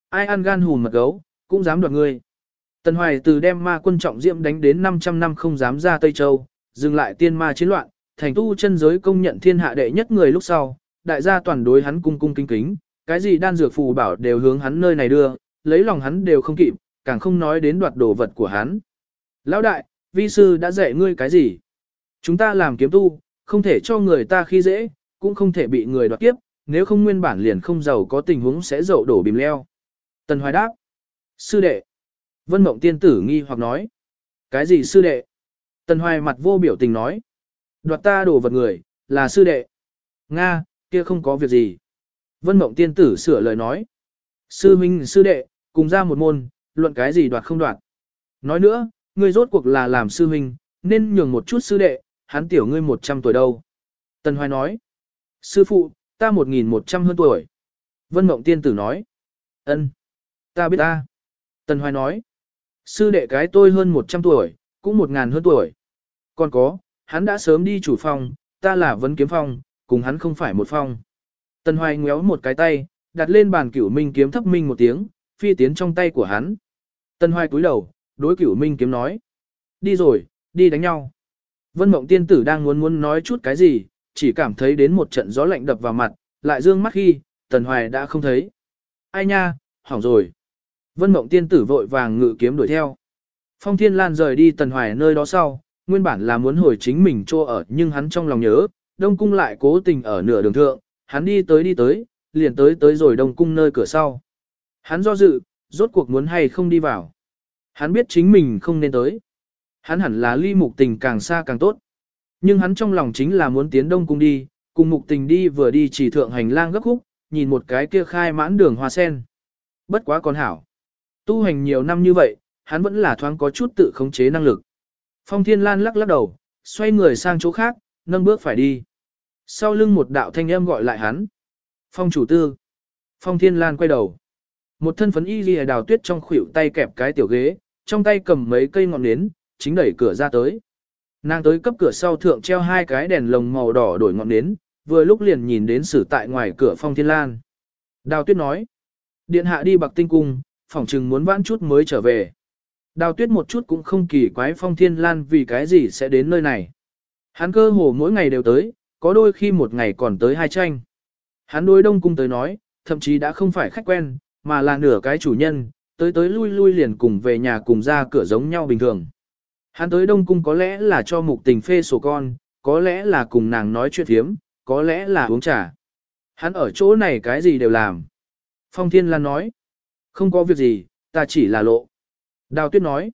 Ai ăn gan hùn mật gấu, cũng dám đoạt ngươi. Tần Hoài từ đem ma quân trọng diệm đánh đến 500 năm không dám ra Tây Châu, dừng lại tiên ma chiến loạn, thành tu chân giới công nhận thiên hạ đệ nhất người lúc sau, đại gia toàn đối hắn cung cung kính kính, cái gì đan dược phù bảo đều hướng hắn nơi này đưa, lấy lòng hắn đều không kịp, càng không nói đến đoạt đồ vật của hắn. Lão đại, vi sư đã dạy ngươi cái gì? Chúng ta làm kiếm tu, không thể cho người ta khi dễ, cũng không thể bị người đoạt kiếp, nếu không nguyên bản liền không giàu có tình huống sẽ dậu đổ bìm leo. Tần Hoài đáp. Sư đệ. Vân Mộng tiên tử nghi hoặc nói. Cái gì sư đệ? Tần Hoài mặt vô biểu tình nói. Đoạt ta đồ vật người, là sư đệ. Nga, kia không có việc gì. Vân Mộng tiên tử sửa lời nói. Sư minh sư đệ, cùng ra một môn, luận cái gì đoạt không đoạt. Nói nữa, ngươi rốt cuộc là làm sư minh, nên nhường một chút sư đệ, hắn tiểu ngươi 100 tuổi đâu. Tần Hoài nói. Sư phụ, ta 1.100 hơn tuổi. Vân Mộng tiên tử nói. ân, ta biết ta. Tần Hoài nói. Sư đệ cái tôi hơn 100 tuổi, cũng một ngàn hơn tuổi. Còn có, hắn đã sớm đi chủ phòng, ta là vấn kiếm phong, cùng hắn không phải một phong. Tần Hoài ngéo một cái tay, đặt lên bàn cửu minh kiếm thấp minh một tiếng, phi tiến trong tay của hắn. Tần Hoài cúi đầu, đối cửu minh kiếm nói. Đi rồi, đi đánh nhau. Vân Mộng tiên tử đang muốn muốn nói chút cái gì, chỉ cảm thấy đến một trận gió lạnh đập vào mặt, lại dương mắt khi, Tần Hoài đã không thấy. Ai nha, hỏng rồi. Vân Mộng tiên tử vội vàng ngự kiếm đuổi theo. Phong Thiên Lan rời đi Tần Hoài nơi đó sau, nguyên bản là muốn hồi chính mình chỗ ở nhưng hắn trong lòng nhớ, Đông Cung lại cố tình ở nửa đường thượng, hắn đi tới đi tới, liền tới tới rồi Đông Cung nơi cửa sau. Hắn do dự, rốt cuộc muốn hay không đi vào. Hắn biết chính mình không nên tới. Hắn hẳn là ly mục tình càng xa càng tốt. Nhưng hắn trong lòng chính là muốn tiến Đông Cung đi, cùng mục tình đi vừa đi chỉ thượng hành lang gấp khúc, nhìn một cái kia khai mãn đường hoa sen. Bất quá còn hảo. Tu hành nhiều năm như vậy, hắn vẫn là thoáng có chút tự khống chế năng lực. Phong Thiên Lan lắc lắc đầu, xoay người sang chỗ khác, nâng bước phải đi. Sau lưng một đạo thanh âm gọi lại hắn. Phong chủ tư. Phong Thiên Lan quay đầu. Một thân phấn y ghi đào tuyết trong khuỷu tay kẹp cái tiểu ghế, trong tay cầm mấy cây ngọn nến, chính đẩy cửa ra tới. Nàng tới cấp cửa sau thượng treo hai cái đèn lồng màu đỏ đổi ngọn nến, vừa lúc liền nhìn đến sử tại ngoài cửa Phong Thiên Lan. Đào tuyết nói. Điện hạ đi bạc tinh cung, phỏng chừng muốn vãn chút mới trở về. Đào tuyết một chút cũng không kỳ quái phong thiên lan vì cái gì sẽ đến nơi này. Hắn cơ hồ mỗi ngày đều tới, có đôi khi một ngày còn tới hai tranh. Hắn đối đông cung tới nói, thậm chí đã không phải khách quen, mà là nửa cái chủ nhân, tới tới lui lui liền cùng về nhà cùng ra cửa giống nhau bình thường. Hắn tới đông cung có lẽ là cho mục tình phê sổ con, có lẽ là cùng nàng nói chuyện thiếm, có lẽ là uống trà. Hắn ở chỗ này cái gì đều làm. Phong Thiên Lan nói, không có việc gì, ta chỉ là lộ. Đào tuyết nói,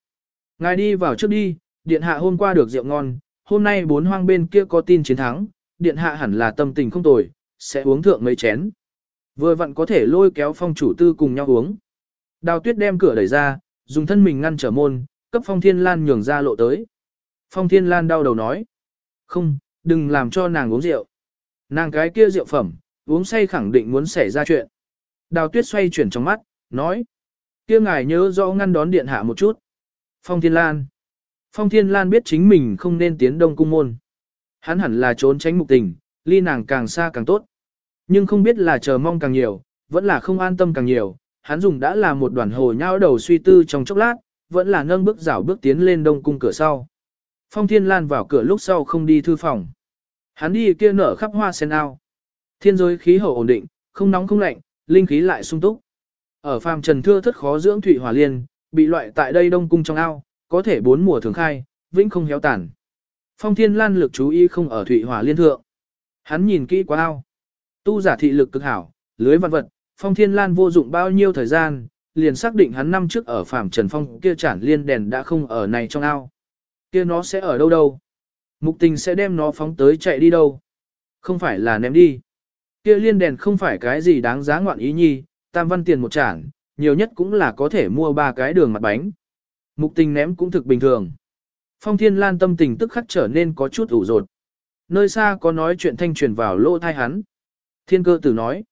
ngài đi vào trước đi, điện hạ hôm qua được rượu ngon, hôm nay bốn hoang bên kia có tin chiến thắng, điện hạ hẳn là tâm tình không tồi, sẽ uống thượng mấy chén. Vừa vặn có thể lôi kéo phong chủ tư cùng nhau uống. Đào tuyết đem cửa đẩy ra, dùng thân mình ngăn trở môn, cấp phong thiên lan nhường ra lộ tới. Phong thiên lan đau đầu nói, không, đừng làm cho nàng uống rượu. Nàng cái kia rượu phẩm, uống say khẳng định muốn xảy ra chuyện. Đào tuyết xoay chuyển trong mắt, nói, kia ngài nhớ rõ ngăn đón điện hạ một chút. Phong Thiên Lan. Phong Thiên Lan biết chính mình không nên tiến đông cung môn. Hắn hẳn là trốn tránh mục tình, ly nàng càng xa càng tốt. Nhưng không biết là chờ mong càng nhiều, vẫn là không an tâm càng nhiều. Hắn dùng đã là một đoàn hồ nhau đầu suy tư trong chốc lát, vẫn là nâng bước rảo bước tiến lên đông cung cửa sau. Phong Thiên Lan vào cửa lúc sau không đi thư phòng. Hắn đi kia nở khắp hoa sen ao. Thiên giới khí hậu ổn định, không nóng không lạnh, linh khí lại sung túc. Ở phàm trần thưa thất khó dưỡng thủy hỏa liên, bị loại tại đây đông cung trong ao, có thể bốn mùa thường khai, vĩnh không héo tàn. Phong Thiên Lan lực chú ý không ở thủy hỏa liên thượng. Hắn nhìn kỹ quá ao. Tu giả thị lực cực hảo, lưới văn vật, Phong Thiên Lan vô dụng bao nhiêu thời gian, liền xác định hắn năm trước ở phàm trần phong kia chản liên đèn đã không ở này trong ao. Kia nó sẽ ở đâu đâu? Mục tình sẽ đem nó phóng tới chạy đi đâu? Không phải là ném đi. Kia liên đèn không phải cái gì đáng giá ngoạn ý nhi, tam văn tiền một chản, nhiều nhất cũng là có thể mua ba cái đường mặt bánh. Mục tình ném cũng thực bình thường. Phong Thiên Lan tâm tình tức khắc trở nên có chút ủ rột. Nơi xa có nói chuyện thanh truyền vào lỗ thai hắn. Thiên cơ tử nói.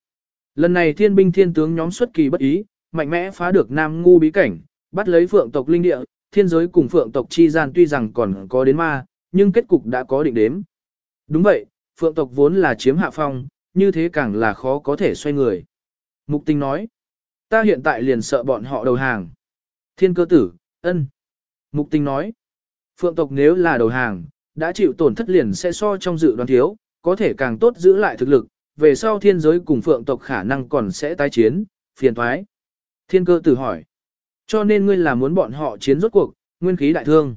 Lần này thiên binh thiên tướng nhóm xuất kỳ bất ý, mạnh mẽ phá được nam ngu bí cảnh, bắt lấy phượng tộc linh địa, thiên giới cùng phượng tộc chi gian tuy rằng còn có đến ma, nhưng kết cục đã có định đếm. Đúng vậy, phượng tộc vốn là chiếm hạ phong, như thế càng là khó có thể xoay người. Mục tình nói, ta hiện tại liền sợ bọn họ đầu hàng. Thiên cơ tử, Ân. Mục tình nói, phượng tộc nếu là đầu hàng, đã chịu tổn thất liền sẽ so trong dự đoán thiếu, có thể càng tốt giữ lại thực lực, về sau thiên giới cùng phượng tộc khả năng còn sẽ tái chiến, phiền thoái. Thiên cơ tử hỏi, cho nên ngươi là muốn bọn họ chiến rốt cuộc, nguyên khí đại thương.